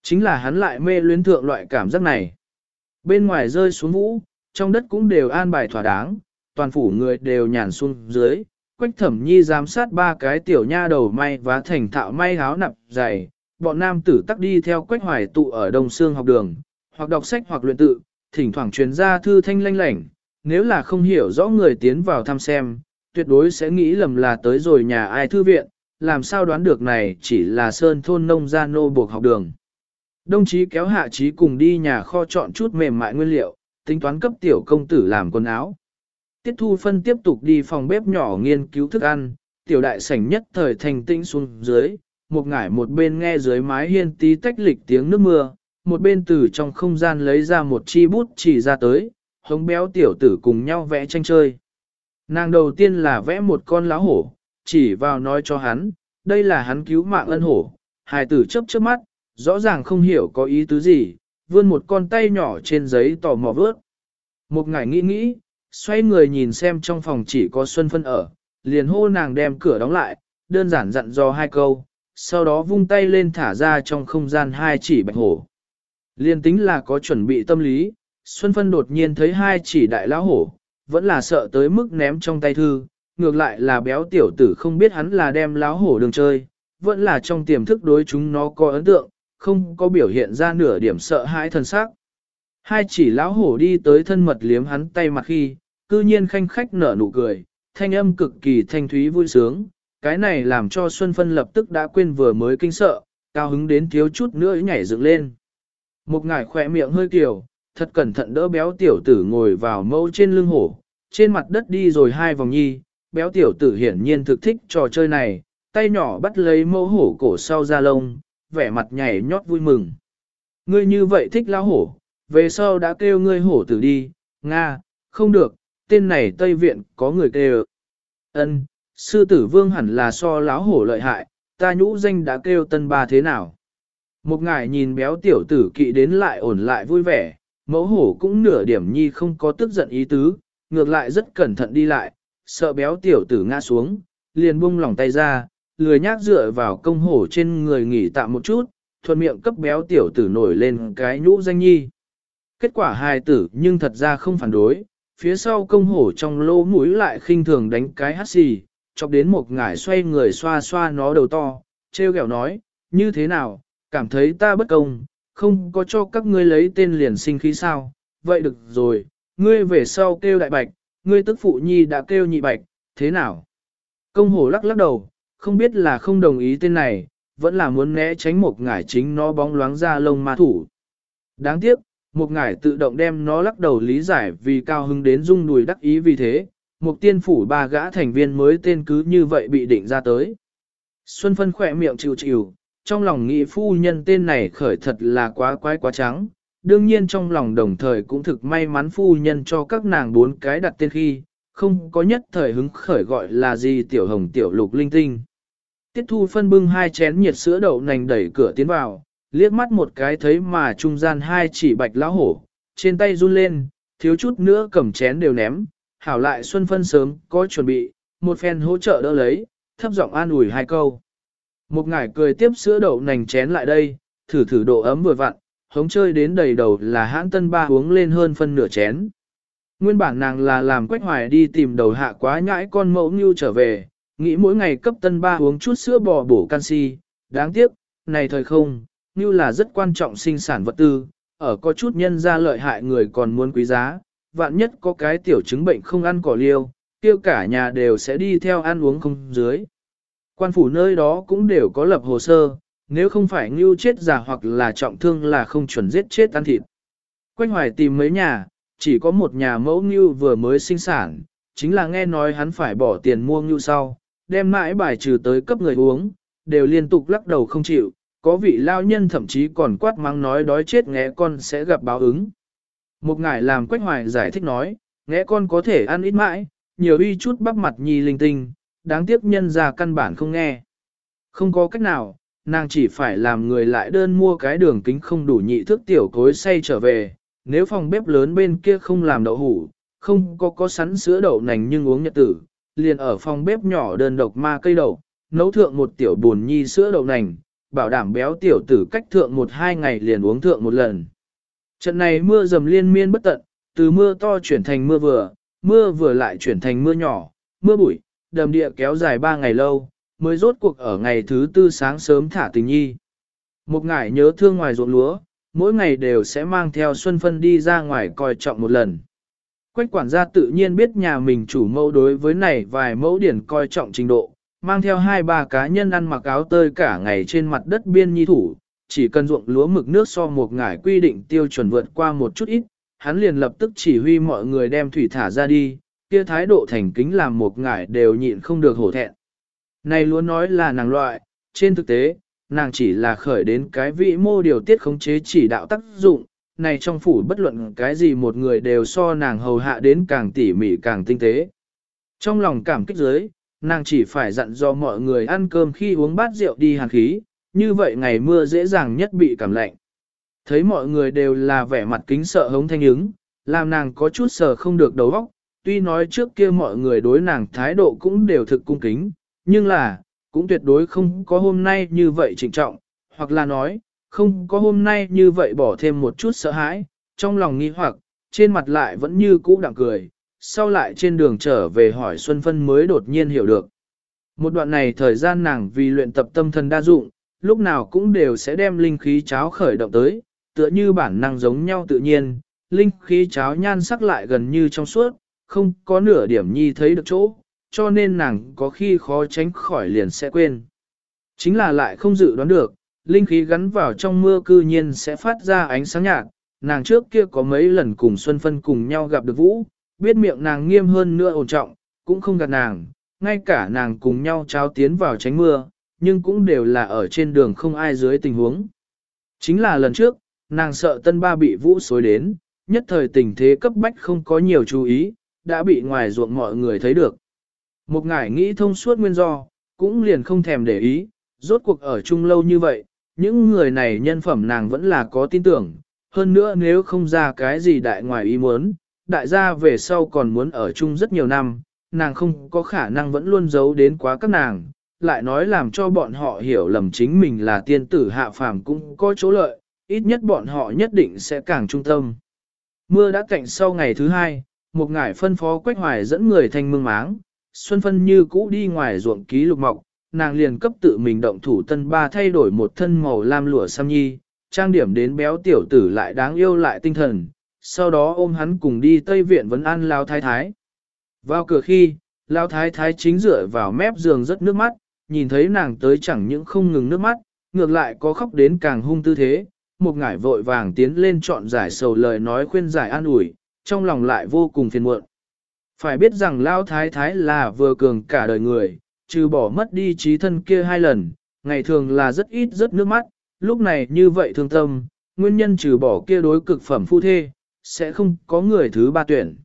Chính là hắn lại mê luyến thượng loại cảm giác này. Bên ngoài rơi xuống vũ, trong đất cũng đều an bài thỏa đáng, toàn phủ người đều nhàn xuống dưới. Quách thẩm nhi giám sát ba cái tiểu nha đầu may và thành thạo may háo nặp dày, bọn nam tử tắc đi theo quách hoài tụ ở đông xương học đường, hoặc đọc sách hoặc luyện tự, thỉnh thoảng truyền ra thư thanh lanh lảnh, nếu là không hiểu rõ người tiến vào thăm xem, tuyệt đối sẽ nghĩ lầm là tới rồi nhà ai thư viện, làm sao đoán được này chỉ là sơn thôn nông gia nô buộc học đường. Đồng chí kéo hạ trí cùng đi nhà kho chọn chút mềm mại nguyên liệu, tính toán cấp tiểu công tử làm quần áo. Tiết thu phân tiếp tục đi phòng bếp nhỏ nghiên cứu thức ăn, tiểu đại sảnh nhất thời thành tĩnh xuống dưới, một ngải một bên nghe dưới mái hiên tí tách lịch tiếng nước mưa, một bên từ trong không gian lấy ra một chi bút chỉ ra tới, hống béo tiểu tử cùng nhau vẽ tranh chơi. Nàng đầu tiên là vẽ một con lá hổ, chỉ vào nói cho hắn, đây là hắn cứu mạng ân hổ, hài tử chớp chớp mắt, rõ ràng không hiểu có ý tứ gì, vươn một con tay nhỏ trên giấy tò mò vớt. Một ngày nghĩ nghĩ, xoay người nhìn xem trong phòng chỉ có Xuân Phân ở, liền hô nàng đem cửa đóng lại, đơn giản dặn dò hai câu, sau đó vung tay lên thả ra trong không gian hai chỉ bạch hổ. Liên tính là có chuẩn bị tâm lý, Xuân Phân đột nhiên thấy hai chỉ đại lão hổ, vẫn là sợ tới mức ném trong tay thư, ngược lại là béo tiểu tử không biết hắn là đem lão hổ đường chơi, vẫn là trong tiềm thức đối chúng nó có ấn tượng, không có biểu hiện ra nửa điểm sợ hãi thần sắc. Hai chỉ lão hổ đi tới thân mật liếm hắn tay mặt khi, cư nhiên khanh khách nở nụ cười, thanh âm cực kỳ thanh thúy vui sướng, cái này làm cho Xuân Phân lập tức đã quên vừa mới kinh sợ, cao hứng đến thiếu chút nữa nhảy dựng lên. Một ngải khỏe miệng hơi kiểu, thật cẩn thận đỡ béo tiểu tử ngồi vào mâu trên lưng hổ, trên mặt đất đi rồi hai vòng nhi, béo tiểu tử hiển nhiên thực thích trò chơi này, tay nhỏ bắt lấy mâu hổ cổ sau da lông, vẻ mặt nhảy nhót vui mừng. Ngươi như vậy thích lão hổ, về sau đã kêu ngươi hổ tử đi, Nga, không được, tên này Tây Viện có người kêu. Ân, sư tử vương hẳn là so lão hổ lợi hại, ta nhũ danh đã kêu tân ba thế nào. Một ngài nhìn béo tiểu tử kỵ đến lại ổn lại vui vẻ, mẫu hổ cũng nửa điểm nhi không có tức giận ý tứ, ngược lại rất cẩn thận đi lại, sợ béo tiểu tử ngã xuống, liền buông lỏng tay ra, lười nhác dựa vào công hổ trên người nghỉ tạm một chút, thuận miệng cấp béo tiểu tử nổi lên cái nhũ danh nhi. Kết quả hài tử nhưng thật ra không phản đối, phía sau công hổ trong lỗ mũi lại khinh thường đánh cái hắt xì, chọc đến một ngải xoay người xoa xoa nó đầu to, treo kẹo nói, như thế nào, cảm thấy ta bất công, không có cho các ngươi lấy tên liền sinh khí sao, vậy được rồi, ngươi về sau kêu đại bạch, ngươi tức phụ nhi đã kêu nhị bạch, thế nào? Công hổ lắc lắc đầu, không biết là không đồng ý tên này, vẫn là muốn né tránh một ngải chính nó bóng loáng ra lông ma thủ. Đáng tiếc, một ngải tự động đem nó lắc đầu lý giải vì cao hứng đến rung đùi đắc ý vì thế, một tiên phủ ba gã thành viên mới tên cứ như vậy bị định ra tới. Xuân Phân khỏe miệng chịu chịu, trong lòng nghĩ phu nhân tên này khởi thật là quá quái quá trắng, đương nhiên trong lòng đồng thời cũng thực may mắn phu nhân cho các nàng bốn cái đặt tên khi, không có nhất thời hứng khởi gọi là gì tiểu hồng tiểu lục linh tinh. Tiết thu phân bưng hai chén nhiệt sữa đậu nành đẩy cửa tiến vào, liếc mắt một cái thấy mà trung gian hai chỉ bạch lão hổ, trên tay run lên, thiếu chút nữa cầm chén đều ném, hảo lại xuân phân sớm, có chuẩn bị, một phen hỗ trợ đỡ lấy, thấp giọng an ủi hai câu. Một ngải cười tiếp sữa đậu nành chén lại đây, thử thử độ ấm vừa vặn, hống chơi đến đầy đầu là hãn tân ba uống lên hơn phân nửa chén. Nguyên bản nàng là làm quách hoài đi tìm đầu hạ quá nhãi con mẫu như trở về, nghĩ mỗi ngày cấp tân ba uống chút sữa bò bổ canxi, đáng tiếc, này thời không, như là rất quan trọng sinh sản vật tư, ở có chút nhân ra lợi hại người còn muốn quý giá, vạn nhất có cái tiểu chứng bệnh không ăn cỏ liêu, tiêu cả nhà đều sẽ đi theo ăn uống không dưới. Quan phủ nơi đó cũng đều có lập hồ sơ, nếu không phải ngưu chết giả hoặc là trọng thương là không chuẩn giết chết ăn thịt. Quanh hoài tìm mấy nhà, chỉ có một nhà mẫu ngưu vừa mới sinh sản, chính là nghe nói hắn phải bỏ tiền mua ngưu sau, đem mãi bài trừ tới cấp người uống, đều liên tục lắc đầu không chịu, có vị lao nhân thậm chí còn quát mắng nói đói chết nghe con sẽ gặp báo ứng. Một ngài làm quách hoài giải thích nói, nghe con có thể ăn ít mãi, nhiều uy chút bắp mặt nhi linh tinh, đáng tiếc nhân ra căn bản không nghe. Không có cách nào, nàng chỉ phải làm người lại đơn mua cái đường kính không đủ nhị thước tiểu cối xay trở về, nếu phòng bếp lớn bên kia không làm đậu hủ, không có có sắn sữa đậu nành nhưng uống nhật tử, liền ở phòng bếp nhỏ đơn độc ma cây đậu, nấu thượng một tiểu buồn nhi sữa đậu nành, bảo đảm béo tiểu tử cách thượng một hai ngày liền uống thượng một lần. Trận này mưa dầm liên miên bất tận, từ mưa to chuyển thành mưa vừa, mưa vừa lại chuyển thành mưa nhỏ, mưa bụi, đầm địa kéo dài ba ngày lâu, mới rốt cuộc ở ngày thứ tư sáng sớm thả tình nhi. Một ngải nhớ thương ngoài ruộng lúa, mỗi ngày đều sẽ mang theo Xuân Phân đi ra ngoài coi trọng một lần. Quách quản gia tự nhiên biết nhà mình chủ mẫu đối với này vài mẫu điển coi trọng trình độ, mang theo hai ba cá nhân ăn mặc áo tơi cả ngày trên mặt đất biên nhi thủ, chỉ cần ruộng lúa mực nước so một ngải quy định tiêu chuẩn vượt qua một chút ít, hắn liền lập tức chỉ huy mọi người đem thủy thả ra đi, kia thái độ thành kính làm một ngải đều nhịn không được hổ thẹn. Này luôn nói là nàng loại, trên thực tế, nàng chỉ là khởi đến cái vị mô điều tiết khống chế chỉ đạo tác dụng, này trong phủ bất luận cái gì một người đều so nàng hầu hạ đến càng tỉ mỉ càng tinh tế. Trong lòng cảm kích giới, nàng chỉ phải dặn do mọi người ăn cơm khi uống bát rượu đi hàn khí, như vậy ngày mưa dễ dàng nhất bị cảm lạnh. Thấy mọi người đều là vẻ mặt kính sợ hống thanh ứng, làm nàng có chút sờ không được đầu óc, tuy nói trước kia mọi người đối nàng thái độ cũng đều thực cung kính, nhưng là, cũng tuyệt đối không có hôm nay như vậy trịnh trọng, hoặc là nói, không có hôm nay như vậy bỏ thêm một chút sợ hãi, trong lòng nghi hoặc, trên mặt lại vẫn như cũ đặng cười, sau lại trên đường trở về hỏi Xuân Phân mới đột nhiên hiểu được. Một đoạn này thời gian nàng vì luyện tập tâm thần đa dụng, lúc nào cũng đều sẽ đem linh khí cháo khởi động tới, tựa như bản năng giống nhau tự nhiên, linh khí cháo nhan sắc lại gần như trong suốt, không có nửa điểm nhi thấy được chỗ, cho nên nàng có khi khó tránh khỏi liền sẽ quên. Chính là lại không dự đoán được, linh khí gắn vào trong mưa cư nhiên sẽ phát ra ánh sáng nhạt, nàng trước kia có mấy lần cùng Xuân Phân cùng nhau gặp được Vũ, biết miệng nàng nghiêm hơn nữa ổn trọng, cũng không gạt nàng, ngay cả nàng cùng nhau trao tiến vào tránh mưa, nhưng cũng đều là ở trên đường không ai dưới tình huống. Chính là lần trước, nàng sợ tân ba bị Vũ xối đến, nhất thời tình thế cấp bách không có nhiều chú ý, đã bị ngoài ruộng mọi người thấy được. Một ngải nghĩ thông suốt nguyên do, cũng liền không thèm để ý, rốt cuộc ở chung lâu như vậy, những người này nhân phẩm nàng vẫn là có tin tưởng, hơn nữa nếu không ra cái gì đại ngoài ý muốn, đại gia về sau còn muốn ở chung rất nhiều năm, nàng không có khả năng vẫn luôn giấu đến quá các nàng, lại nói làm cho bọn họ hiểu lầm chính mình là tiên tử hạ phàm cũng có chỗ lợi, ít nhất bọn họ nhất định sẽ càng trung tâm. Mưa đã cạnh sau ngày thứ hai, một ngải phân phó Quách Hoài dẫn người thanh mương máng, Xuân Phân như cũ đi ngoài ruộng ký lục mọc, nàng liền cấp tự mình động thủ tân ba thay đổi một thân màu lam lụa sam nhi, trang điểm đến béo tiểu tử lại đáng yêu lại tinh thần, sau đó ôm hắn cùng đi Tây Viện vấn an Lao Thái Thái. Vào cửa khi, Lao Thái Thái chính dựa vào mép giường rất nước mắt, nhìn thấy nàng tới chẳng những không ngừng nước mắt, ngược lại có khóc đến càng hung tư thế, một ngải vội vàng tiến lên chọn giải sầu lời nói khuyên giải an ủi, trong lòng lại vô cùng phiền muộn. Phải biết rằng Lao Thái Thái là vừa cường cả đời người, trừ bỏ mất đi trí thân kia hai lần, ngày thường là rất ít rất nước mắt, lúc này như vậy thương tâm, nguyên nhân trừ bỏ kia đối cực phẩm phu thê, sẽ không có người thứ ba tuyển.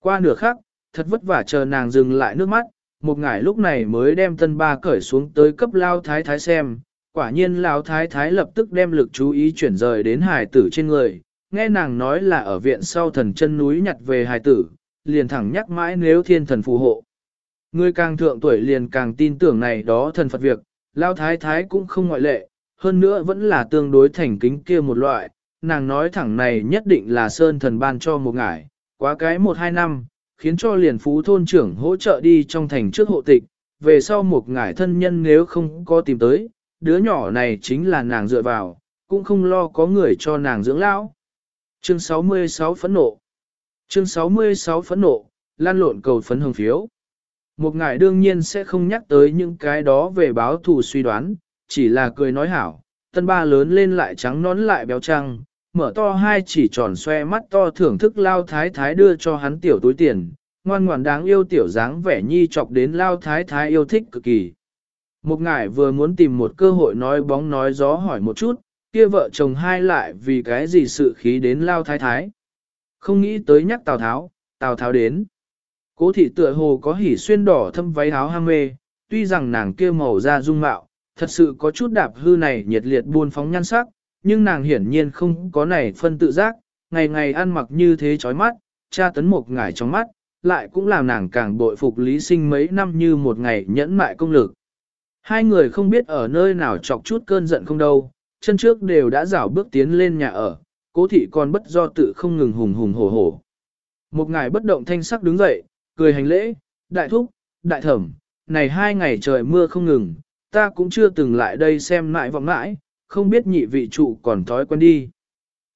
Qua nửa khắc, thật vất vả chờ nàng dừng lại nước mắt, một ngải lúc này mới đem tân ba cởi xuống tới cấp lao thái thái xem, quả nhiên lao thái thái lập tức đem lực chú ý chuyển rời đến hải tử trên người, nghe nàng nói là ở viện sau thần chân núi nhặt về hài tử, liền thẳng nhắc mãi nếu thiên thần phù hộ. Người càng thượng tuổi liền càng tin tưởng này đó thần Phật việc, lao thái thái cũng không ngoại lệ, hơn nữa vẫn là tương đối thành kính kia một loại, nàng nói thẳng này nhất định là sơn thần ban cho một ngải, quá cái một hai năm, khiến cho liền phú thôn trưởng hỗ trợ đi trong thành trước hộ tịch, về sau một ngải thân nhân nếu không có tìm tới, đứa nhỏ này chính là nàng dựa vào, cũng không lo có người cho nàng dưỡng lão. Chương 66 phẫn nộ Chương 66 phẫn nộ, lan lộn cầu phấn hồng phiếu. Một ngài đương nhiên sẽ không nhắc tới những cái đó về báo thù suy đoán, chỉ là cười nói hảo, tân ba lớn lên lại trắng nón lại béo trăng, mở to hai chỉ tròn xoe mắt to thưởng thức lao thái thái đưa cho hắn tiểu túi tiền, ngoan ngoãn đáng yêu tiểu dáng vẻ nhi chọc đến lao thái thái yêu thích cực kỳ. Một ngài vừa muốn tìm một cơ hội nói bóng nói gió hỏi một chút, kia vợ chồng hai lại vì cái gì sự khí đến lao thái thái. Không nghĩ tới nhắc Tào Tháo, Tào Tháo đến. Cố thị tựa hồ có hỉ xuyên đỏ thâm váy áo ham mê, tuy rằng nàng kia màu da dung mạo, thật sự có chút đạp hư này nhiệt liệt buôn phóng nhan sắc, nhưng nàng hiển nhiên không có này phân tự giác, ngày ngày ăn mặc như thế chói mắt, cha tấn một ngải trong mắt, lại cũng làm nàng càng bội phục lý sinh mấy năm như một ngày nhẫn mại công lực. Hai người không biết ở nơi nào chọc chút cơn giận không đâu, chân trước đều đã rảo bước tiến lên nhà ở, cố thị còn bất do tự không ngừng hùng hùng hổ hổ. Một ngài bất động thanh sắc đứng dậy, cười hành lễ, đại thúc, đại thẩm, này hai ngày trời mưa không ngừng, ta cũng chưa từng lại đây xem lại vọng mãi, không biết nhị vị trụ còn thói quen đi.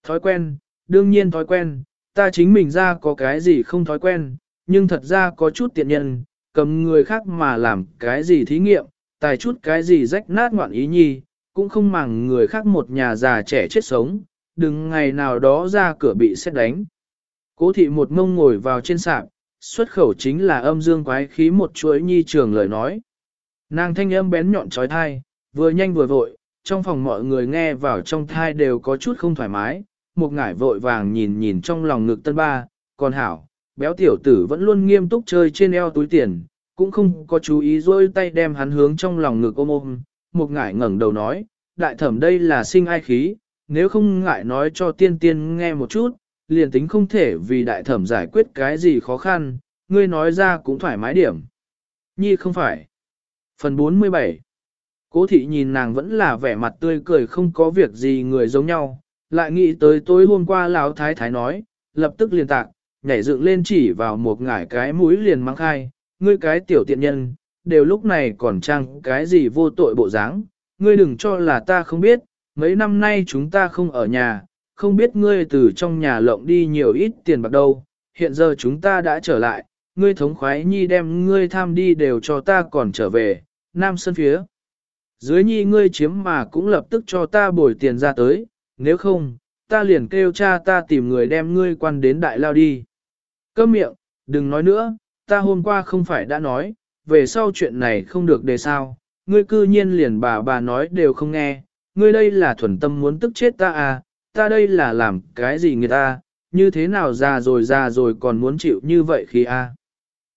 Thói quen, đương nhiên thói quen, ta chính mình ra có cái gì không thói quen, nhưng thật ra có chút tiện nhân, cầm người khác mà làm cái gì thí nghiệm, tài chút cái gì rách nát ngoạn ý nhi, cũng không màng người khác một nhà già trẻ chết sống, đừng ngày nào đó ra cửa bị xét đánh. Cố thị một mông ngồi vào trên sạp, xuất khẩu chính là âm dương quái khí một chuỗi nhi trường lời nói. Nàng thanh âm bén nhọn trói thai, vừa nhanh vừa vội, trong phòng mọi người nghe vào trong thai đều có chút không thoải mái, một ngải vội vàng nhìn nhìn trong lòng ngực tân ba, còn hảo, béo tiểu tử vẫn luôn nghiêm túc chơi trên eo túi tiền, cũng không có chú ý rôi tay đem hắn hướng trong lòng ngực ôm ôm, một ngải ngẩng đầu nói, đại thẩm đây là sinh ai khí, nếu không ngại nói cho tiên tiên nghe một chút, liền tính không thể vì đại thẩm giải quyết cái gì khó khăn, ngươi nói ra cũng thoải mái điểm. Nhi không phải. Phần 47 Cố thị nhìn nàng vẫn là vẻ mặt tươi cười không có việc gì người giống nhau, lại nghĩ tới tối hôm qua lão thái thái nói, lập tức liền tạc, nhảy dựng lên chỉ vào một ngải cái mũi liền mang khai, ngươi cái tiểu tiện nhân, đều lúc này còn trang cái gì vô tội bộ dáng, ngươi đừng cho là ta không biết, mấy năm nay chúng ta không ở nhà, không biết ngươi từ trong nhà lộng đi nhiều ít tiền bạc đâu, hiện giờ chúng ta đã trở lại, ngươi thống khoái nhi đem ngươi tham đi đều cho ta còn trở về, nam sân phía. Dưới nhi ngươi chiếm mà cũng lập tức cho ta bồi tiền ra tới, nếu không, ta liền kêu cha ta tìm người đem ngươi quan đến đại lao đi. Cơ miệng, đừng nói nữa, ta hôm qua không phải đã nói, về sau chuyện này không được đề sao, ngươi cư nhiên liền bà bà nói đều không nghe, ngươi đây là thuần tâm muốn tức chết ta à, ta đây là làm cái gì người ta, như thế nào già rồi già rồi còn muốn chịu như vậy khi a à.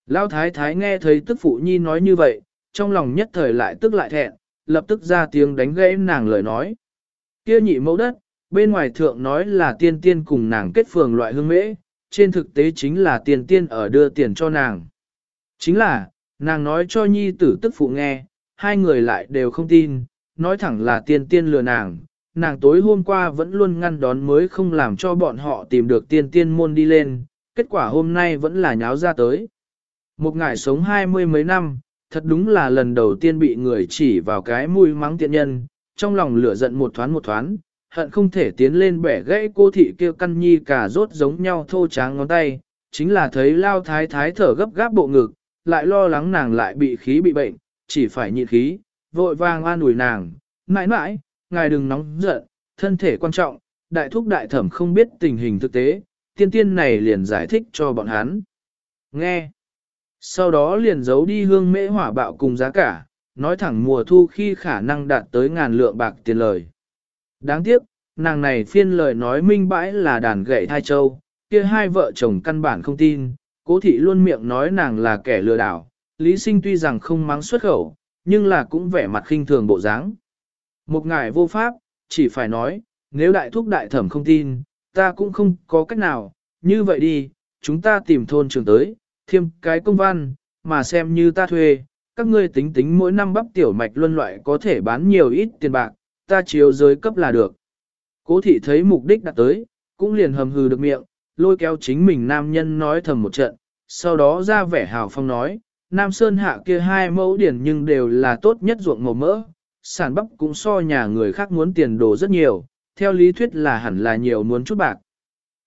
Lão thái thái nghe thấy tức phụ nhi nói như vậy, trong lòng nhất thời lại tức lại thẹn, lập tức ra tiếng đánh gãy nàng lời nói. Kia nhị mẫu đất, bên ngoài thượng nói là tiên tiên cùng nàng kết phường loại hương mễ, trên thực tế chính là tiền tiên ở đưa tiền cho nàng. Chính là, nàng nói cho nhi tử tức phụ nghe, hai người lại đều không tin, nói thẳng là tiên tiên lừa nàng, nàng tối hôm qua vẫn luôn ngăn đón mới không làm cho bọn họ tìm được tiên tiên môn đi lên, kết quả hôm nay vẫn là nháo ra tới. Một ngải sống hai mươi mấy năm, thật đúng là lần đầu tiên bị người chỉ vào cái mũi mắng tiện nhân, trong lòng lửa giận một thoáng một thoáng, hận không thể tiến lên bẻ gãy cô thị kia căn nhi cả rốt giống nhau thô tráng ngón tay, chính là thấy lao thái thái thở gấp gáp bộ ngực, lại lo lắng nàng lại bị khí bị bệnh, chỉ phải nhịn khí, vội vàng an ủi nàng, mãi mãi, ngài đừng nóng giận, thân thể quan trọng, đại thúc đại thẩm không biết tình hình thực tế, tiên tiên này liền giải thích cho bọn hắn. Nghe. Sau đó liền giấu đi hương mễ hỏa bạo cùng giá cả, nói thẳng mùa thu khi khả năng đạt tới ngàn lượng bạc tiền lời. Đáng tiếc, nàng này phiên lời nói minh bãi là đàn gậy thai châu, kia hai vợ chồng căn bản không tin, cố thị luôn miệng nói nàng là kẻ lừa đảo, lý sinh tuy rằng không mắng xuất khẩu, nhưng là cũng vẻ mặt khinh thường bộ dáng. Một ngài vô pháp, chỉ phải nói, nếu đại thúc đại thẩm không tin, ta cũng không có cách nào, như vậy đi, chúng ta tìm thôn trường tới, thêm cái công văn, mà xem như ta thuê, các ngươi tính tính mỗi năm bắp tiểu mạch luân loại có thể bán nhiều ít tiền bạc, ta chiếu giới cấp là được. Cố thị thấy mục đích đã tới, cũng liền hầm hừ được miệng, lôi kéo chính mình nam nhân nói thầm một trận, sau đó ra vẻ hào phong nói, Nam Sơn hạ kia hai mẫu điển nhưng đều là tốt nhất ruộng màu mỡ, sản bắp cũng so nhà người khác muốn tiền đồ rất nhiều, theo lý thuyết là hẳn là nhiều muốn chút bạc.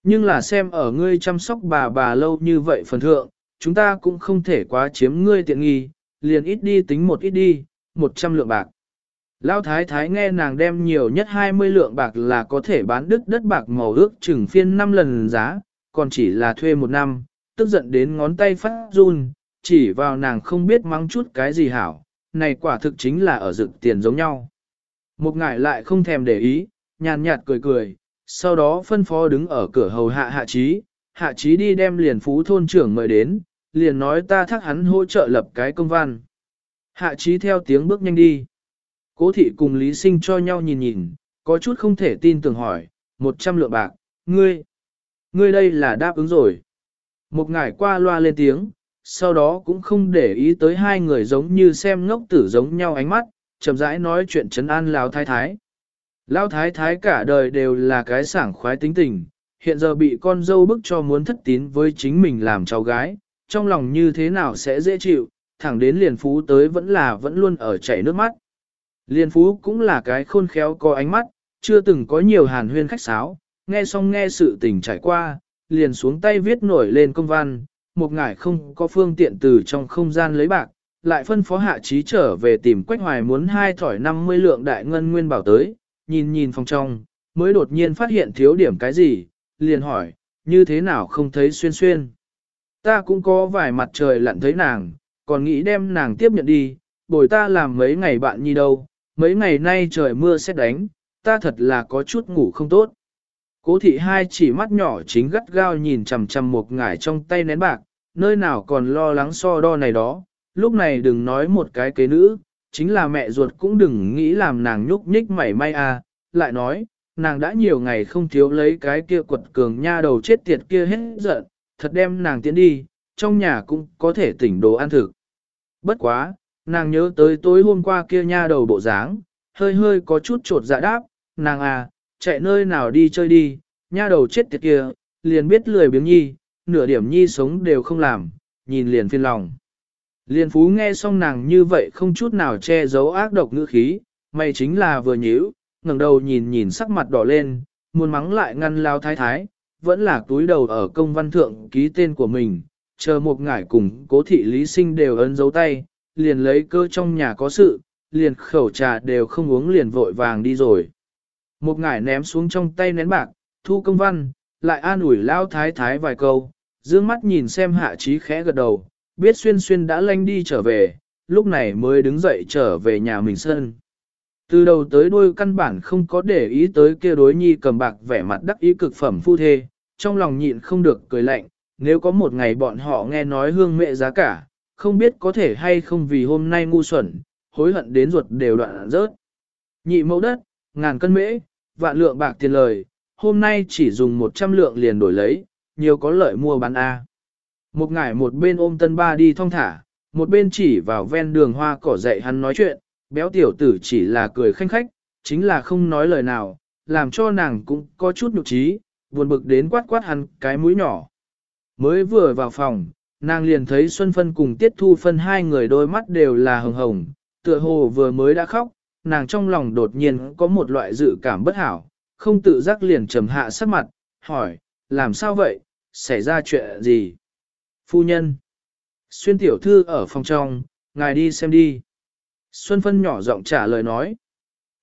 Nhưng là xem ở ngươi chăm sóc bà bà lâu như vậy phần thượng, chúng ta cũng không thể quá chiếm ngươi tiện nghi, liền ít đi tính một ít đi, một trăm lượng bạc. Lão thái thái nghe nàng đem nhiều nhất 20 lượng bạc là có thể bán đứt đất bạc màu ước chừng phiên 5 lần giá, còn chỉ là thuê một năm, tức giận đến ngón tay phát run, chỉ vào nàng không biết mắng chút cái gì hảo, này quả thực chính là ở dựng tiền giống nhau. Một ngải lại không thèm để ý, nhàn nhạt cười cười, sau đó phân phó đứng ở cửa hầu hạ hạ trí, hạ trí đi đem liền phú thôn trưởng mời đến, liền nói ta thắc hắn hỗ trợ lập cái công văn. Hạ trí theo tiếng bước nhanh đi. Cố thị cùng Lý Sinh cho nhau nhìn nhìn, có chút không thể tin tưởng hỏi, một trăm lượng bạc, ngươi, ngươi đây là đáp ứng rồi. Một ngải qua loa lên tiếng, sau đó cũng không để ý tới hai người giống như xem ngốc tử giống nhau ánh mắt, chậm rãi nói chuyện trấn an Lão Thái Thái. Lão Thái Thái cả đời đều là cái sảng khoái tính tình, hiện giờ bị con dâu bức cho muốn thất tín với chính mình làm cháu gái, trong lòng như thế nào sẽ dễ chịu, thẳng đến liền phú tới vẫn là vẫn luôn ở chảy nước mắt. Liên phú cũng là cái khôn khéo có ánh mắt, chưa từng có nhiều hàn huyên khách sáo, nghe xong nghe sự tình trải qua, liền xuống tay viết nổi lên công văn, một ngải không có phương tiện từ trong không gian lấy bạc, lại phân phó hạ trí trở về tìm Quách Hoài muốn hai thỏi 50 lượng đại ngân nguyên bảo tới, nhìn nhìn phòng trong, mới đột nhiên phát hiện thiếu điểm cái gì, liền hỏi, như thế nào không thấy xuyên xuyên. Ta cũng có vài mặt trời lặn thấy nàng, còn nghĩ đem nàng tiếp nhận đi, bồi ta làm mấy ngày bạn nhi đâu, mấy ngày nay trời mưa sẽ đánh, ta thật là có chút ngủ không tốt. Cố thị hai chỉ mắt nhỏ chính gắt gao nhìn chằm chằm một ngải trong tay nén bạc, nơi nào còn lo lắng so đo này đó, lúc này đừng nói một cái kế nữ, chính là mẹ ruột cũng đừng nghĩ làm nàng nhúc nhích mảy may à, lại nói, nàng đã nhiều ngày không thiếu lấy cái kia quật cường nha đầu chết tiệt kia hết giận, thật đem nàng tiến đi, trong nhà cũng có thể tỉnh đồ ăn thực. Bất quá, nàng nhớ tới tối hôm qua kia nha đầu bộ dáng, hơi hơi có chút trột dạ đáp, nàng à, chạy nơi nào đi chơi đi, nha đầu chết tiệt kia, liền biết lười biếng nhi, nửa điểm nhi sống đều không làm, nhìn liền phiền lòng. Liên phú nghe xong nàng như vậy không chút nào che giấu ác độc ngữ khí, mày chính là vừa nhíu, ngẩng đầu nhìn nhìn sắc mặt đỏ lên, muốn mắng lại ngăn lao thái thái, vẫn là túi đầu ở công văn thượng ký tên của mình, chờ một ngải cùng cố thị lý sinh đều ấn dấu tay, liền lấy cơ trong nhà có sự, liền khẩu trà đều không uống liền vội vàng đi rồi. Một ngải ném xuống trong tay nén bạc, thu công văn, lại an ủi lao thái thái vài câu, dương mắt nhìn xem hạ trí khẽ gật đầu, biết xuyên xuyên đã lanh đi trở về, lúc này mới đứng dậy trở về nhà mình sân. Từ đầu tới đuôi căn bản không có để ý tới kia đối nhi cầm bạc vẻ mặt đắc ý cực phẩm phu thê, trong lòng nhịn không được cười lạnh, nếu có một ngày bọn họ nghe nói hương mẹ giá cả, không biết có thể hay không vì hôm nay ngu xuẩn, hối hận đến ruột đều đoạn rớt. Nhị mẫu đất, ngàn cân mễ, vạn lượng bạc tiền lời, hôm nay chỉ dùng 100 lượng liền đổi lấy, nhiều có lợi mua bán A. Một ngải một bên ôm tân ba đi thong thả, một bên chỉ vào ven đường hoa cỏ dậy hắn nói chuyện, béo tiểu tử chỉ là cười khanh khách, chính là không nói lời nào, làm cho nàng cũng có chút nhục trí, buồn bực đến quát quát hắn cái mũi nhỏ. Mới vừa vào phòng, nàng liền thấy Xuân Phân cùng Tiết Thu Phân hai người đôi mắt đều là hồng hồng, tựa hồ vừa mới đã khóc, nàng trong lòng đột nhiên có một loại dự cảm bất hảo, không tự giác liền trầm hạ sắc mặt, hỏi, làm sao vậy, xảy ra chuyện gì? Phu nhân, xuyên tiểu thư ở phòng trong, ngài đi xem đi. Xuân Phân nhỏ giọng trả lời nói,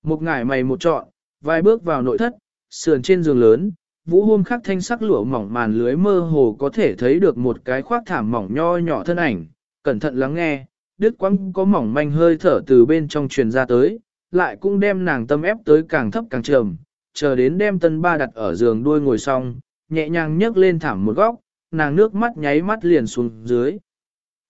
một ngài mày một chọn, vài bước vào nội thất, sườn trên giường lớn, vũ hôm khắc thanh sắc lụa mỏng màn lưới mơ hồ có thể thấy được một cái khoác thảm mỏng nho nhỏ thân ảnh, cẩn thận lắng nghe, đứt quăng có mỏng manh hơi thở từ bên trong truyền ra tới, lại cũng đem nàng tâm ép tới càng thấp càng trầm, chờ đến đem tân ba đặt ở giường đuôi ngồi xong, nhẹ nhàng nhấc lên thảm một góc, nàng nước mắt nháy mắt liền xuống dưới.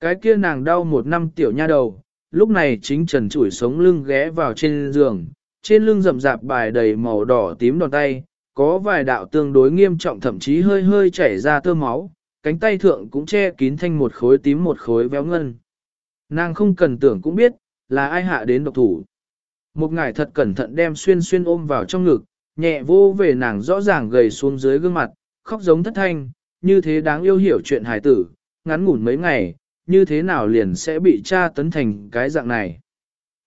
Cái kia nàng đau một năm tiểu nha đầu, lúc này chính trần chủi sống lưng ghé vào trên giường, trên lưng rậm rạp bài đầy màu đỏ tím đòn tay, có vài đạo tương đối nghiêm trọng thậm chí hơi hơi chảy ra tơ máu, cánh tay thượng cũng che kín thanh một khối tím một khối véo ngân. Nàng không cần tưởng cũng biết, là ai hạ đến độc thủ. Một ngải thật cẩn thận đem xuyên xuyên ôm vào trong ngực, nhẹ vô về nàng rõ ràng gầy xuống dưới gương mặt, khóc giống thất thanh, như thế đáng yêu hiểu chuyện hài tử, ngắn ngủn mấy ngày, như thế nào liền sẽ bị cha tấn thành cái dạng này.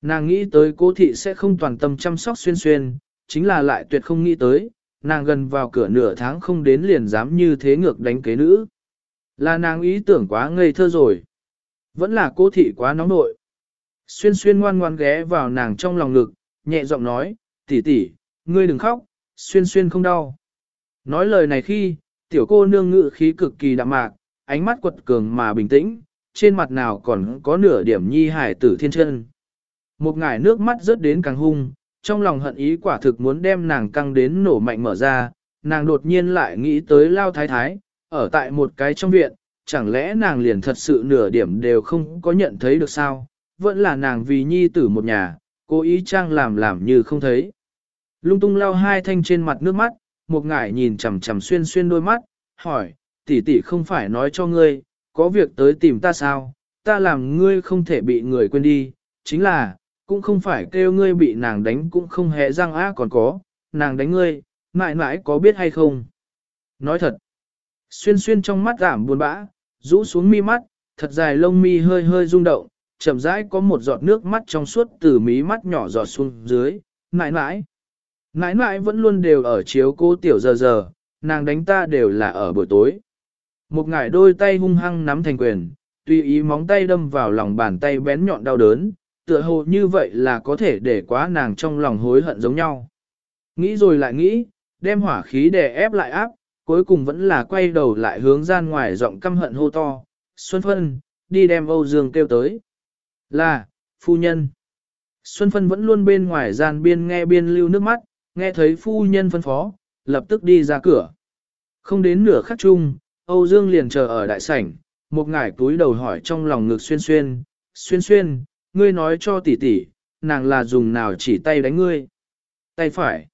Nàng nghĩ tới cố thị sẽ không toàn tâm chăm sóc xuyên xuyên, chính là lại tuyệt không nghĩ tới, nàng gần vào cửa nửa tháng không đến liền dám như thế ngược đánh kế nữ. Là nàng ý tưởng quá ngây thơ rồi. Vẫn là cô thị quá nóng nội. Xuyên xuyên ngoan ngoan ghé vào nàng trong lòng ngực, nhẹ giọng nói, tỷ tỷ, ngươi đừng khóc, xuyên xuyên không đau. Nói lời này khi, tiểu cô nương ngự khí cực kỳ đạm mạc, ánh mắt quật cường mà bình tĩnh, trên mặt nào còn có nửa điểm nhi hải tử thiên chân. Một ngải nước mắt rớt đến càng hung, trong lòng hận ý quả thực muốn đem nàng căng đến nổ mạnh mở ra, nàng đột nhiên lại nghĩ tới lao thái thái, ở tại một cái trong viện, chẳng lẽ nàng liền thật sự nửa điểm đều không có nhận thấy được sao, vẫn là nàng vì nhi tử một nhà, cố ý trang làm làm như không thấy. Lung tung lao hai thanh trên mặt nước mắt, một ngải nhìn chằm chằm xuyên xuyên đôi mắt, hỏi, tỷ tỷ không phải nói cho ngươi, có việc tới tìm ta sao, ta làm ngươi không thể bị người quên đi, chính là, cũng không phải kêu ngươi bị nàng đánh cũng không hề răng á còn có, nàng đánh ngươi, mãi mãi có biết hay không. Nói thật, xuyên xuyên trong mắt giảm buồn bã, rũ xuống mi mắt, thật dài lông mi hơi hơi rung động, chậm rãi có một giọt nước mắt trong suốt từ mí mắt nhỏ giọt xuống dưới, mãi mãi. Mãi mãi vẫn luôn đều ở chiếu cô tiểu giờ giờ, nàng đánh ta đều là ở buổi tối. Một ngải đôi tay hung hăng nắm thành quyền, tùy ý móng tay đâm vào lòng bàn tay bén nhọn đau đớn, tựa hồ như vậy là có thể để quá nàng trong lòng hối hận giống nhau. Nghĩ rồi lại nghĩ, đem hỏa khí đè ép lại áp, cuối cùng vẫn là quay đầu lại hướng gian ngoài giọng căm hận hô to. Xuân Phân, đi đem Âu Dương kêu tới. Là, phu nhân. Xuân Phân vẫn luôn bên ngoài gian biên nghe biên lưu nước mắt, nghe thấy phu nhân phân phó, lập tức đi ra cửa. Không đến nửa khắc chung, Âu Dương liền chờ ở đại sảnh, một ngải túi đầu hỏi trong lòng ngực xuyên xuyên, xuyên xuyên, ngươi nói cho tỷ tỷ, nàng là dùng nào chỉ tay đánh ngươi. Tay phải.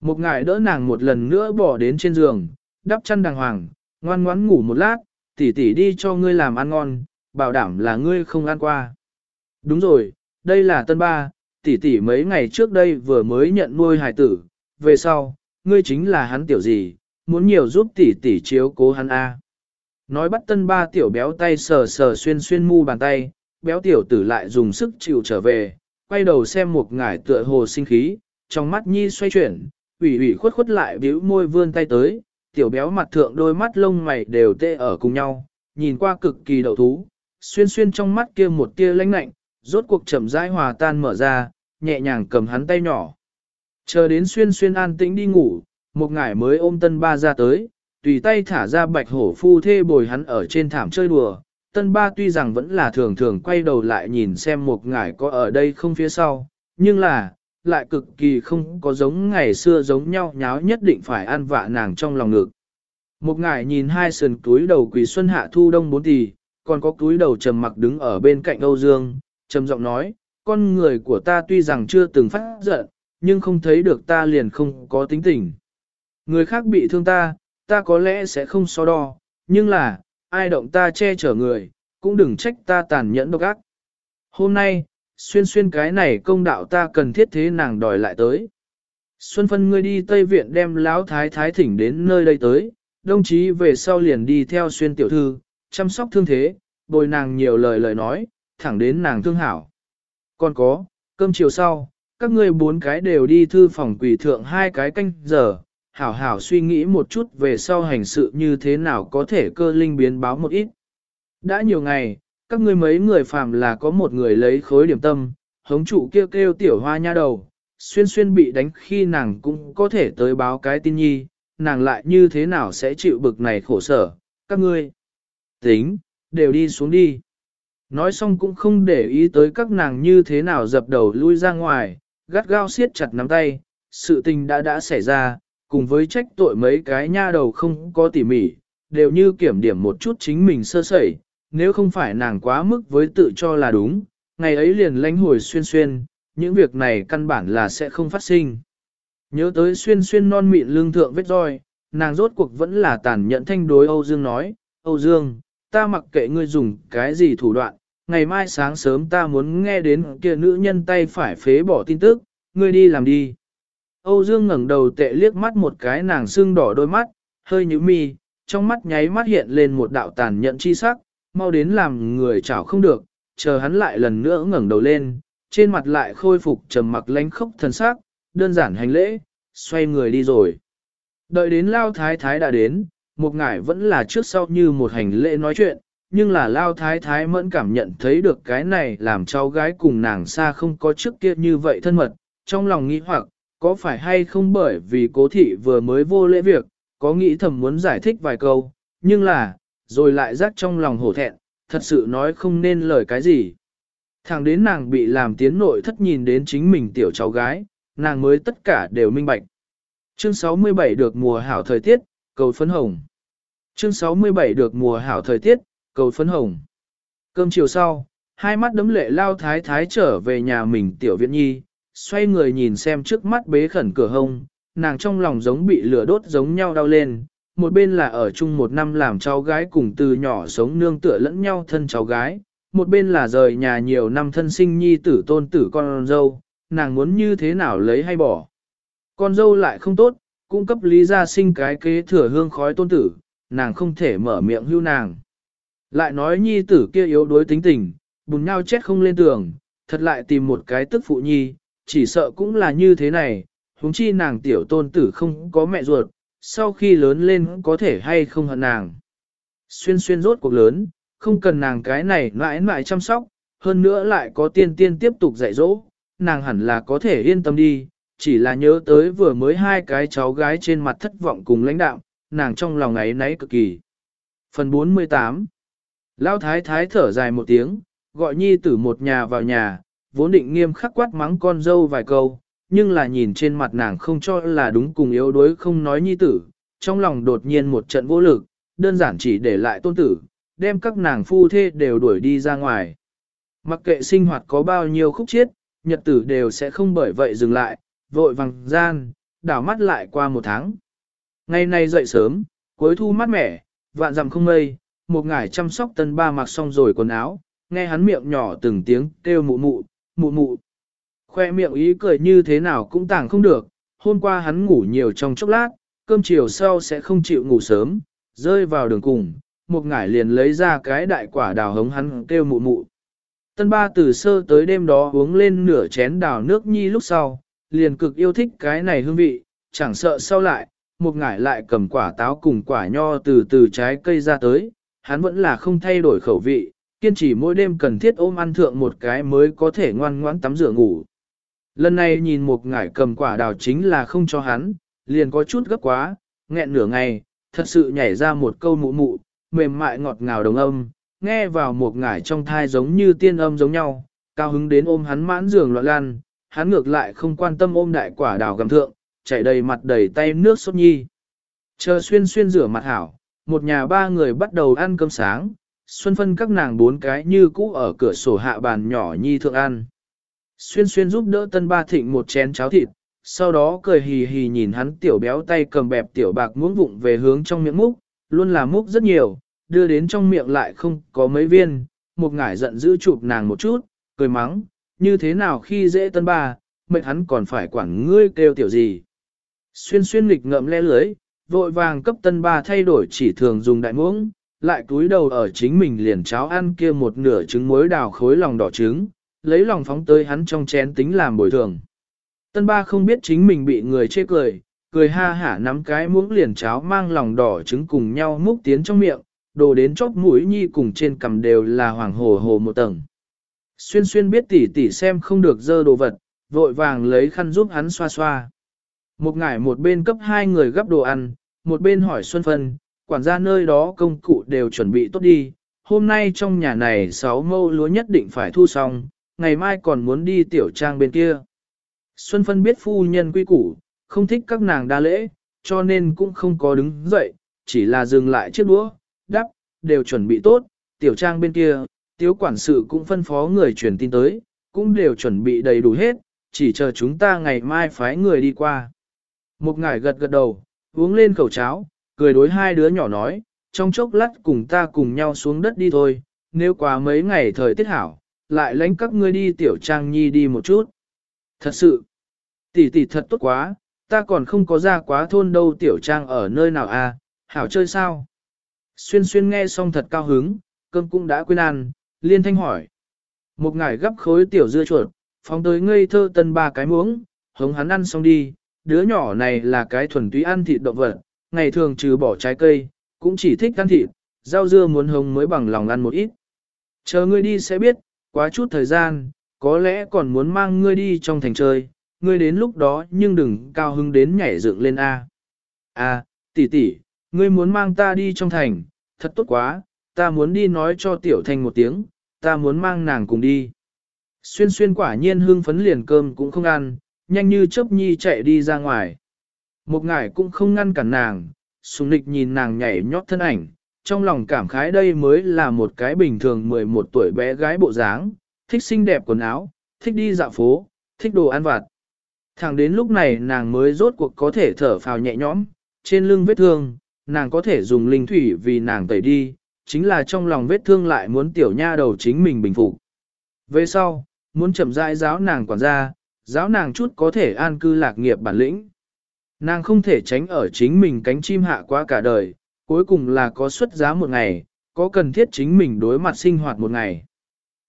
Một ngải đỡ nàng một lần nữa bỏ đến trên giường, đắp chăn đàng hoàng, ngoan ngoãn ngủ một lát, tỷ tỷ đi cho ngươi làm ăn ngon, bảo đảm là ngươi không ăn qua. Đúng rồi, đây là tân ba, tỷ tỷ mấy ngày trước đây vừa mới nhận nuôi hài tử, về sau, ngươi chính là hắn tiểu gì, muốn nhiều giúp tỷ tỷ chiếu cố hắn a. Nói bắt tân ba tiểu béo tay sờ sờ xuyên xuyên mu bàn tay, béo tiểu tử lại dùng sức chịu trở về, quay đầu xem một ngải tựa hồ sinh khí, trong mắt nhi xoay chuyển, ủy ủy khuất khuất lại bĩu môi vươn tay tới, tiểu béo mặt thượng đôi mắt lông mày đều tê ở cùng nhau, nhìn qua cực kỳ đậu thú, xuyên xuyên trong mắt kia một tia lãnh lạnh, rốt cuộc chậm rãi hòa tan mở ra, nhẹ nhàng cầm hắn tay nhỏ. Chờ đến xuyên xuyên an tĩnh đi ngủ, một ngải mới ôm tân ba ra tới, tùy tay thả ra bạch hổ phu thê bồi hắn ở trên thảm chơi đùa. Tân ba tuy rằng vẫn là thường thường quay đầu lại nhìn xem một ngải có ở đây không phía sau, nhưng là, lại cực kỳ không có giống ngày xưa giống nhau nháo nhất định phải ăn vạ nàng trong lòng ngực. Một ngải nhìn hai sườn túi đầu quỳ xuân hạ thu đông bốn tỷ, còn có túi đầu trầm mặc đứng ở bên cạnh Âu Dương, trầm giọng nói, con người của ta tuy rằng chưa từng phát giận, nhưng không thấy được ta liền không có tính tình. Người khác bị thương ta, ta có lẽ sẽ không so đo, nhưng là, ai động ta che chở người, cũng đừng trách ta tàn nhẫn độc ác. Hôm nay, xuyên xuyên cái này công đạo ta cần thiết thế nàng đòi lại tới. Xuân phân ngươi đi Tây Viện đem lão thái thái thỉnh đến nơi đây tới, đồng chí về sau liền đi theo xuyên tiểu thư, chăm sóc thương thế, bồi nàng nhiều lời lời nói, thẳng đến nàng thương hảo. Còn có, cơm chiều sau, các ngươi bốn cái đều đi thư phòng quỷ thượng hai cái canh giờ, hảo hảo suy nghĩ một chút về sau hành sự như thế nào có thể cơ linh biến báo một ít. Đã nhiều ngày, các ngươi mấy người phàm là có một người lấy khối điểm tâm, hống trụ kêu kêu tiểu hoa nha đầu, xuyên xuyên bị đánh khi nàng cũng có thể tới báo cái tin nhi, nàng lại như thế nào sẽ chịu bực này khổ sở, các ngươi. Tính, đều đi xuống đi. Nói xong cũng không để ý tới các nàng như thế nào dập đầu lui ra ngoài, gắt gao siết chặt nắm tay, sự tình đã đã xảy ra, cùng với trách tội mấy cái nha đầu không có tỉ mỉ, đều như kiểm điểm một chút chính mình sơ sẩy, nếu không phải nàng quá mức với tự cho là đúng, ngày ấy liền lánh hồi xuyên xuyên, những việc này căn bản là sẽ không phát sinh. Nhớ tới xuyên xuyên non mịn lương thượng vết roi, nàng rốt cuộc vẫn là tàn nhẫn thanh đối Âu Dương nói, Âu Dương, ta mặc kệ ngươi dùng cái gì thủ đoạn, ngày mai sáng sớm ta muốn nghe đến kia nữ nhân tay phải phế bỏ tin tức, ngươi đi làm đi. Âu Dương ngẩng đầu tệ liếc mắt một cái nàng xương đỏ đôi mắt, hơi nhíu mi, trong mắt nháy mắt hiện lên một đạo tàn nhẫn chi sắc, mau đến làm người chảo không được, chờ hắn lại lần nữa ngẩng đầu lên, trên mặt lại khôi phục trầm mặc lánh khốc thần sắc, đơn giản hành lễ, xoay người đi rồi. Đợi đến Lao Thái Thái đã đến, một ngải vẫn là trước sau như một hành lễ nói chuyện, nhưng là Lao Thái Thái mẫn cảm nhận thấy được cái này làm cháu gái cùng nàng xa không có trước kia như vậy thân mật, trong lòng nghĩ hoặc, có phải hay không bởi vì cố thị vừa mới vô lễ việc, có nghĩ thầm muốn giải thích vài câu, nhưng là, rồi lại rắc trong lòng hổ thẹn, thật sự nói không nên lời cái gì. Thẳng đến nàng bị làm tiến nội thất nhìn đến chính mình tiểu cháu gái, nàng mới tất cả đều minh bạch. Chương 67 được mùa hảo thời tiết, cầu phấn hồng. Chương 67 được mùa hảo thời tiết, cầu phấn hồng. Cơm chiều sau, hai mắt đấm lệ lao thái thái trở về nhà mình tiểu viện nhi, xoay người nhìn xem trước mắt bế khẩn cửa hông, nàng trong lòng giống bị lửa đốt giống nhau đau lên, một bên là ở chung một năm làm cháu gái cùng từ nhỏ sống nương tựa lẫn nhau thân cháu gái, một bên là rời nhà nhiều năm thân sinh nhi tử tôn tử con dâu, nàng muốn như thế nào lấy hay bỏ. Con dâu lại không tốt, cung cấp lý gia sinh cái kế thừa hương khói tôn tử, nàng không thể mở miệng hưu nàng. Lại nói nhi tử kia yếu đuối tính tình, bùn nhau chết không lên tường, thật lại tìm một cái tức phụ nhi, chỉ sợ cũng là như thế này, huống chi nàng tiểu tôn tử không có mẹ ruột, sau khi lớn lên có thể hay không hận nàng. Xuyên xuyên rốt cuộc lớn, không cần nàng cái này mãi mãi chăm sóc, hơn nữa lại có tiên tiên tiếp tục dạy dỗ, nàng hẳn là có thể yên tâm đi, chỉ là nhớ tới vừa mới hai cái cháu gái trên mặt thất vọng cùng lãnh đạo, nàng trong lòng ấy náy cực kỳ. Phần 48 Lão thái thái thở dài một tiếng, gọi nhi tử một nhà vào nhà, vốn định nghiêm khắc quát mắng con dâu vài câu, nhưng là nhìn trên mặt nàng không cho là đúng cùng yếu đuối không nói nhi tử, trong lòng đột nhiên một trận vô lực, đơn giản chỉ để lại tôn tử, đem các nàng phu thê đều đuổi đi ra ngoài. Mặc kệ sinh hoạt có bao nhiêu khúc chiết, nhật tử đều sẽ không bởi vậy dừng lại, vội vàng gian, đảo mắt lại qua một tháng. Ngày nay dậy sớm, cuối thu mát mẻ, vạn dặm không mây, một ngải chăm sóc tân ba mặc xong rồi quần áo, nghe hắn miệng nhỏ từng tiếng kêu mụ mụ, mụ mụ. Khoe miệng ý cười như thế nào cũng tàng không được, hôm qua hắn ngủ nhiều trong chốc lát, cơm chiều sau sẽ không chịu ngủ sớm, rơi vào đường cùng, một ngải liền lấy ra cái đại quả đào hống hắn kêu mụ mụ. Tân ba từ sơ tới đêm đó uống lên nửa chén đào nước nhi lúc sau, liền cực yêu thích cái này hương vị, chẳng sợ sau lại, một ngải lại cầm quả táo cùng quả nho từ từ trái cây ra tới, hắn vẫn là không thay đổi khẩu vị, kiên trì mỗi đêm cần thiết ôm ăn thượng một cái mới có thể ngoan ngoãn tắm rửa ngủ. Lần này nhìn một ngải cầm quả đào chính là không cho hắn, liền có chút gấp quá, nghẹn nửa ngày, thật sự nhảy ra một câu mụ mụ, mềm mại ngọt ngào đồng âm, nghe vào một ngải trong thai giống như tiên âm giống nhau, cao hứng đến ôm hắn mãn giường loạn lan, hắn ngược lại không quan tâm ôm đại quả đào gầm thượng, chảy đầy mặt đầy tay nước sốt nhi. Chờ xuyên xuyên rửa mặt hảo, một nhà ba người bắt đầu ăn cơm sáng, xuân phân các nàng bốn cái như cũ ở cửa sổ hạ bàn nhỏ nhi thượng ăn. Xuyên xuyên giúp đỡ tân ba thịnh một chén cháo thịt, sau đó cười hì hì nhìn hắn tiểu béo tay cầm bẹp tiểu bạc muỗng vụng về hướng trong miệng múc, luôn là múc rất nhiều, đưa đến trong miệng lại không có mấy viên, một ngải giận giữ chụp nàng một chút, cười mắng, như thế nào khi dễ tân ba, mệnh hắn còn phải quản ngươi kêu tiểu gì. Xuyên xuyên nghịch ngậm le lưới, vội vàng cấp tân ba thay đổi chỉ thường dùng đại muỗng, lại cúi đầu ở chính mình liền cháo ăn kia một nửa trứng muối đào khối lòng đỏ trứng, lấy lòng phóng tới hắn trong chén tính làm bồi thường. Tân ba không biết chính mình bị người chê cười, cười ha hả nắm cái muỗng liền cháo mang lòng đỏ trứng cùng nhau múc tiến trong miệng, đồ đến chóp mũi nhi cùng trên cằm đều là hoàng hồ hồ một tầng. Xuyên xuyên biết tỉ tỉ xem không được dơ đồ vật, vội vàng lấy khăn giúp hắn xoa xoa. Một ngải một bên cấp hai người gấp đồ ăn, một bên hỏi Xuân Phân, quản gia nơi đó công cụ đều chuẩn bị tốt đi, hôm nay trong nhà này sáu mâu lúa nhất định phải thu xong, ngày mai còn muốn đi tiểu trang bên kia. Xuân Phân biết phu nhân quy củ, không thích các nàng đa lễ, cho nên cũng không có đứng dậy, chỉ là dừng lại chiếc đũa, đắp, đều chuẩn bị tốt, tiểu trang bên kia, tiếu quản sự cũng phân phó người truyền tin tới, cũng đều chuẩn bị đầy đủ hết, chỉ chờ chúng ta ngày mai phái người đi qua. Một ngải gật gật đầu, uống lên khẩu cháo, cười đối hai đứa nhỏ nói, trong chốc lát cùng ta cùng nhau xuống đất đi thôi, nếu quá mấy ngày thời tiết hảo, lại lãnh các ngươi đi tiểu trang nhi đi một chút. Thật sự, tỷ tỷ thật tốt quá, ta còn không có ra quá thôn đâu tiểu trang ở nơi nào à, hảo chơi sao? Xuyên xuyên nghe xong thật cao hứng, cơm cũng đã quên ăn, liên thanh hỏi. Một ngải gấp khối tiểu dưa chuột, phóng tới ngây thơ tân ba cái muỗng, hống hắn ăn xong đi, đứa nhỏ này là cái thuần túy ăn thịt động vật, ngày thường trừ bỏ trái cây, cũng chỉ thích ăn thịt, rau dưa muốn hồng mới bằng lòng ăn một ít. Chờ ngươi đi sẽ biết, quá chút thời gian, có lẽ còn muốn mang ngươi đi trong thành chơi, ngươi đến lúc đó nhưng đừng cao hứng đến nhảy dựng lên A. A, tỷ tỷ, ngươi muốn mang ta đi trong thành, thật tốt quá, ta muốn đi nói cho tiểu thành một tiếng, ta muốn mang nàng cùng đi. Xuyên xuyên quả nhiên hương phấn liền cơm cũng không ăn, nhanh như chớp nhi chạy đi ra ngoài. Một ngải cũng không ngăn cản nàng, sùng nịch nhìn nàng nhảy nhót thân ảnh, trong lòng cảm khái đây mới là một cái bình thường 11 tuổi bé gái bộ dáng, thích xinh đẹp quần áo, thích đi dạo phố, thích đồ ăn vặt. Thẳng đến lúc này nàng mới rốt cuộc có thể thở phào nhẹ nhõm, trên lưng vết thương, nàng có thể dùng linh thủy vì nàng tẩy đi, chính là trong lòng vết thương lại muốn tiểu nha đầu chính mình bình phục. Về sau, muốn chậm rãi giáo nàng quản gia, giáo nàng chút có thể an cư lạc nghiệp bản lĩnh. Nàng không thể tránh ở chính mình cánh chim hạ qua cả đời, cuối cùng là có xuất giá một ngày, có cần thiết chính mình đối mặt sinh hoạt một ngày.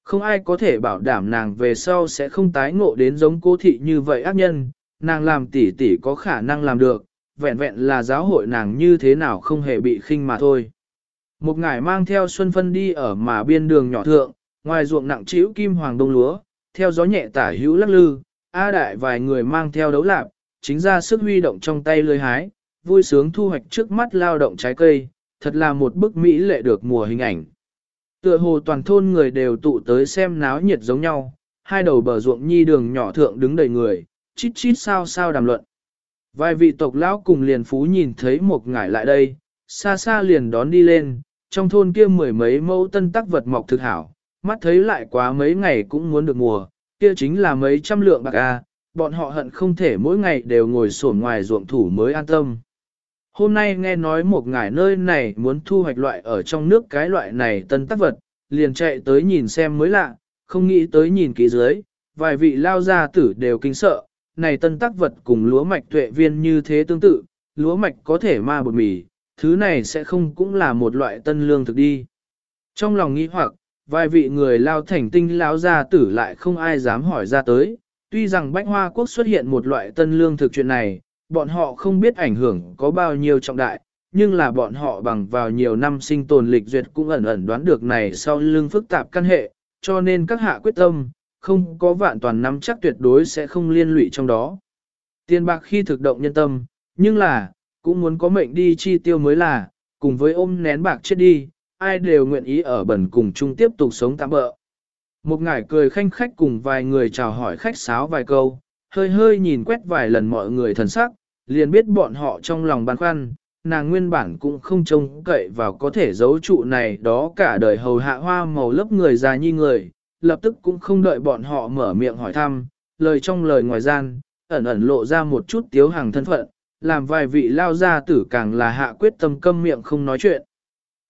Không ai có thể bảo đảm nàng về sau sẽ không tái ngộ đến giống cô thị như vậy ác nhân, nàng làm tỷ tỷ có khả năng làm được, vẹn vẹn là giáo hội nàng như thế nào không hề bị khinh mà thôi. Một ngải mang theo Xuân Phân đi ở mà biên đường nhỏ thượng, ngoài ruộng nặng trĩu kim hoàng đông lúa, theo gió nhẹ tả hữu lắc lư, A đại vài người mang theo đấu lạp, chính ra sức huy động trong tay lưới hái, vui sướng thu hoạch trước mắt lao động trái cây, thật là một bức mỹ lệ được mùa hình ảnh. Tựa hồ toàn thôn người đều tụ tới xem náo nhiệt giống nhau, hai đầu bờ ruộng nhi đường nhỏ thượng đứng đầy người, chít chít sao sao đàm luận. Vài vị tộc lão cùng liền phú nhìn thấy một ngải lại đây, xa xa liền đón đi lên, trong thôn kia mười mấy mẫu tân tắc vật mọc thực hảo, mắt thấy lại quá mấy ngày cũng muốn được mùa, kia chính là mấy trăm lượng bạc a, bọn họ hận không thể mỗi ngày đều ngồi sổn ngoài ruộng thủ mới an tâm. Hôm nay nghe nói một ngải nơi này muốn thu hoạch loại ở trong nước cái loại này tân tác vật, liền chạy tới nhìn xem mới lạ, không nghĩ tới nhìn kỹ dưới, vài vị lao gia tử đều kinh sợ, này tân tác vật cùng lúa mạch tuệ viên như thế tương tự, lúa mạch có thể ma bột mì, thứ này sẽ không cũng là một loại tân lương thực đi. Trong lòng nghĩ hoặc, vài vị người lao thành tinh lao gia tử lại không ai dám hỏi ra tới, tuy rằng Bách Hoa Quốc xuất hiện một loại tân lương thực chuyện này, bọn họ không biết ảnh hưởng có bao nhiêu trọng đại, nhưng là bọn họ bằng vào nhiều năm sinh tồn lịch duyệt cũng ẩn ẩn đoán được này sau lưng phức tạp căn hệ, cho nên các hạ quyết tâm, không có vạn toàn nắm chắc tuyệt đối sẽ không liên lụy trong đó. Tiền bạc khi thực động nhân tâm, nhưng là, cũng muốn có mệnh đi chi tiêu mới là, cùng với ôm nén bạc chết đi, ai đều nguyện ý ở bẩn cùng chung tiếp tục sống tạm bỡ. Một ngải cười khanh khách cùng vài người chào hỏi khách sáo vài câu, hơi hơi nhìn quét vài lần mọi người thần sắc, liền biết bọn họ trong lòng băn khoăn, nàng nguyên bản cũng không trông cậy vào có thể giấu trụ này đó cả đời hầu hạ hoa màu lớp người già như người, lập tức cũng không đợi bọn họ mở miệng hỏi thăm, lời trong lời ngoài gian, ẩn ẩn lộ ra một chút tiếu hàng thân phận, làm vài vị lao gia tử càng là hạ quyết tâm câm miệng không nói chuyện.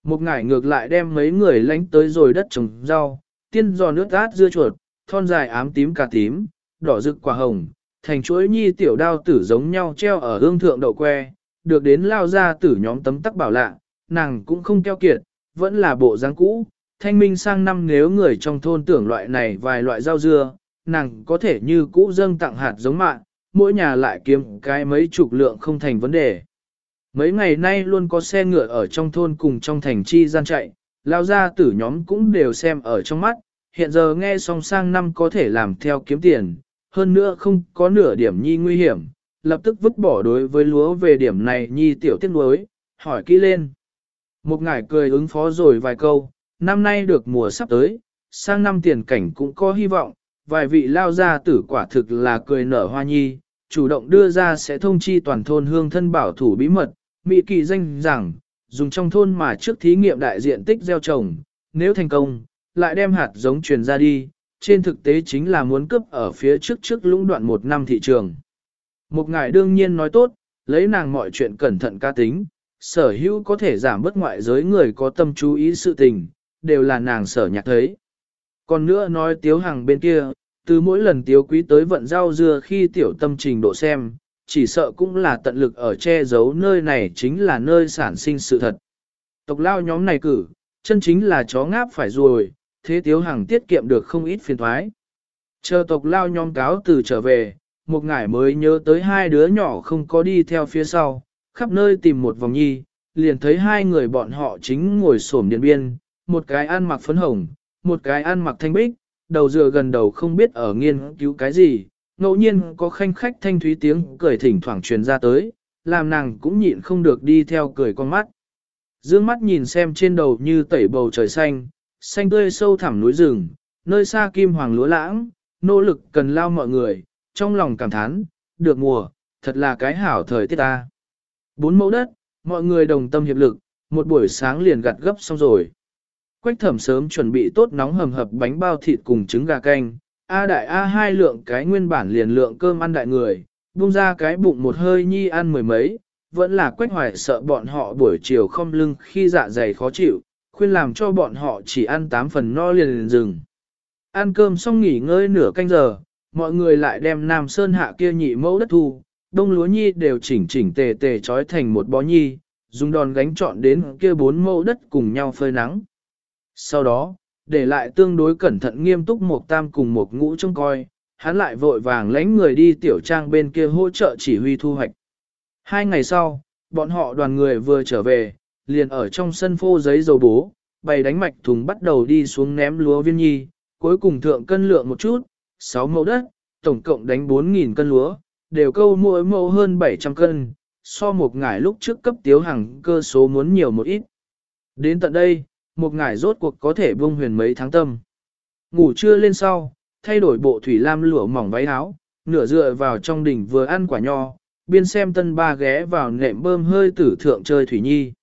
Một ngải ngược lại đem mấy người lánh tới rồi đất trồng rau, tiên giò nước át dưa chuột, thon dài ám tím cà tím, đỏ rực quả hồng, thành chuỗi nhi tiểu đao tử giống nhau treo ở hương thượng đậu que, được đến lao ra tử nhóm tấm tắc bảo lạ, nàng cũng không keo kiệt, vẫn là bộ dáng cũ, thanh minh sang năm nếu người trong thôn tưởng loại này vài loại rau dưa, nàng có thể như cũ dâng tặng hạt giống mạng, mỗi nhà lại kiếm cái mấy chục lượng không thành vấn đề. Mấy ngày nay luôn có xe ngựa ở trong thôn cùng trong thành chi gian chạy, lao gia tử nhóm cũng đều xem ở trong mắt, hiện giờ nghe song sang năm có thể làm theo kiếm tiền, hơn nữa không có nửa điểm nhi nguy hiểm, lập tức vứt bỏ đối với lúa về điểm này nhi tiểu tiết nuối, hỏi kỹ lên. Một ngải cười ứng phó rồi vài câu, năm nay được mùa sắp tới, sang năm tiền cảnh cũng có hy vọng, vài vị lao gia tử quả thực là cười nở hoa nhi, chủ động đưa ra sẽ thông chi toàn thôn hương thân bảo thủ bí mật, mỹ kỳ danh rằng, dùng trong thôn mà trước thí nghiệm đại diện tích gieo trồng, nếu thành công, lại đem hạt giống truyền ra đi, trên thực tế chính là muốn cướp ở phía trước trước lũng đoạn một năm thị trường. Một ngài đương nhiên nói tốt, lấy nàng mọi chuyện cẩn thận ca tính, sở hữu có thể giảm bớt ngoại giới người có tâm chú ý sự tình, đều là nàng sở nhạc thấy. Còn nữa nói tiếu hàng bên kia, từ mỗi lần tiếu quý tới vận rau dưa khi tiểu tâm trình độ xem, chỉ sợ cũng là tận lực ở che giấu nơi này chính là nơi sản sinh sự thật. Tộc lao nhóm này cử, chân chính là chó ngáp phải rồi, thế tiếu hàng tiết kiệm được không ít phiền thoái. Chờ tộc lao nhóm cáo từ trở về, một ngải mới nhớ tới hai đứa nhỏ không có đi theo phía sau, khắp nơi tìm một vòng nhi, liền thấy hai người bọn họ chính ngồi xổm điện biên, một cái ăn mặc phấn hồng, một cái ăn mặc thanh bích, đầu dựa gần đầu không biết ở nghiên cứu cái gì, ngẫu nhiên có khanh khách thanh thúy tiếng cười thỉnh thoảng truyền ra tới, làm nàng cũng nhịn không được đi theo cười con mắt. Dương mắt nhìn xem trên đầu như tẩy bầu trời xanh, xanh tươi sâu thẳm núi rừng, nơi xa kim hoàng lúa lãng, nỗ lực cần lao mọi người, trong lòng cảm thán, được mùa, thật là cái hảo thời tiết ta. Bốn mẫu đất, mọi người đồng tâm hiệp lực, một buổi sáng liền gặt gấp xong rồi. Quách thẩm sớm chuẩn bị tốt nóng hầm hập bánh bao thịt cùng trứng gà canh, A đại A hai lượng cái nguyên bản liền lượng cơm ăn đại người, buông ra cái bụng một hơi nhi ăn mười mấy, vẫn là quách hoài sợ bọn họ buổi chiều không lưng khi dạ dày khó chịu, khuyên làm cho bọn họ chỉ ăn tám phần no liền liền dừng. Ăn cơm xong nghỉ ngơi nửa canh giờ, mọi người lại đem Nam Sơn hạ kia nhị mẫu đất thu, đông lúa nhi đều chỉnh chỉnh tề tề trói thành một bó nhi, dùng đòn gánh trọn đến kia bốn mẫu đất cùng nhau phơi nắng. Sau đó, để lại tương đối cẩn thận nghiêm túc một tam cùng một ngũ trông coi, hắn lại vội vàng lánh người đi tiểu trang bên kia hỗ trợ chỉ huy thu hoạch. Hai ngày sau, bọn họ đoàn người vừa trở về, liền ở trong sân phô giấy dầu bố, bày đánh mạch thùng bắt đầu đi xuống ném lúa viên nhi, cuối cùng thượng cân lượng một chút, 6 mẫu đất, tổng cộng đánh 4.000 cân lúa, đều câu mỗi mẫu hơn 700 cân, so một ngải lúc trước cấp tiếu hàng cơ số muốn nhiều một ít. Đến tận đây, một ngải rốt cuộc có thể buông huyền mấy tháng tâm. Ngủ trưa lên sau, thay đổi bộ thủy lam lụa mỏng váy áo, nửa dựa vào trong đỉnh vừa ăn quả nho, biên xem tân ba ghé vào nệm bơm hơi tử thượng chơi thủy nhi.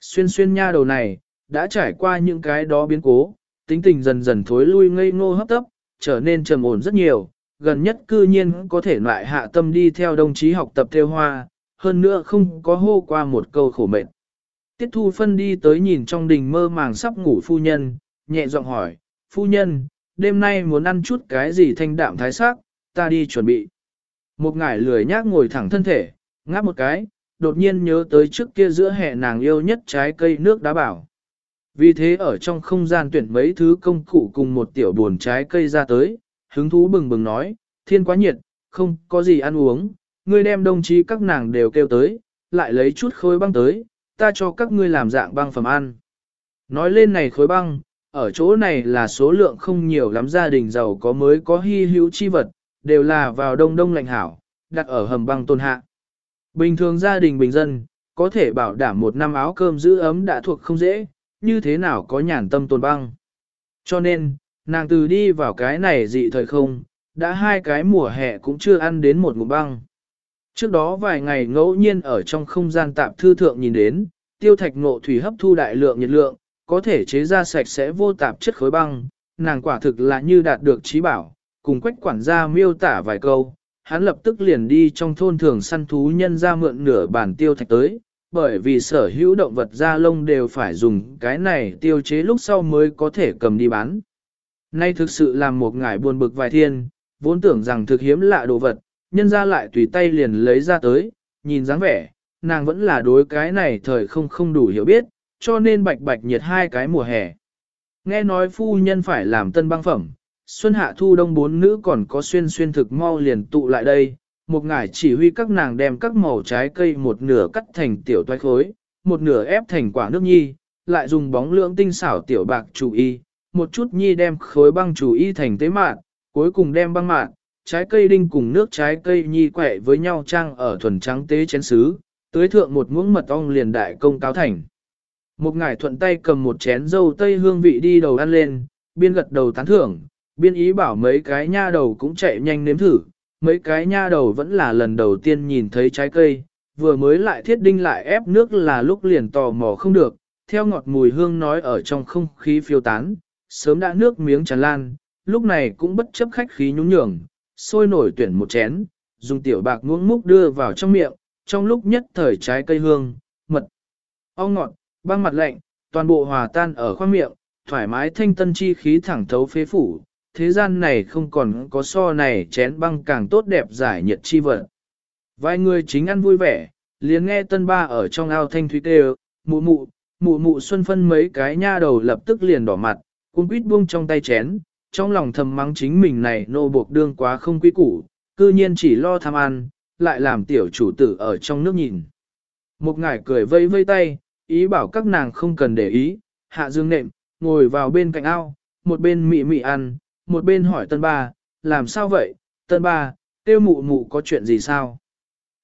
Xuyên xuyên nha đầu này, đã trải qua những cái đó biến cố, tính tình dần dần thối lui ngây ngô hấp tấp, trở nên trầm ổn rất nhiều, gần nhất cư nhiên có thể loại hạ tâm đi theo đồng chí học tập theo hoa, hơn nữa không có hô qua một câu khổ mệt. Tiết thu phân đi tới nhìn trong đình mơ màng sắp ngủ phu nhân, nhẹ giọng hỏi, phu nhân, đêm nay muốn ăn chút cái gì thanh đạm thái sắc, ta đi chuẩn bị. Một ngải lười nhác ngồi thẳng thân thể, ngáp một cái, đột nhiên nhớ tới trước kia giữa hè nàng yêu nhất trái cây nước đá bảo. Vì thế ở trong không gian tuyển mấy thứ công cụ cùng một tiểu buồn trái cây ra tới, hứng thú bừng bừng nói, thiên quá nhiệt, không có gì ăn uống, ngươi đem đồng chí các nàng đều kêu tới, lại lấy chút khôi băng tới, ta cho các ngươi làm dạng băng phẩm ăn. Nói lên này khối băng, ở chỗ này là số lượng không nhiều lắm gia đình giàu có mới có hy hữu chi vật, đều là vào đông đông lạnh hảo, đặt ở hầm băng tôn hạ. Bình thường gia đình bình dân, có thể bảo đảm một năm áo cơm giữ ấm đã thuộc không dễ, như thế nào có nhàn tâm tồn băng. Cho nên, nàng từ đi vào cái này dị thời không, đã hai cái mùa hè cũng chưa ăn đến một ngụm băng. Trước đó vài ngày ngẫu nhiên ở trong không gian tạm thư thượng nhìn đến, tiêu thạch ngộ thủy hấp thu đại lượng nhiệt lượng, có thể chế ra sạch sẽ vô tạp chất khối băng, nàng quả thực là như đạt được trí bảo, cùng quách quản gia miêu tả vài câu, hắn lập tức liền đi trong thôn thường săn thú nhân ra mượn nửa bản tiêu thạch tới, bởi vì sở hữu động vật da lông đều phải dùng cái này tiêu chế lúc sau mới có thể cầm đi bán. Nay thực sự là một ngải buồn bực vài thiên, vốn tưởng rằng thực hiếm lạ đồ vật, nhân ra lại tùy tay liền lấy ra tới, nhìn dáng vẻ, nàng vẫn là đối cái này thời không không đủ hiểu biết, cho nên bạch bạch nhiệt hai cái mùa hè. Nghe nói phu nhân phải làm tân băng phẩm, xuân hạ thu đông bốn nữ còn có xuyên xuyên thực mau liền tụ lại đây, một ngải chỉ huy các nàng đem các màu trái cây một nửa cắt thành tiểu toái khối, một nửa ép thành quả nước nhi, lại dùng bóng lưỡng tinh xảo tiểu bạc chủ y, một chút nhi đem khối băng chủ y thành tế mạn, cuối cùng đem băng mạn, trái cây đinh cùng nước trái cây nhi quẹ với nhau trang ở thuần trắng tế chén sứ, tưới thượng một muỗng mật ong liền đại công cáo thành. Một ngải thuận tay cầm một chén dâu tây hương vị đi đầu ăn lên, biên gật đầu tán thưởng, biên ý bảo mấy cái nha đầu cũng chạy nhanh nếm thử, mấy cái nha đầu vẫn là lần đầu tiên nhìn thấy trái cây, vừa mới lại thiết đinh lại ép nước là lúc liền tò mò không được, theo ngọt mùi hương nói ở trong không khí phiêu tán, sớm đã nước miếng tràn lan, lúc này cũng bất chấp khách khí nhún nhường, sôi nổi tuyển một chén, dùng tiểu bạc muỗng múc đưa vào trong miệng, trong lúc nhất thời trái cây hương, mật, ong ngọt, băng mặt lạnh, toàn bộ hòa tan ở khoang miệng, thoải mái thanh tân chi khí thẳng thấu phế phủ, thế gian này không còn có so này chén băng càng tốt đẹp giải nhiệt chi vật. Vài người chính ăn vui vẻ, liền nghe tân ba ở trong ao thanh thúy kêu, mụ mụ, mụ mụ xuân phân mấy cái nha đầu lập tức liền đỏ mặt, cuốn quýt buông trong tay chén, trong lòng thầm mắng chính mình này nô buộc đương quá không quý củ, cư nhiên chỉ lo tham ăn, lại làm tiểu chủ tử ở trong nước nhìn. Một ngải cười vây vây tay, ý bảo các nàng không cần để ý, hạ dương nệm, ngồi vào bên cạnh ao, một bên mị mị ăn, một bên hỏi tân ba, làm sao vậy, tân ba, tiêu mụ mụ có chuyện gì sao?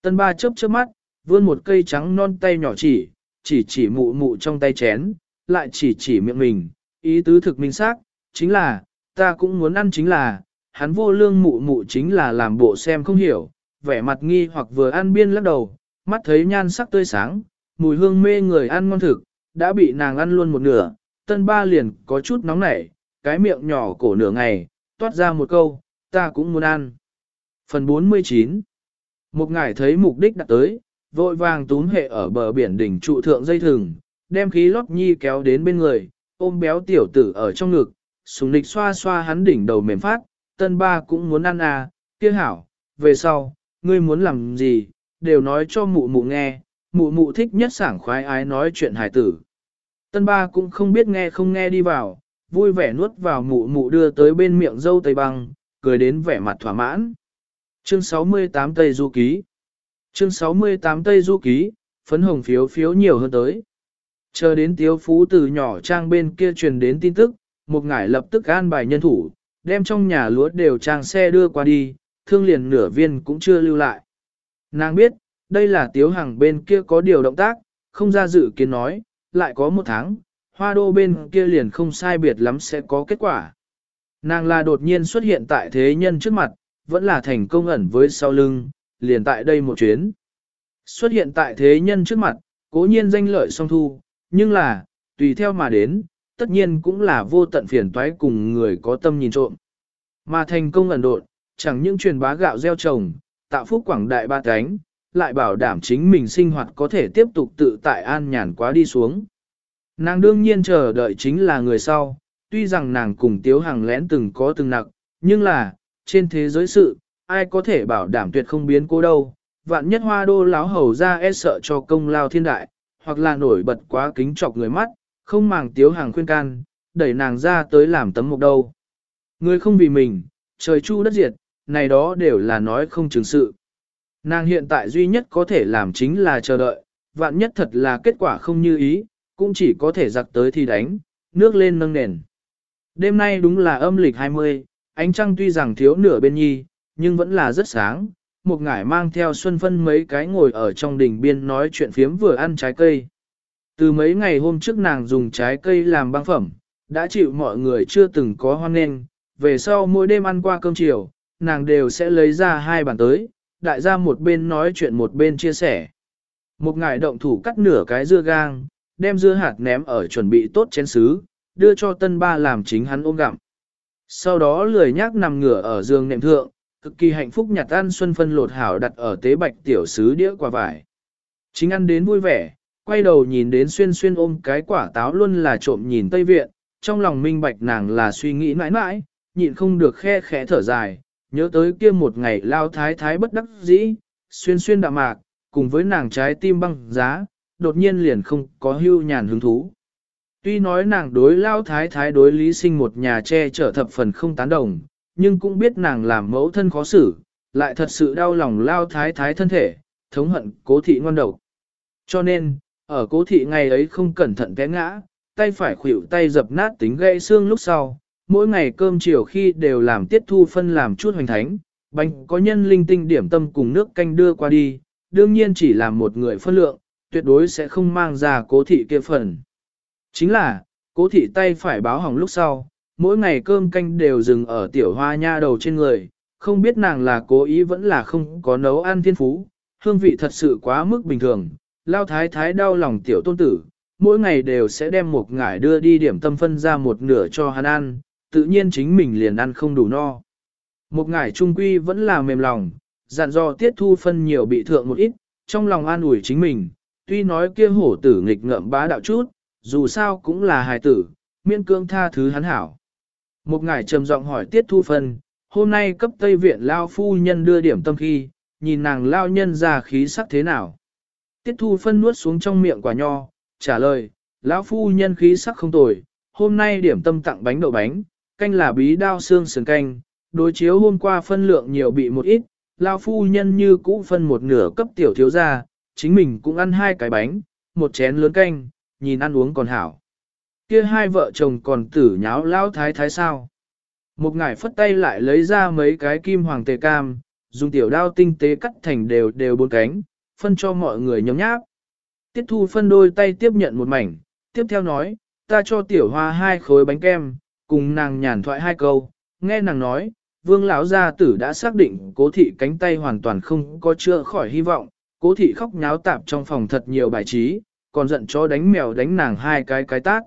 Tân ba chớp chớp mắt, vươn một cây trắng non tay nhỏ chỉ, chỉ chỉ mụ mụ trong tay chén, lại chỉ chỉ miệng mình, ý tứ thực minh xác, chính là, ta cũng muốn ăn chính là, hắn vô lương mụ mụ chính là làm bộ xem không hiểu, vẻ mặt nghi hoặc vừa ăn biên lắc đầu, mắt thấy nhan sắc tươi sáng, mùi hương mê người ăn ngon thực, đã bị nàng ăn luôn một nửa, tân ba liền có chút nóng nảy, cái miệng nhỏ cổ nửa ngày, toát ra một câu, ta cũng muốn ăn. Phần 49 Một ngải thấy mục đích đã tới, vội vàng túm hệ ở bờ biển đỉnh trụ thượng dây thừng, đem khí lót nhi kéo đến bên người, ôm béo tiểu tử ở trong ngực, sùng nịch xoa xoa hắn đỉnh đầu mềm phát, tân ba cũng muốn ăn à, kia hảo, về sau, ngươi muốn làm gì, đều nói cho mụ mụ nghe, mụ mụ thích nhất sảng khoái ái nói chuyện hài tử. Tân ba cũng không biết nghe không nghe đi vào, vui vẻ nuốt vào mụ mụ đưa tới bên miệng dâu tây băng, cười đến vẻ mặt thỏa mãn. Chương 68 Tây Du Ký Chương 68 Tây Du Ký, phấn hồng phiếu phiếu nhiều hơn tới. Chờ đến tiếu phú từ nhỏ trang bên kia truyền đến tin tức, một ngải lập tức an bài nhân thủ, đem trong nhà lúa đều trang xe đưa qua đi, thương liền nửa viên cũng chưa lưu lại. Nàng biết, đây là tiếu hàng bên kia có điều động tác, không ra dự kiến nói, lại có một tháng, hoa đô bên kia liền không sai biệt lắm sẽ có kết quả. Nàng là đột nhiên xuất hiện tại thế nhân trước mặt, vẫn là thành công ẩn với sau lưng, liền tại đây một chuyến. Xuất hiện tại thế nhân trước mặt, cố nhiên danh lợi song thu, nhưng là, tùy theo mà đến, tất nhiên cũng là vô tận phiền toái cùng người có tâm nhìn trộm. Mà thành công ẩn độn, chẳng những truyền bá gạo gieo trồng, tạo phúc quảng đại ba cánh, lại bảo đảm chính mình sinh hoạt có thể tiếp tục tự tại an nhàn quá đi xuống. Nàng đương nhiên chờ đợi chính là người sau, tuy rằng nàng cùng Tiếu Hằng lén từng có từng nặc, nhưng là, trên thế giới sự, ai có thể bảo đảm tuyệt không biến cố đâu, vạn nhất hoa đô láo hầu ra e sợ cho công lao thiên đại, hoặc là nổi bật quá kính chọc người mắt, không màng Tiếu hàng khuyên can, đẩy nàng ra tới làm tấm mục đâu. Người không vì mình, trời chu đất diệt, này đó đều là nói không chứng sự. Nàng hiện tại duy nhất có thể làm chính là chờ đợi, vạn nhất thật là kết quả không như ý, cũng chỉ có thể giặc tới thì đánh, nước lên nâng nền. Đêm nay đúng là âm lịch 20, ánh trăng tuy rằng thiếu nửa bên nhi, nhưng vẫn là rất sáng. Một ngải mang theo Xuân Phân mấy cái ngồi ở trong đỉnh biên nói chuyện phiếm vừa ăn trái cây. Từ mấy ngày hôm trước nàng dùng trái cây làm băng phẩm, đã chịu mọi người chưa từng có hoan nghênh, về sau mỗi đêm ăn qua cơm chiều, nàng đều sẽ lấy ra hai bàn tới, đại gia một bên nói chuyện một bên chia sẻ. Một ngài động thủ cắt nửa cái dưa gang, đem dưa hạt ném ở chuẩn bị tốt chén xứ, đưa cho tân ba làm chính hắn ôm gặm. Sau đó lười nhác nằm ngửa ở giường nệm thượng, cực kỳ hạnh phúc nhặt ăn xuân phân lột hảo đặt ở tế bạch tiểu sứ đĩa quả vải. Chính ăn đến vui vẻ, quay đầu nhìn đến xuyên xuyên ôm cái quả táo luôn là trộm nhìn Tây Viện, trong lòng minh bạch nàng là suy nghĩ mãi mãi, nhịn không được khe khẽ thở dài, nhớ tới kia một ngày lao thái thái bất đắc dĩ, xuyên xuyên đạm mạc, cùng với nàng trái tim băng giá, đột nhiên liền không có hưu nhàn hứng thú. Tuy nói nàng đối lao thái thái đối lý sinh một nhà che chở thập phần không tán đồng, nhưng cũng biết nàng làm mẫu thân khó xử, lại thật sự đau lòng lao thái thái thân thể, thống hận cố thị ngoan độc. Cho nên, ở cố thị ngày ấy không cẩn thận té ngã, tay phải khuỷu tay dập nát tính gãy xương lúc sau, mỗi ngày cơm chiều khi đều làm tiết thu phân làm chút hoành thánh, bánh có nhân linh tinh điểm tâm cùng nước canh đưa qua đi, đương nhiên chỉ là một người phân lượng, tuyệt đối sẽ không mang ra cố thị kia phần. Chính là, cố thị tay phải báo hỏng lúc sau, mỗi ngày cơm canh đều dừng ở tiểu hoa nha đầu trên người, không biết nàng là cố ý vẫn là không có nấu ăn thiên phú, hương vị thật sự quá mức bình thường, lao thái thái đau lòng tiểu tôn tử, mỗi ngày đều sẽ đem một ngải đưa đi điểm tâm phân ra một nửa cho hắn ăn, tự nhiên chính mình liền ăn không đủ no. Một ngải trung quy vẫn là mềm lòng, dặn dò tiết thu phân nhiều bị thượng một ít, trong lòng an ủi chính mình, tuy nói kia hổ tử nghịch ngợm bá đạo chút, dù sao cũng là hài tử, miễn cương tha thứ hắn hảo. Một ngải trầm giọng hỏi tiết thu phân, hôm nay cấp Tây Viện Lao Phu Nhân đưa điểm tâm khi, nhìn nàng Lao Nhân ra khí sắc thế nào. Tiết thu phân nuốt xuống trong miệng quả nho, trả lời, lão Phu Nhân khí sắc không tồi, hôm nay điểm tâm tặng bánh đậu bánh, canh là bí đao xương sườn canh, đối chiếu hôm qua phân lượng nhiều bị một ít, lão Phu Nhân như cũ phân một nửa cấp tiểu thiếu gia, chính mình cũng ăn hai cái bánh, một chén lớn canh, nhìn ăn uống còn hảo. Kia hai vợ chồng còn tử nháo lão thái thái sao. Một ngải phất tay lại lấy ra mấy cái kim hoàng tề cam, dùng tiểu đao tinh tế cắt thành đều đều bốn cánh, phân cho mọi người nhóm nháp. Tiết thu phân đôi tay tiếp nhận một mảnh, tiếp theo nói, ta cho tiểu hoa hai khối bánh kem, cùng nàng nhàn thoại hai câu, nghe nàng nói, vương lão gia tử đã xác định cố thị cánh tay hoàn toàn không có chữa khỏi hy vọng, cố thị khóc nháo tạp trong phòng thật nhiều bài trí, còn giận cho đánh mèo đánh nàng hai cái cái tác.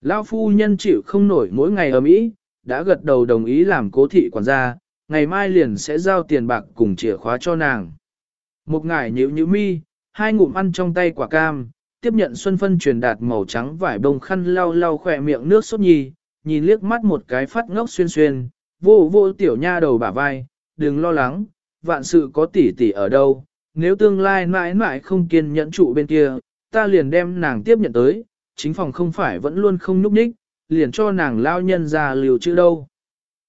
Lão phu nhân chịu không nổi mỗi ngày ở Mỹ, đã gật đầu đồng ý làm cố thị quản gia, ngày mai liền sẽ giao tiền bạc cùng chìa khóa cho nàng. Một ngải nhíu nhíu mi, hai ngụm ăn trong tay quả cam, tiếp nhận Xuân Phân truyền đạt màu trắng vải bông khăn lau lau khỏe miệng nước sốt nhì, nhìn liếc mắt một cái phát ngốc xuyên xuyên, vô vô tiểu nha đầu bả vai, đừng lo lắng, vạn sự có tỷ tỷ ở đâu, nếu tương lai mãi mãi không kiên nhẫn trụ bên kia, ta liền đem nàng tiếp nhận tới, chính phòng không phải vẫn luôn không nhúc nhích, liền cho nàng lao nhân ra liều chữ đâu.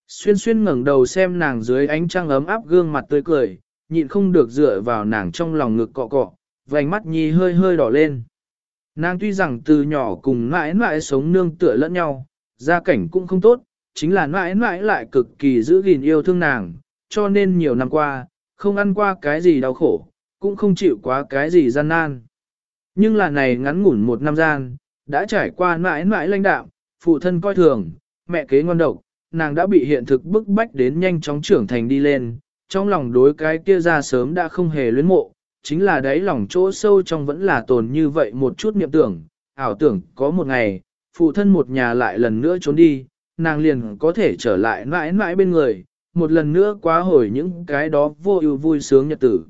Xuyên xuyên ngẩng đầu xem nàng dưới ánh trăng ấm áp gương mặt tươi cười, nhịn không được dựa vào nàng trong lòng ngực cọ cọ, vành mắt nhi hơi hơi đỏ lên. Nàng tuy rằng từ nhỏ cùng mãi mãi sống nương tựa lẫn nhau, gia cảnh cũng không tốt, chính là mãi mãi lại cực kỳ giữ gìn yêu thương nàng, cho nên nhiều năm qua, không ăn qua cái gì đau khổ, cũng không chịu quá cái gì gian nan. Nhưng là này ngắn ngủn một năm gian, đã trải qua mãi mãi lãnh đạo, phụ thân coi thường, mẹ kế ngon độc, nàng đã bị hiện thực bức bách đến nhanh chóng trưởng thành đi lên, trong lòng đối cái kia ra sớm đã không hề luyến mộ, chính là đáy lòng chỗ sâu trong vẫn là tồn như vậy một chút niệm tưởng, ảo tưởng có một ngày, phụ thân một nhà lại lần nữa trốn đi, nàng liền có thể trở lại mãi mãi bên người, một lần nữa quá hồi những cái đó vô ưu vui sướng nhật tử.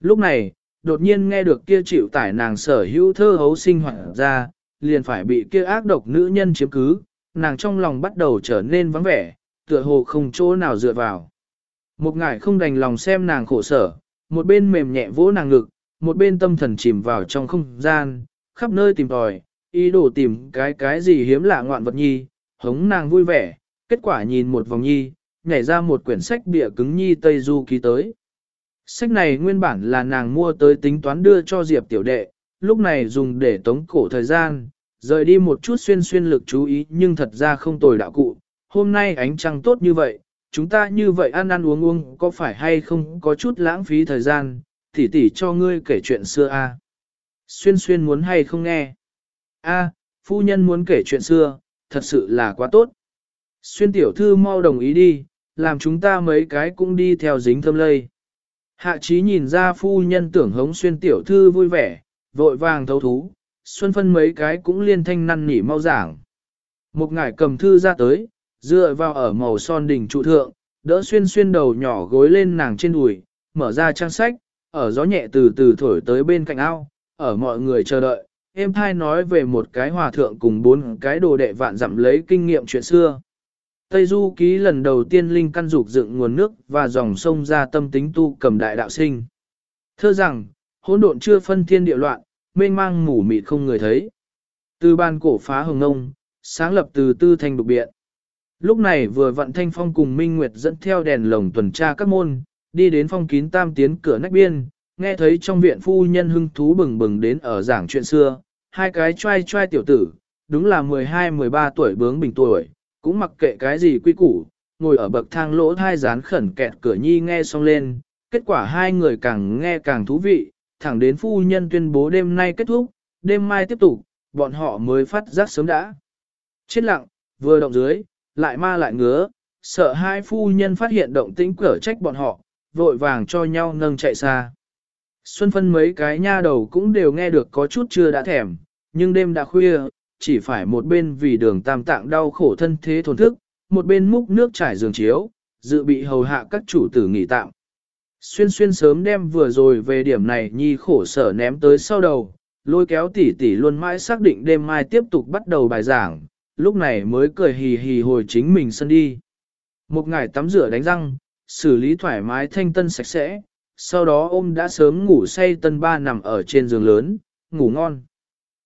Lúc này, đột nhiên nghe được kia chịu tải nàng sở hữu thơ hấu sinh hoạt ra, liền phải bị kia ác độc nữ nhân chiếm cứ, nàng trong lòng bắt đầu trở nên vắng vẻ, tựa hồ không chỗ nào dựa vào. Một ngải không đành lòng xem nàng khổ sở, một bên mềm nhẹ vỗ nàng ngực, một bên tâm thần chìm vào trong không gian, khắp nơi tìm tòi, ý đồ tìm cái cái gì hiếm lạ ngoạn vật nhi, hống nàng vui vẻ, kết quả nhìn một vòng nhi, nhảy ra một quyển sách bìa cứng nhi Tây Du ký tới. Sách này nguyên bản là nàng mua tới tính toán đưa cho Diệp tiểu đệ, lúc này dùng để tống cổ thời gian, rời đi một chút xuyên xuyên lực chú ý nhưng thật ra không tồi đạo cụ. Hôm nay ánh trăng tốt như vậy, chúng ta như vậy ăn ăn uống uống có phải hay không có chút lãng phí thời gian, tỉ tỉ cho ngươi kể chuyện xưa a. Xuyên xuyên muốn hay không nghe? A, phu nhân muốn kể chuyện xưa, thật sự là quá tốt. Xuyên tiểu thư mau đồng ý đi, làm chúng ta mấy cái cũng đi theo dính thơm lây. Hạ trí nhìn ra phu nhân tưởng hống xuyên tiểu thư vui vẻ, vội vàng thấu thú, xuân phân mấy cái cũng liên thanh năn nỉ mau giảng. Một ngải cầm thư ra tới, dựa vào ở màu son đỉnh trụ thượng, đỡ xuyên xuyên đầu nhỏ gối lên nàng trên đùi, mở ra trang sách, ở gió nhẹ từ từ thổi tới bên cạnh ao, ở mọi người chờ đợi, em thai nói về một cái hòa thượng cùng bốn cái đồ đệ vạn dặm lấy kinh nghiệm chuyện xưa. Tây Du ký lần đầu tiên linh căn dục dựng nguồn nước và dòng sông ra tâm tính tu cầm đại đạo sinh. Thơ rằng, hỗn độn chưa phân thiên địa loạn, mênh mang mù mịt không người thấy. Từ ban cổ phá hồng ngông, sáng lập từ tư thành đục biện. Lúc này vừa vận thanh phong cùng Minh Nguyệt dẫn theo đèn lồng tuần tra các môn, đi đến phong kín tam tiến cửa nách biên, nghe thấy trong viện phu nhân hưng thú bừng bừng đến ở giảng chuyện xưa, hai cái trai trai tiểu tử, đúng là 12-13 tuổi bướng bình tuổi, cũng mặc kệ cái gì quy củ, ngồi ở bậc thang lỗ thai dán khẩn kẹt cửa nhi nghe xong lên, kết quả hai người càng nghe càng thú vị, thẳng đến phu nhân tuyên bố đêm nay kết thúc, đêm mai tiếp tục, bọn họ mới phát giác sớm đã. Chết lặng, vừa động dưới, lại ma lại ngứa, sợ hai phu nhân phát hiện động tĩnh cửa trách bọn họ, vội vàng cho nhau nâng chạy xa. Xuân phân mấy cái nha đầu cũng đều nghe được có chút chưa đã thèm, nhưng đêm đã khuya, chỉ phải một bên vì đường tam tạng đau khổ thân thế thổn thức, một bên múc nước trải giường chiếu, dự bị hầu hạ các chủ tử nghỉ tạm. Xuyên xuyên sớm đem vừa rồi về điểm này nhi khổ sở ném tới sau đầu, lôi kéo tỷ tỷ luôn mãi xác định đêm mai tiếp tục bắt đầu bài giảng, lúc này mới cười hì hì hồi chính mình sân đi. Một ngày tắm rửa đánh răng, xử lý thoải mái thanh tân sạch sẽ, sau đó ôm đã sớm ngủ say tân ba nằm ở trên giường lớn, ngủ ngon.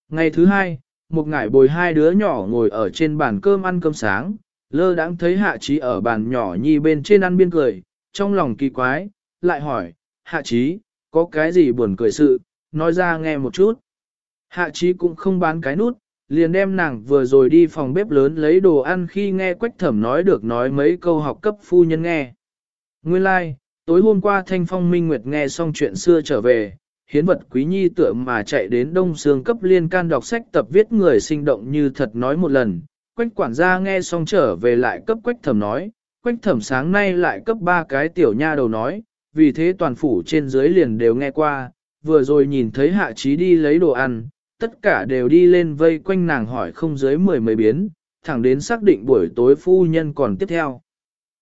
Ngày thứ hai, một ngày bồi hai đứa nhỏ ngồi ở trên bàn cơm ăn cơm sáng, lơ đãng thấy hạ trí ở bàn nhỏ nhi bên trên ăn biên cười, trong lòng kỳ quái, lại hỏi, hạ trí, có cái gì buồn cười sự, nói ra nghe một chút. Hạ trí cũng không bán cái nút, liền đem nàng vừa rồi đi phòng bếp lớn lấy đồ ăn khi nghe quách thẩm nói được nói mấy câu học cấp phu nhân nghe. Nguyên lai, like, tối hôm qua Thanh Phong Minh Nguyệt nghe xong chuyện xưa trở về, hiến vật quý nhi tựa mà chạy đến đông xương cấp liên can đọc sách tập viết người sinh động như thật nói một lần. Quách quản gia nghe xong trở về lại cấp quách thẩm nói, quách thẩm sáng nay lại cấp ba cái tiểu nha đầu nói, vì thế toàn phủ trên dưới liền đều nghe qua, vừa rồi nhìn thấy hạ trí đi lấy đồ ăn, tất cả đều đi lên vây quanh nàng hỏi không dưới mười mấy biến, thẳng đến xác định buổi tối phu nhân còn tiếp theo.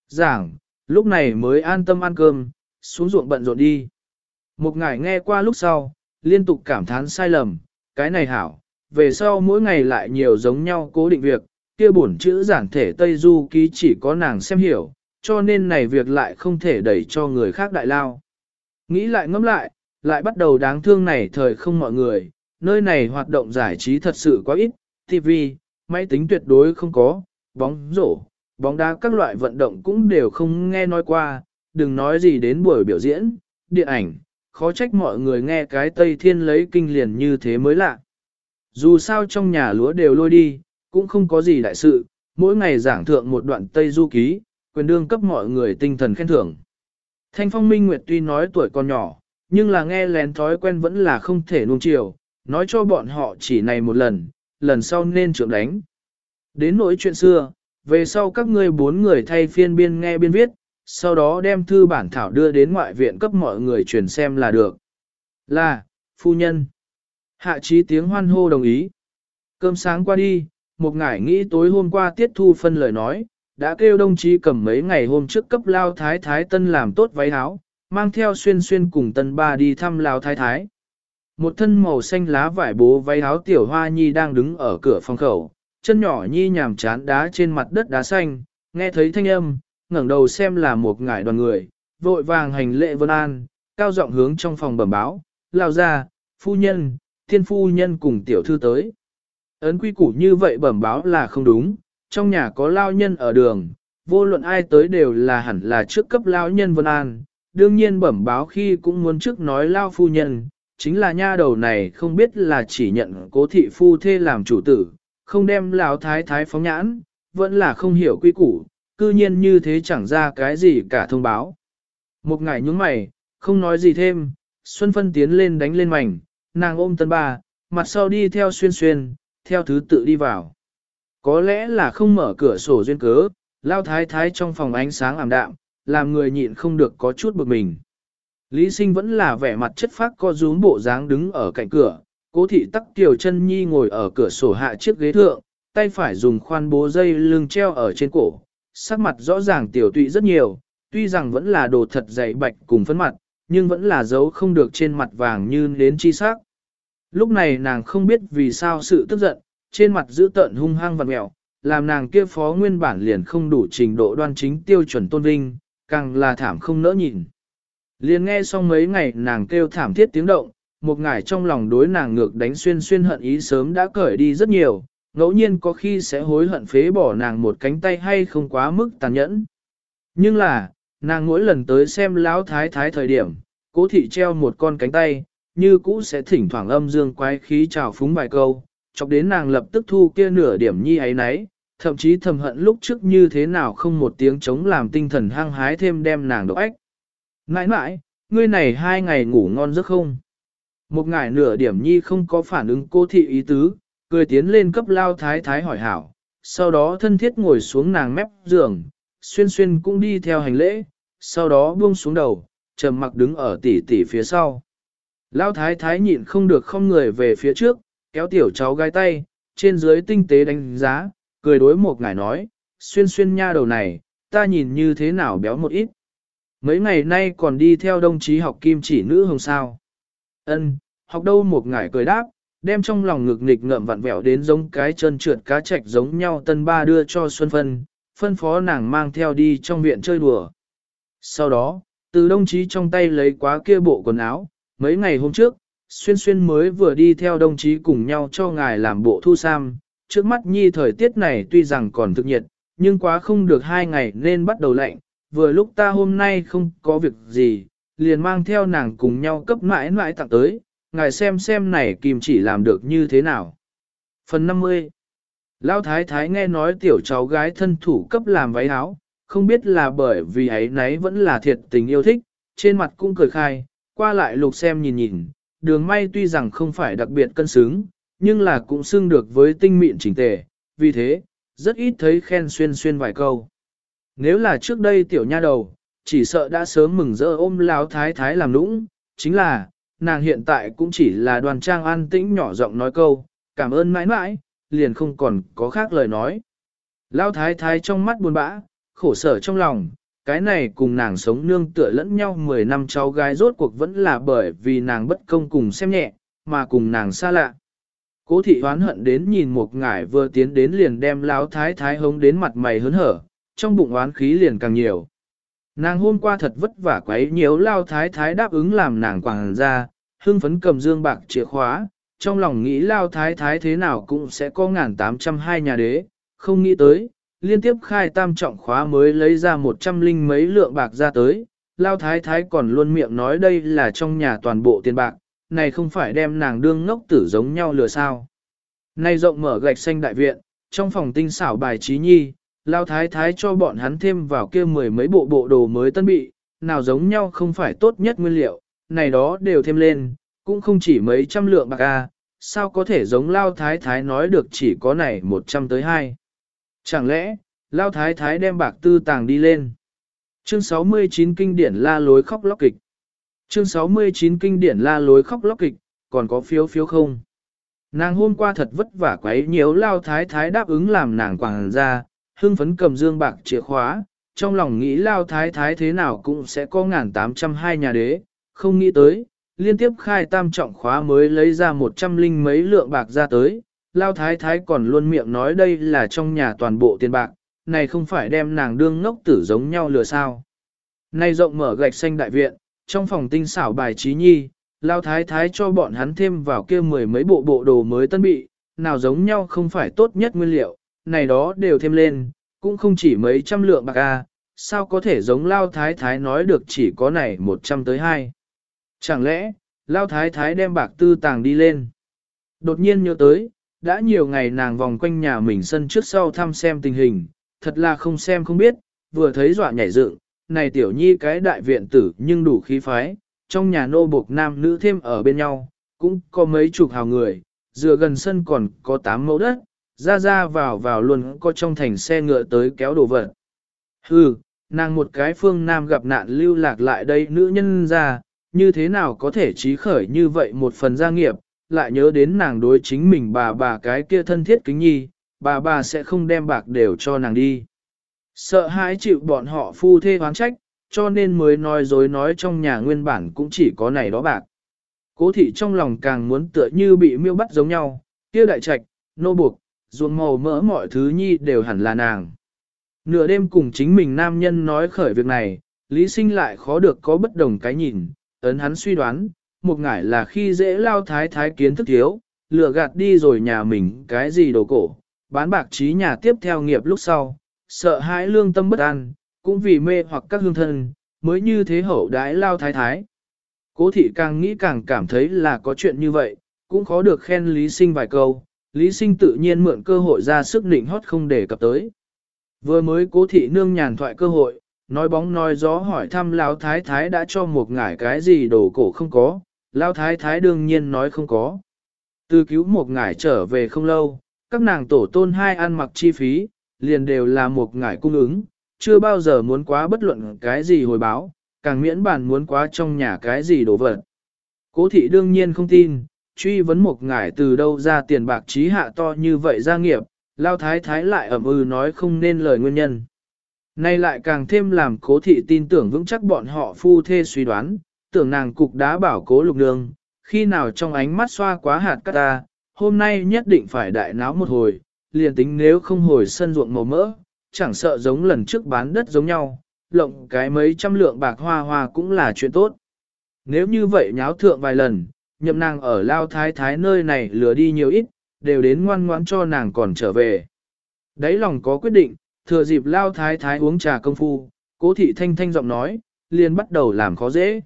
Giảng, lúc này mới an tâm ăn cơm, xuống ruộng bận rộn đi. Một ngày nghe qua lúc sau, liên tục cảm thán sai lầm, cái này hảo, về sau mỗi ngày lại nhiều giống nhau cố định việc, kia bổn chữ giản thể Tây Du ký chỉ có nàng xem hiểu, cho nên này việc lại không thể đẩy cho người khác đại lao. Nghĩ lại ngẫm lại, lại bắt đầu đáng thương này thời không mọi người, nơi này hoạt động giải trí thật sự quá ít, TV, máy tính tuyệt đối không có, bóng rổ, bóng đá các loại vận động cũng đều không nghe nói qua, đừng nói gì đến buổi biểu diễn, điện ảnh, khó trách mọi người nghe cái Tây Thiên lấy kinh liền như thế mới lạ. Dù sao trong nhà lúa đều lôi đi, cũng không có gì đại sự, mỗi ngày giảng thượng một đoạn Tây Du Ký, quyền đương cấp mọi người tinh thần khen thưởng. Thanh Phong Minh Nguyệt tuy nói tuổi còn nhỏ, nhưng là nghe lén thói quen vẫn là không thể nuông chiều, nói cho bọn họ chỉ này một lần, lần sau nên trưởng đánh. Đến nỗi chuyện xưa, về sau các ngươi bốn người thay phiên biên nghe biên viết, sau đó đem thư bản thảo đưa đến ngoại viện cấp mọi người truyền xem là được. Là, phu nhân. Hạ trí tiếng hoan hô đồng ý. Cơm sáng qua đi, một ngải nghĩ tối hôm qua tiết thu phân lời nói, đã kêu đồng chí cầm mấy ngày hôm trước cấp lao thái thái tân làm tốt váy áo, mang theo xuyên xuyên cùng tân ba đi thăm lao thái thái. Một thân màu xanh lá vải bố váy áo tiểu hoa nhi đang đứng ở cửa phòng khẩu, chân nhỏ nhi nhàm chán đá trên mặt đất đá xanh, nghe thấy thanh âm, ngẩng đầu xem là một ngải đoàn người, vội vàng hành lệ vân an, cao giọng hướng trong phòng bẩm báo, lao ra, phu nhân, thiên phu nhân cùng tiểu thư tới. Ấn quy củ như vậy bẩm báo là không đúng, trong nhà có lao nhân ở đường, vô luận ai tới đều là hẳn là trước cấp lao nhân vân an, đương nhiên bẩm báo khi cũng muốn trước nói lao phu nhân, chính là nha đầu này không biết là chỉ nhận cố thị phu thê làm chủ tử, không đem lão thái thái phóng nhãn, vẫn là không hiểu quy củ, cư nhiên như thế chẳng ra cái gì cả thông báo. Một ngày nhúng mày, không nói gì thêm, Xuân Phân tiến lên đánh lên mảnh, nàng ôm tân ba, mặt sau đi theo xuyên xuyên, theo thứ tự đi vào. Có lẽ là không mở cửa sổ duyên cớ, lao thái thái trong phòng ánh sáng ảm đạm, làm người nhịn không được có chút bực mình. Lý sinh vẫn là vẻ mặt chất phác co rúm bộ dáng đứng ở cạnh cửa, cố thị tắc tiểu chân nhi ngồi ở cửa sổ hạ chiếc ghế thượng, tay phải dùng khoan bố dây lưng treo ở trên cổ, sắc mặt rõ ràng tiểu tụy rất nhiều, tuy rằng vẫn là đồ thật dày bạch cùng phấn mặt, nhưng vẫn là dấu không được trên mặt vàng như đến chi sắc. Lúc này nàng không biết vì sao sự tức giận, trên mặt giữ tợn hung hăng và mẹo, làm nàng kia phó nguyên bản liền không đủ trình độ đoan chính tiêu chuẩn tôn vinh, càng là thảm không nỡ nhìn. Liền nghe xong mấy ngày nàng kêu thảm thiết tiếng động, một ngải trong lòng đối nàng ngược đánh xuyên xuyên hận ý sớm đã cởi đi rất nhiều, ngẫu nhiên có khi sẽ hối hận phế bỏ nàng một cánh tay hay không quá mức tàn nhẫn. Nhưng là, nàng mỗi lần tới xem lão thái thái thời điểm, cố thị treo một con cánh tay, như cũ sẽ thỉnh thoảng âm dương quái khí trào phúng bài câu, chọc đến nàng lập tức thu kia nửa điểm nhi ấy nấy, thậm chí thầm hận lúc trước như thế nào không một tiếng chống làm tinh thần hăng hái thêm đem nàng độc ách. Nãi nãi, ngươi này hai ngày ngủ ngon giấc không? Một ngày nửa điểm nhi không có phản ứng cô thị ý tứ, cười tiến lên cấp lao thái thái hỏi hảo, sau đó thân thiết ngồi xuống nàng mép giường, xuyên xuyên cũng đi theo hành lễ, sau đó buông xuống đầu, trầm mặc đứng ở tỉ tỉ phía sau. Lao thái thái nhịn không được không người về phía trước, kéo tiểu cháu gai tay, trên dưới tinh tế đánh giá, cười đối một ngài nói, xuyên xuyên nha đầu này, ta nhìn như thế nào béo một ít. Mấy ngày nay còn đi theo đồng chí học kim chỉ nữ hồng sao. Ân, học đâu một ngải cười đáp, đem trong lòng ngực nghịch ngợm vặn vẹo đến giống cái chân trượt cá chạch giống nhau tân ba đưa cho Xuân Phân, phân phó nàng mang theo đi trong viện chơi đùa. Sau đó, từ đồng chí trong tay lấy quá kia bộ quần áo, mấy ngày hôm trước, xuyên xuyên mới vừa đi theo đồng chí cùng nhau cho ngài làm bộ thu sam, trước mắt nhi thời tiết này tuy rằng còn thực nhiệt, nhưng quá không được hai ngày nên bắt đầu lạnh, vừa lúc ta hôm nay không có việc gì, liền mang theo nàng cùng nhau cấp mãi mãi tặng tới, ngài xem xem này kim chỉ làm được như thế nào. Phần 50 Lão thái thái nghe nói tiểu cháu gái thân thủ cấp làm váy áo, không biết là bởi vì ấy nấy vẫn là thiệt tình yêu thích, trên mặt cũng cười khai, qua lại lục xem nhìn nhìn, đường may tuy rằng không phải đặc biệt cân xứng, nhưng là cũng xưng được với tinh mịn chỉnh tề, vì thế, rất ít thấy khen xuyên xuyên vài câu. Nếu là trước đây tiểu nha đầu, chỉ sợ đã sớm mừng rỡ ôm lão thái thái làm nũng, chính là, nàng hiện tại cũng chỉ là đoàn trang an tĩnh nhỏ giọng nói câu, cảm ơn mãi mãi, liền không còn có khác lời nói. Lão thái thái trong mắt buồn bã, khổ sở trong lòng, cái này cùng nàng sống nương tựa lẫn nhau 10 năm cháu gái rốt cuộc vẫn là bởi vì nàng bất công cùng xem nhẹ, mà cùng nàng xa lạ. Cố thị hoán hận đến nhìn một ngải vừa tiến đến liền đem lão thái thái hống đến mặt mày hớn hở, trong bụng oán khí liền càng nhiều. Nàng hôm qua thật vất vả quấy nhiều lao thái thái đáp ứng làm nàng quảng ra, hưng phấn cầm dương bạc chìa khóa, trong lòng nghĩ lao thái thái thế nào cũng sẽ có ngàn tám trăm hai nhà đế, không nghĩ tới, liên tiếp khai tam trọng khóa mới lấy ra một trăm linh mấy lượng bạc ra tới, lao thái thái còn luôn miệng nói đây là trong nhà toàn bộ tiền bạc, này không phải đem nàng đương ngốc tử giống nhau lừa sao. Này rộng mở gạch xanh đại viện, trong phòng tinh xảo bài trí nhi, lao thái thái cho bọn hắn thêm vào kia mười mấy bộ bộ đồ mới tân bị, nào giống nhau không phải tốt nhất nguyên liệu, này đó đều thêm lên, cũng không chỉ mấy trăm lượng bạc a, sao có thể giống lao thái thái nói được chỉ có này một trăm tới hai. Chẳng lẽ, lao thái thái đem bạc tư tàng đi lên. Chương 69 kinh điển la lối khóc lóc kịch. Chương 69 kinh điển la lối khóc lóc kịch, còn có phiếu phiếu không? Nàng hôm qua thật vất vả quấy nhiều lao thái thái đáp ứng làm nàng quảng ra, hưng phấn cầm dương bạc chìa khóa, trong lòng nghĩ lao thái thái thế nào cũng sẽ có ngàn tám trăm hai nhà đế, không nghĩ tới, liên tiếp khai tam trọng khóa mới lấy ra một trăm linh mấy lượng bạc ra tới, lao thái thái còn luôn miệng nói đây là trong nhà toàn bộ tiền bạc, này không phải đem nàng đương ngốc tử giống nhau lừa sao. Này rộng mở gạch xanh đại viện, trong phòng tinh xảo bài trí nhi, lao thái thái cho bọn hắn thêm vào kia mười mấy bộ bộ đồ mới tân bị, nào giống nhau không phải tốt nhất nguyên liệu, này đó đều thêm lên, cũng không chỉ mấy trăm lượng bạc a, sao có thể giống lao thái thái nói được chỉ có này một trăm tới hai. Chẳng lẽ, lao thái thái đem bạc tư tàng đi lên. Đột nhiên nhớ tới, đã nhiều ngày nàng vòng quanh nhà mình sân trước sau thăm xem tình hình, thật là không xem không biết, vừa thấy dọa nhảy dựng, này tiểu nhi cái đại viện tử nhưng đủ khí phái, trong nhà nô buộc nam nữ thêm ở bên nhau, cũng có mấy chục hào người, dựa gần sân còn có tám mẫu đất, ra ra vào vào luôn có trong thành xe ngựa tới kéo đồ vật. Hừ, nàng một cái phương nam gặp nạn lưu lạc lại đây nữ nhân ra, như thế nào có thể trí khởi như vậy một phần gia nghiệp, lại nhớ đến nàng đối chính mình bà bà cái kia thân thiết kính nhi, bà bà sẽ không đem bạc đều cho nàng đi. Sợ hãi chịu bọn họ phu thê hoán trách, cho nên mới nói dối nói trong nhà nguyên bản cũng chỉ có này đó bạc. Cố thị trong lòng càng muốn tựa như bị miêu bắt giống nhau, kia đại trạch, nô buộc, ruộng màu mỡ mọi thứ nhi đều hẳn là nàng. Nửa đêm cùng chính mình nam nhân nói khởi việc này, Lý Sinh lại khó được có bất đồng cái nhìn, ấn hắn suy đoán, một ngải là khi dễ lao thái thái kiến thức thiếu, lừa gạt đi rồi nhà mình cái gì đồ cổ, bán bạc trí nhà tiếp theo nghiệp lúc sau, sợ hãi lương tâm bất an, cũng vì mê hoặc các hương thân, mới như thế hậu đái lao thái thái. Cố thị càng nghĩ càng cảm thấy là có chuyện như vậy, cũng khó được khen lý sinh vài câu, Lý Sinh tự nhiên mượn cơ hội ra sức định hót không để cập tới. Vừa mới cố thị nương nhàn thoại cơ hội, nói bóng nói gió hỏi thăm Lão Thái Thái đã cho một ngải cái gì đồ cổ không có, Lão Thái Thái đương nhiên nói không có. Từ cứu một ngải trở về không lâu, các nàng tổ tôn hai ăn mặc chi phí, liền đều là một ngải cung ứng, chưa bao giờ muốn quá bất luận cái gì hồi báo, càng miễn bàn muốn quá trong nhà cái gì đồ vật. Cố thị đương nhiên không tin, truy vấn một ngải từ đâu ra tiền bạc trí hạ to như vậy gia nghiệp, lao thái thái lại ẩm ư nói không nên lời nguyên nhân. Nay lại càng thêm làm cố thị tin tưởng vững chắc bọn họ phu thê suy đoán, tưởng nàng cục đá bảo cố lục đường, khi nào trong ánh mắt xoa quá hạt cát ta, hôm nay nhất định phải đại náo một hồi, liền tính nếu không hồi sân ruộng màu mỡ, chẳng sợ giống lần trước bán đất giống nhau, lộng cái mấy trăm lượng bạc hoa hoa cũng là chuyện tốt. Nếu như vậy nháo thượng vài lần, nhậm nàng ở lao thái thái nơi này lừa đi nhiều ít, đều đến ngoan ngoãn cho nàng còn trở về. Đấy lòng có quyết định, thừa dịp lao thái thái uống trà công phu, cố thị thanh thanh giọng nói, liền bắt đầu làm khó dễ.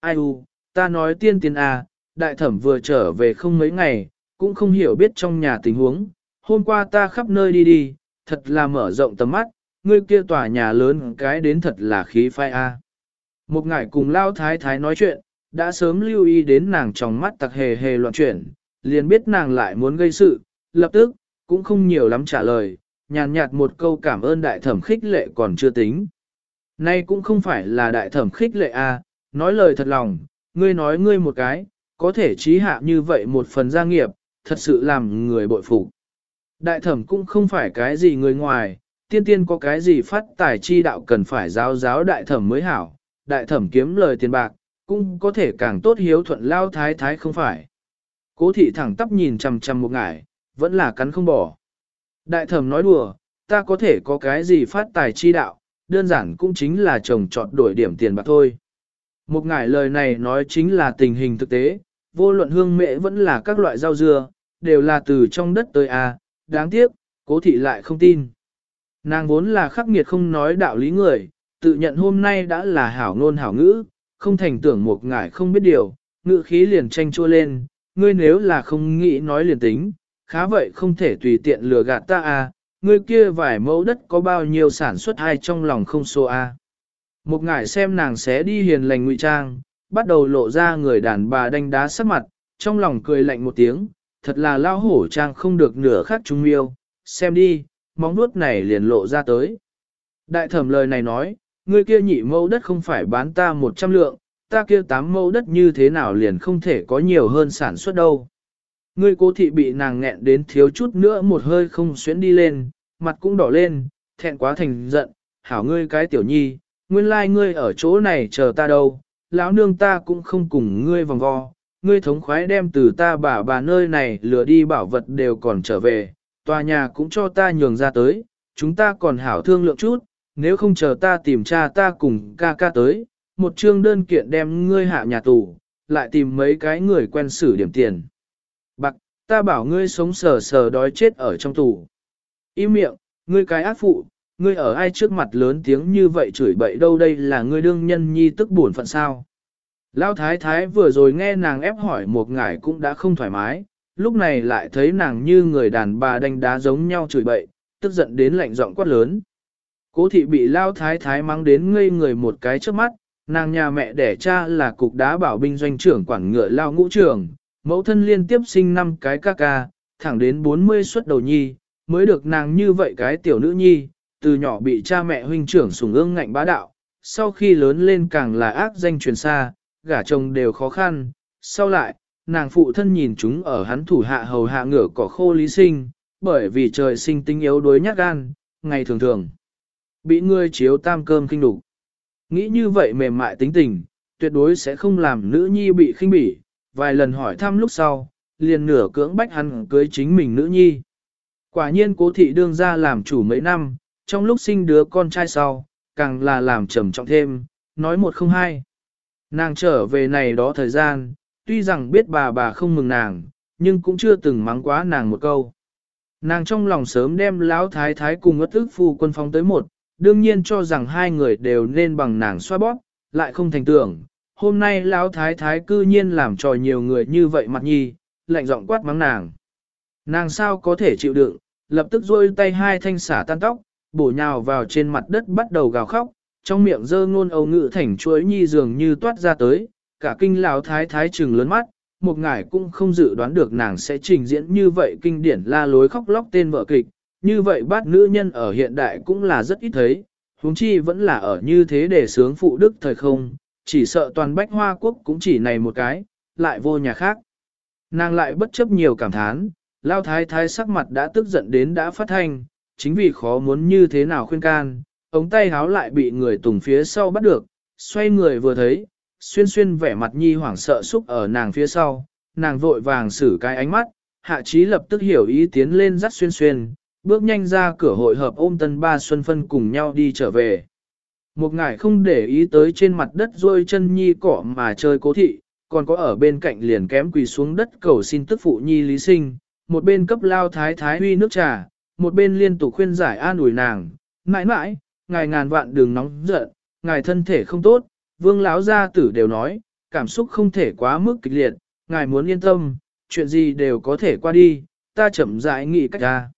Ai u, ta nói tiên tiên à, đại thẩm vừa trở về không mấy ngày, cũng không hiểu biết trong nhà tình huống, hôm qua ta khắp nơi đi đi, thật là mở rộng tầm mắt, ngươi kia tòa nhà lớn cái đến thật là khí phai a. Một ngải cùng lao thái thái nói chuyện, đã sớm lưu ý đến nàng trong mắt tặc hề hề loạn chuyển, liền biết nàng lại muốn gây sự, lập tức, cũng không nhiều lắm trả lời, nhàn nhạt một câu cảm ơn đại thẩm khích lệ còn chưa tính. Nay cũng không phải là đại thẩm khích lệ a, nói lời thật lòng, ngươi nói ngươi một cái, có thể trí hạ như vậy một phần gia nghiệp, thật sự làm người bội phục. Đại thẩm cũng không phải cái gì người ngoài, tiên tiên có cái gì phát tài chi đạo cần phải giáo giáo đại thẩm mới hảo, đại thẩm kiếm lời tiền bạc, cũng có thể càng tốt hiếu thuận lao thái thái không phải. Cố thị thẳng tắp nhìn chằm chằm một ngải, vẫn là cắn không bỏ. Đại thẩm nói đùa, ta có thể có cái gì phát tài chi đạo, đơn giản cũng chính là chồng chọn đổi điểm tiền bạc thôi. Một ngải lời này nói chính là tình hình thực tế, vô luận hương mễ vẫn là các loại rau dưa, đều là từ trong đất tới a. À, đáng tiếc, cố thị lại không tin. Nàng vốn là khắc nghiệt không nói đạo lý người, tự nhận hôm nay đã là hảo ngôn hảo ngữ, không thành tưởng một ngải không biết điều, ngự khí liền tranh chua lên, ngươi nếu là không nghĩ nói liền tính, khá vậy không thể tùy tiện lừa gạt ta à, ngươi kia vài mẫu đất có bao nhiêu sản xuất hay trong lòng không số. À. Một ngải xem nàng xé đi hiền lành ngụy trang, bắt đầu lộ ra người đàn bà đánh đá sắc mặt, trong lòng cười lạnh một tiếng, thật là lao hổ trang không được nửa khác trung miêu, xem đi, móng nuốt này liền lộ ra tới. Đại thẩm lời này nói, ngươi kia nhị mẫu đất không phải bán ta 100 lượng, ta kia tám mẫu đất như thế nào liền không thể có nhiều hơn sản xuất đâu. Ngươi cố thị bị nàng nghẹn đến thiếu chút nữa một hơi không xuyến đi lên, mặt cũng đỏ lên, thẹn quá thành giận, hảo ngươi cái tiểu nhi, nguyên lai like ngươi ở chỗ này chờ ta đâu, lão nương ta cũng không cùng ngươi vòng vo, ngươi thống khoái đem từ ta bà bà nơi này lừa đi bảo vật đều còn trở về, tòa nhà cũng cho ta nhường ra tới, chúng ta còn hảo thương lượng chút, nếu không chờ ta tìm cha ta cùng ca ca tới, một chương đơn kiện đem ngươi hạ nhà tù, lại tìm mấy cái người quen xử điểm tiền. Bạc, ta bảo ngươi sống sờ sờ đói chết ở trong tù. Im miệng, ngươi cái ác phụ, ngươi ở ai trước mặt lớn tiếng như vậy chửi bậy đâu đây là ngươi đương nhân nhi tức buồn phận sao. Lão thái thái vừa rồi nghe nàng ép hỏi một ngải cũng đã không thoải mái, lúc này lại thấy nàng như người đàn bà đánh đá giống nhau chửi bậy, tức giận đến lạnh giọng quát lớn. Cố thị bị lao thái thái mang đến ngây người một cái trước mắt, nàng nhà mẹ đẻ cha là cục đá bảo binh doanh trưởng quản ngựa lao ngũ trưởng, mẫu thân liên tiếp sinh năm cái ca ca, thẳng đến 40 xuất đầu nhi, mới được nàng như vậy cái tiểu nữ nhi, từ nhỏ bị cha mẹ huynh trưởng sủng ương ngạnh bá đạo, sau khi lớn lên càng là ác danh truyền xa, gả chồng đều khó khăn, sau lại, nàng phụ thân nhìn chúng ở hắn thủ hạ hầu hạ ngựa cỏ khô lý sinh, bởi vì trời sinh tính yếu đuối nhát gan, ngày thường thường. Bị ngươi chiếu tam cơm kinh đủ. Nghĩ như vậy mềm mại tính tình, tuyệt đối sẽ không làm nữ nhi bị khinh bỉ, vài lần hỏi thăm lúc sau, liền nửa cưỡng bách hắn cưới chính mình nữ nhi. Quả nhiên cố thị đương ra làm chủ mấy năm, trong lúc sinh đứa con trai sau, càng là làm trầm trọng thêm, nói một không hai. Nàng trở về này đó thời gian, tuy rằng biết bà bà không mừng nàng, nhưng cũng chưa từng mắng quá nàng một câu. Nàng trong lòng sớm đem lão thái thái cùng ất ức phu quân phong tới một, đương nhiên cho rằng hai người đều nên bằng nàng xoa bóp, lại không thành tưởng. Hôm nay lão thái thái cư nhiên làm trò nhiều người như vậy mặt nhi, lạnh giọng quát mắng nàng. Nàng sao có thể chịu đựng, lập tức rôi tay hai thanh xả tan tóc, bổ nhào vào trên mặt đất bắt đầu gào khóc, trong miệng dơ ngôn âu ngự thành chuối nhi dường như toát ra tới, cả kinh lão thái thái trừng lớn mắt, một ngải cũng không dự đoán được nàng sẽ trình diễn như vậy kinh điển la lối khóc lóc tên vợ kịch, như vậy bát nữ nhân ở hiện đại cũng là rất ít thấy, huống chi vẫn là ở như thế để sướng phụ đức thời không, chỉ sợ toàn bách hoa quốc cũng chỉ này một cái, lại vô nhà khác. Nàng lại bất chấp nhiều cảm thán, lao thái thái sắc mặt đã tức giận đến đã phát thanh, chính vì khó muốn như thế nào khuyên can, ống tay háo lại bị người tùng phía sau bắt được, xoay người vừa thấy, xuyên xuyên vẻ mặt nhi hoảng sợ xúc ở nàng phía sau, nàng vội vàng xử cái ánh mắt, hạ trí lập tức hiểu ý tiến lên dắt xuyên xuyên, bước nhanh ra cửa hội hợp ôm tân ba xuân phân cùng nhau đi trở về. Một ngải không để ý tới trên mặt đất rôi chân nhi cỏ mà chơi cố thị, còn có ở bên cạnh liền kém quỳ xuống đất cầu xin tức phụ nhi lý sinh, một bên cấp lao thái thái huy nước trà, một bên liên tục khuyên giải an ủi nàng, mãi mãi, ngài ngàn vạn đường nóng giận, ngài thân thể không tốt, vương lão gia tử đều nói, cảm xúc không thể quá mức kịch liệt, ngài muốn yên tâm, chuyện gì đều có thể qua đi, ta chậm rãi nghĩ cách ra.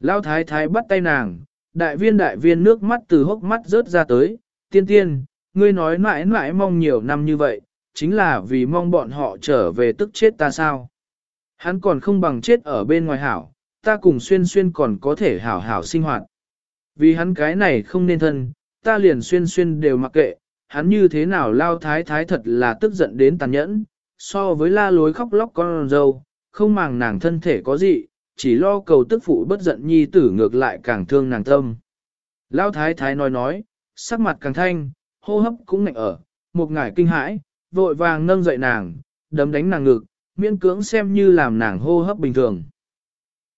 Lão thái thái bắt tay nàng, đại viên đại viên nước mắt từ hốc mắt rớt ra tới, tiên tiên, ngươi nói mãi mãi mong nhiều năm như vậy, chính là vì mong bọn họ trở về tức chết ta sao. Hắn còn không bằng chết ở bên ngoài hảo, ta cùng xuyên xuyên còn có thể hảo hảo sinh hoạt. Vì hắn cái này không nên thân, ta liền xuyên xuyên đều mặc kệ, hắn như thế nào lao thái thái thật là tức giận đến tàn nhẫn, so với la lối khóc lóc con dâu, không màng nàng thân thể có gì, chỉ lo cầu tức phụ bất giận nhi tử ngược lại càng thương nàng tâm. Lao thái thái nói nói, sắc mặt càng thanh, hô hấp cũng ngạnh ở, một ngải kinh hãi, vội vàng nâng dậy nàng, đấm đánh nàng ngực, miễn cưỡng xem như làm nàng hô hấp bình thường.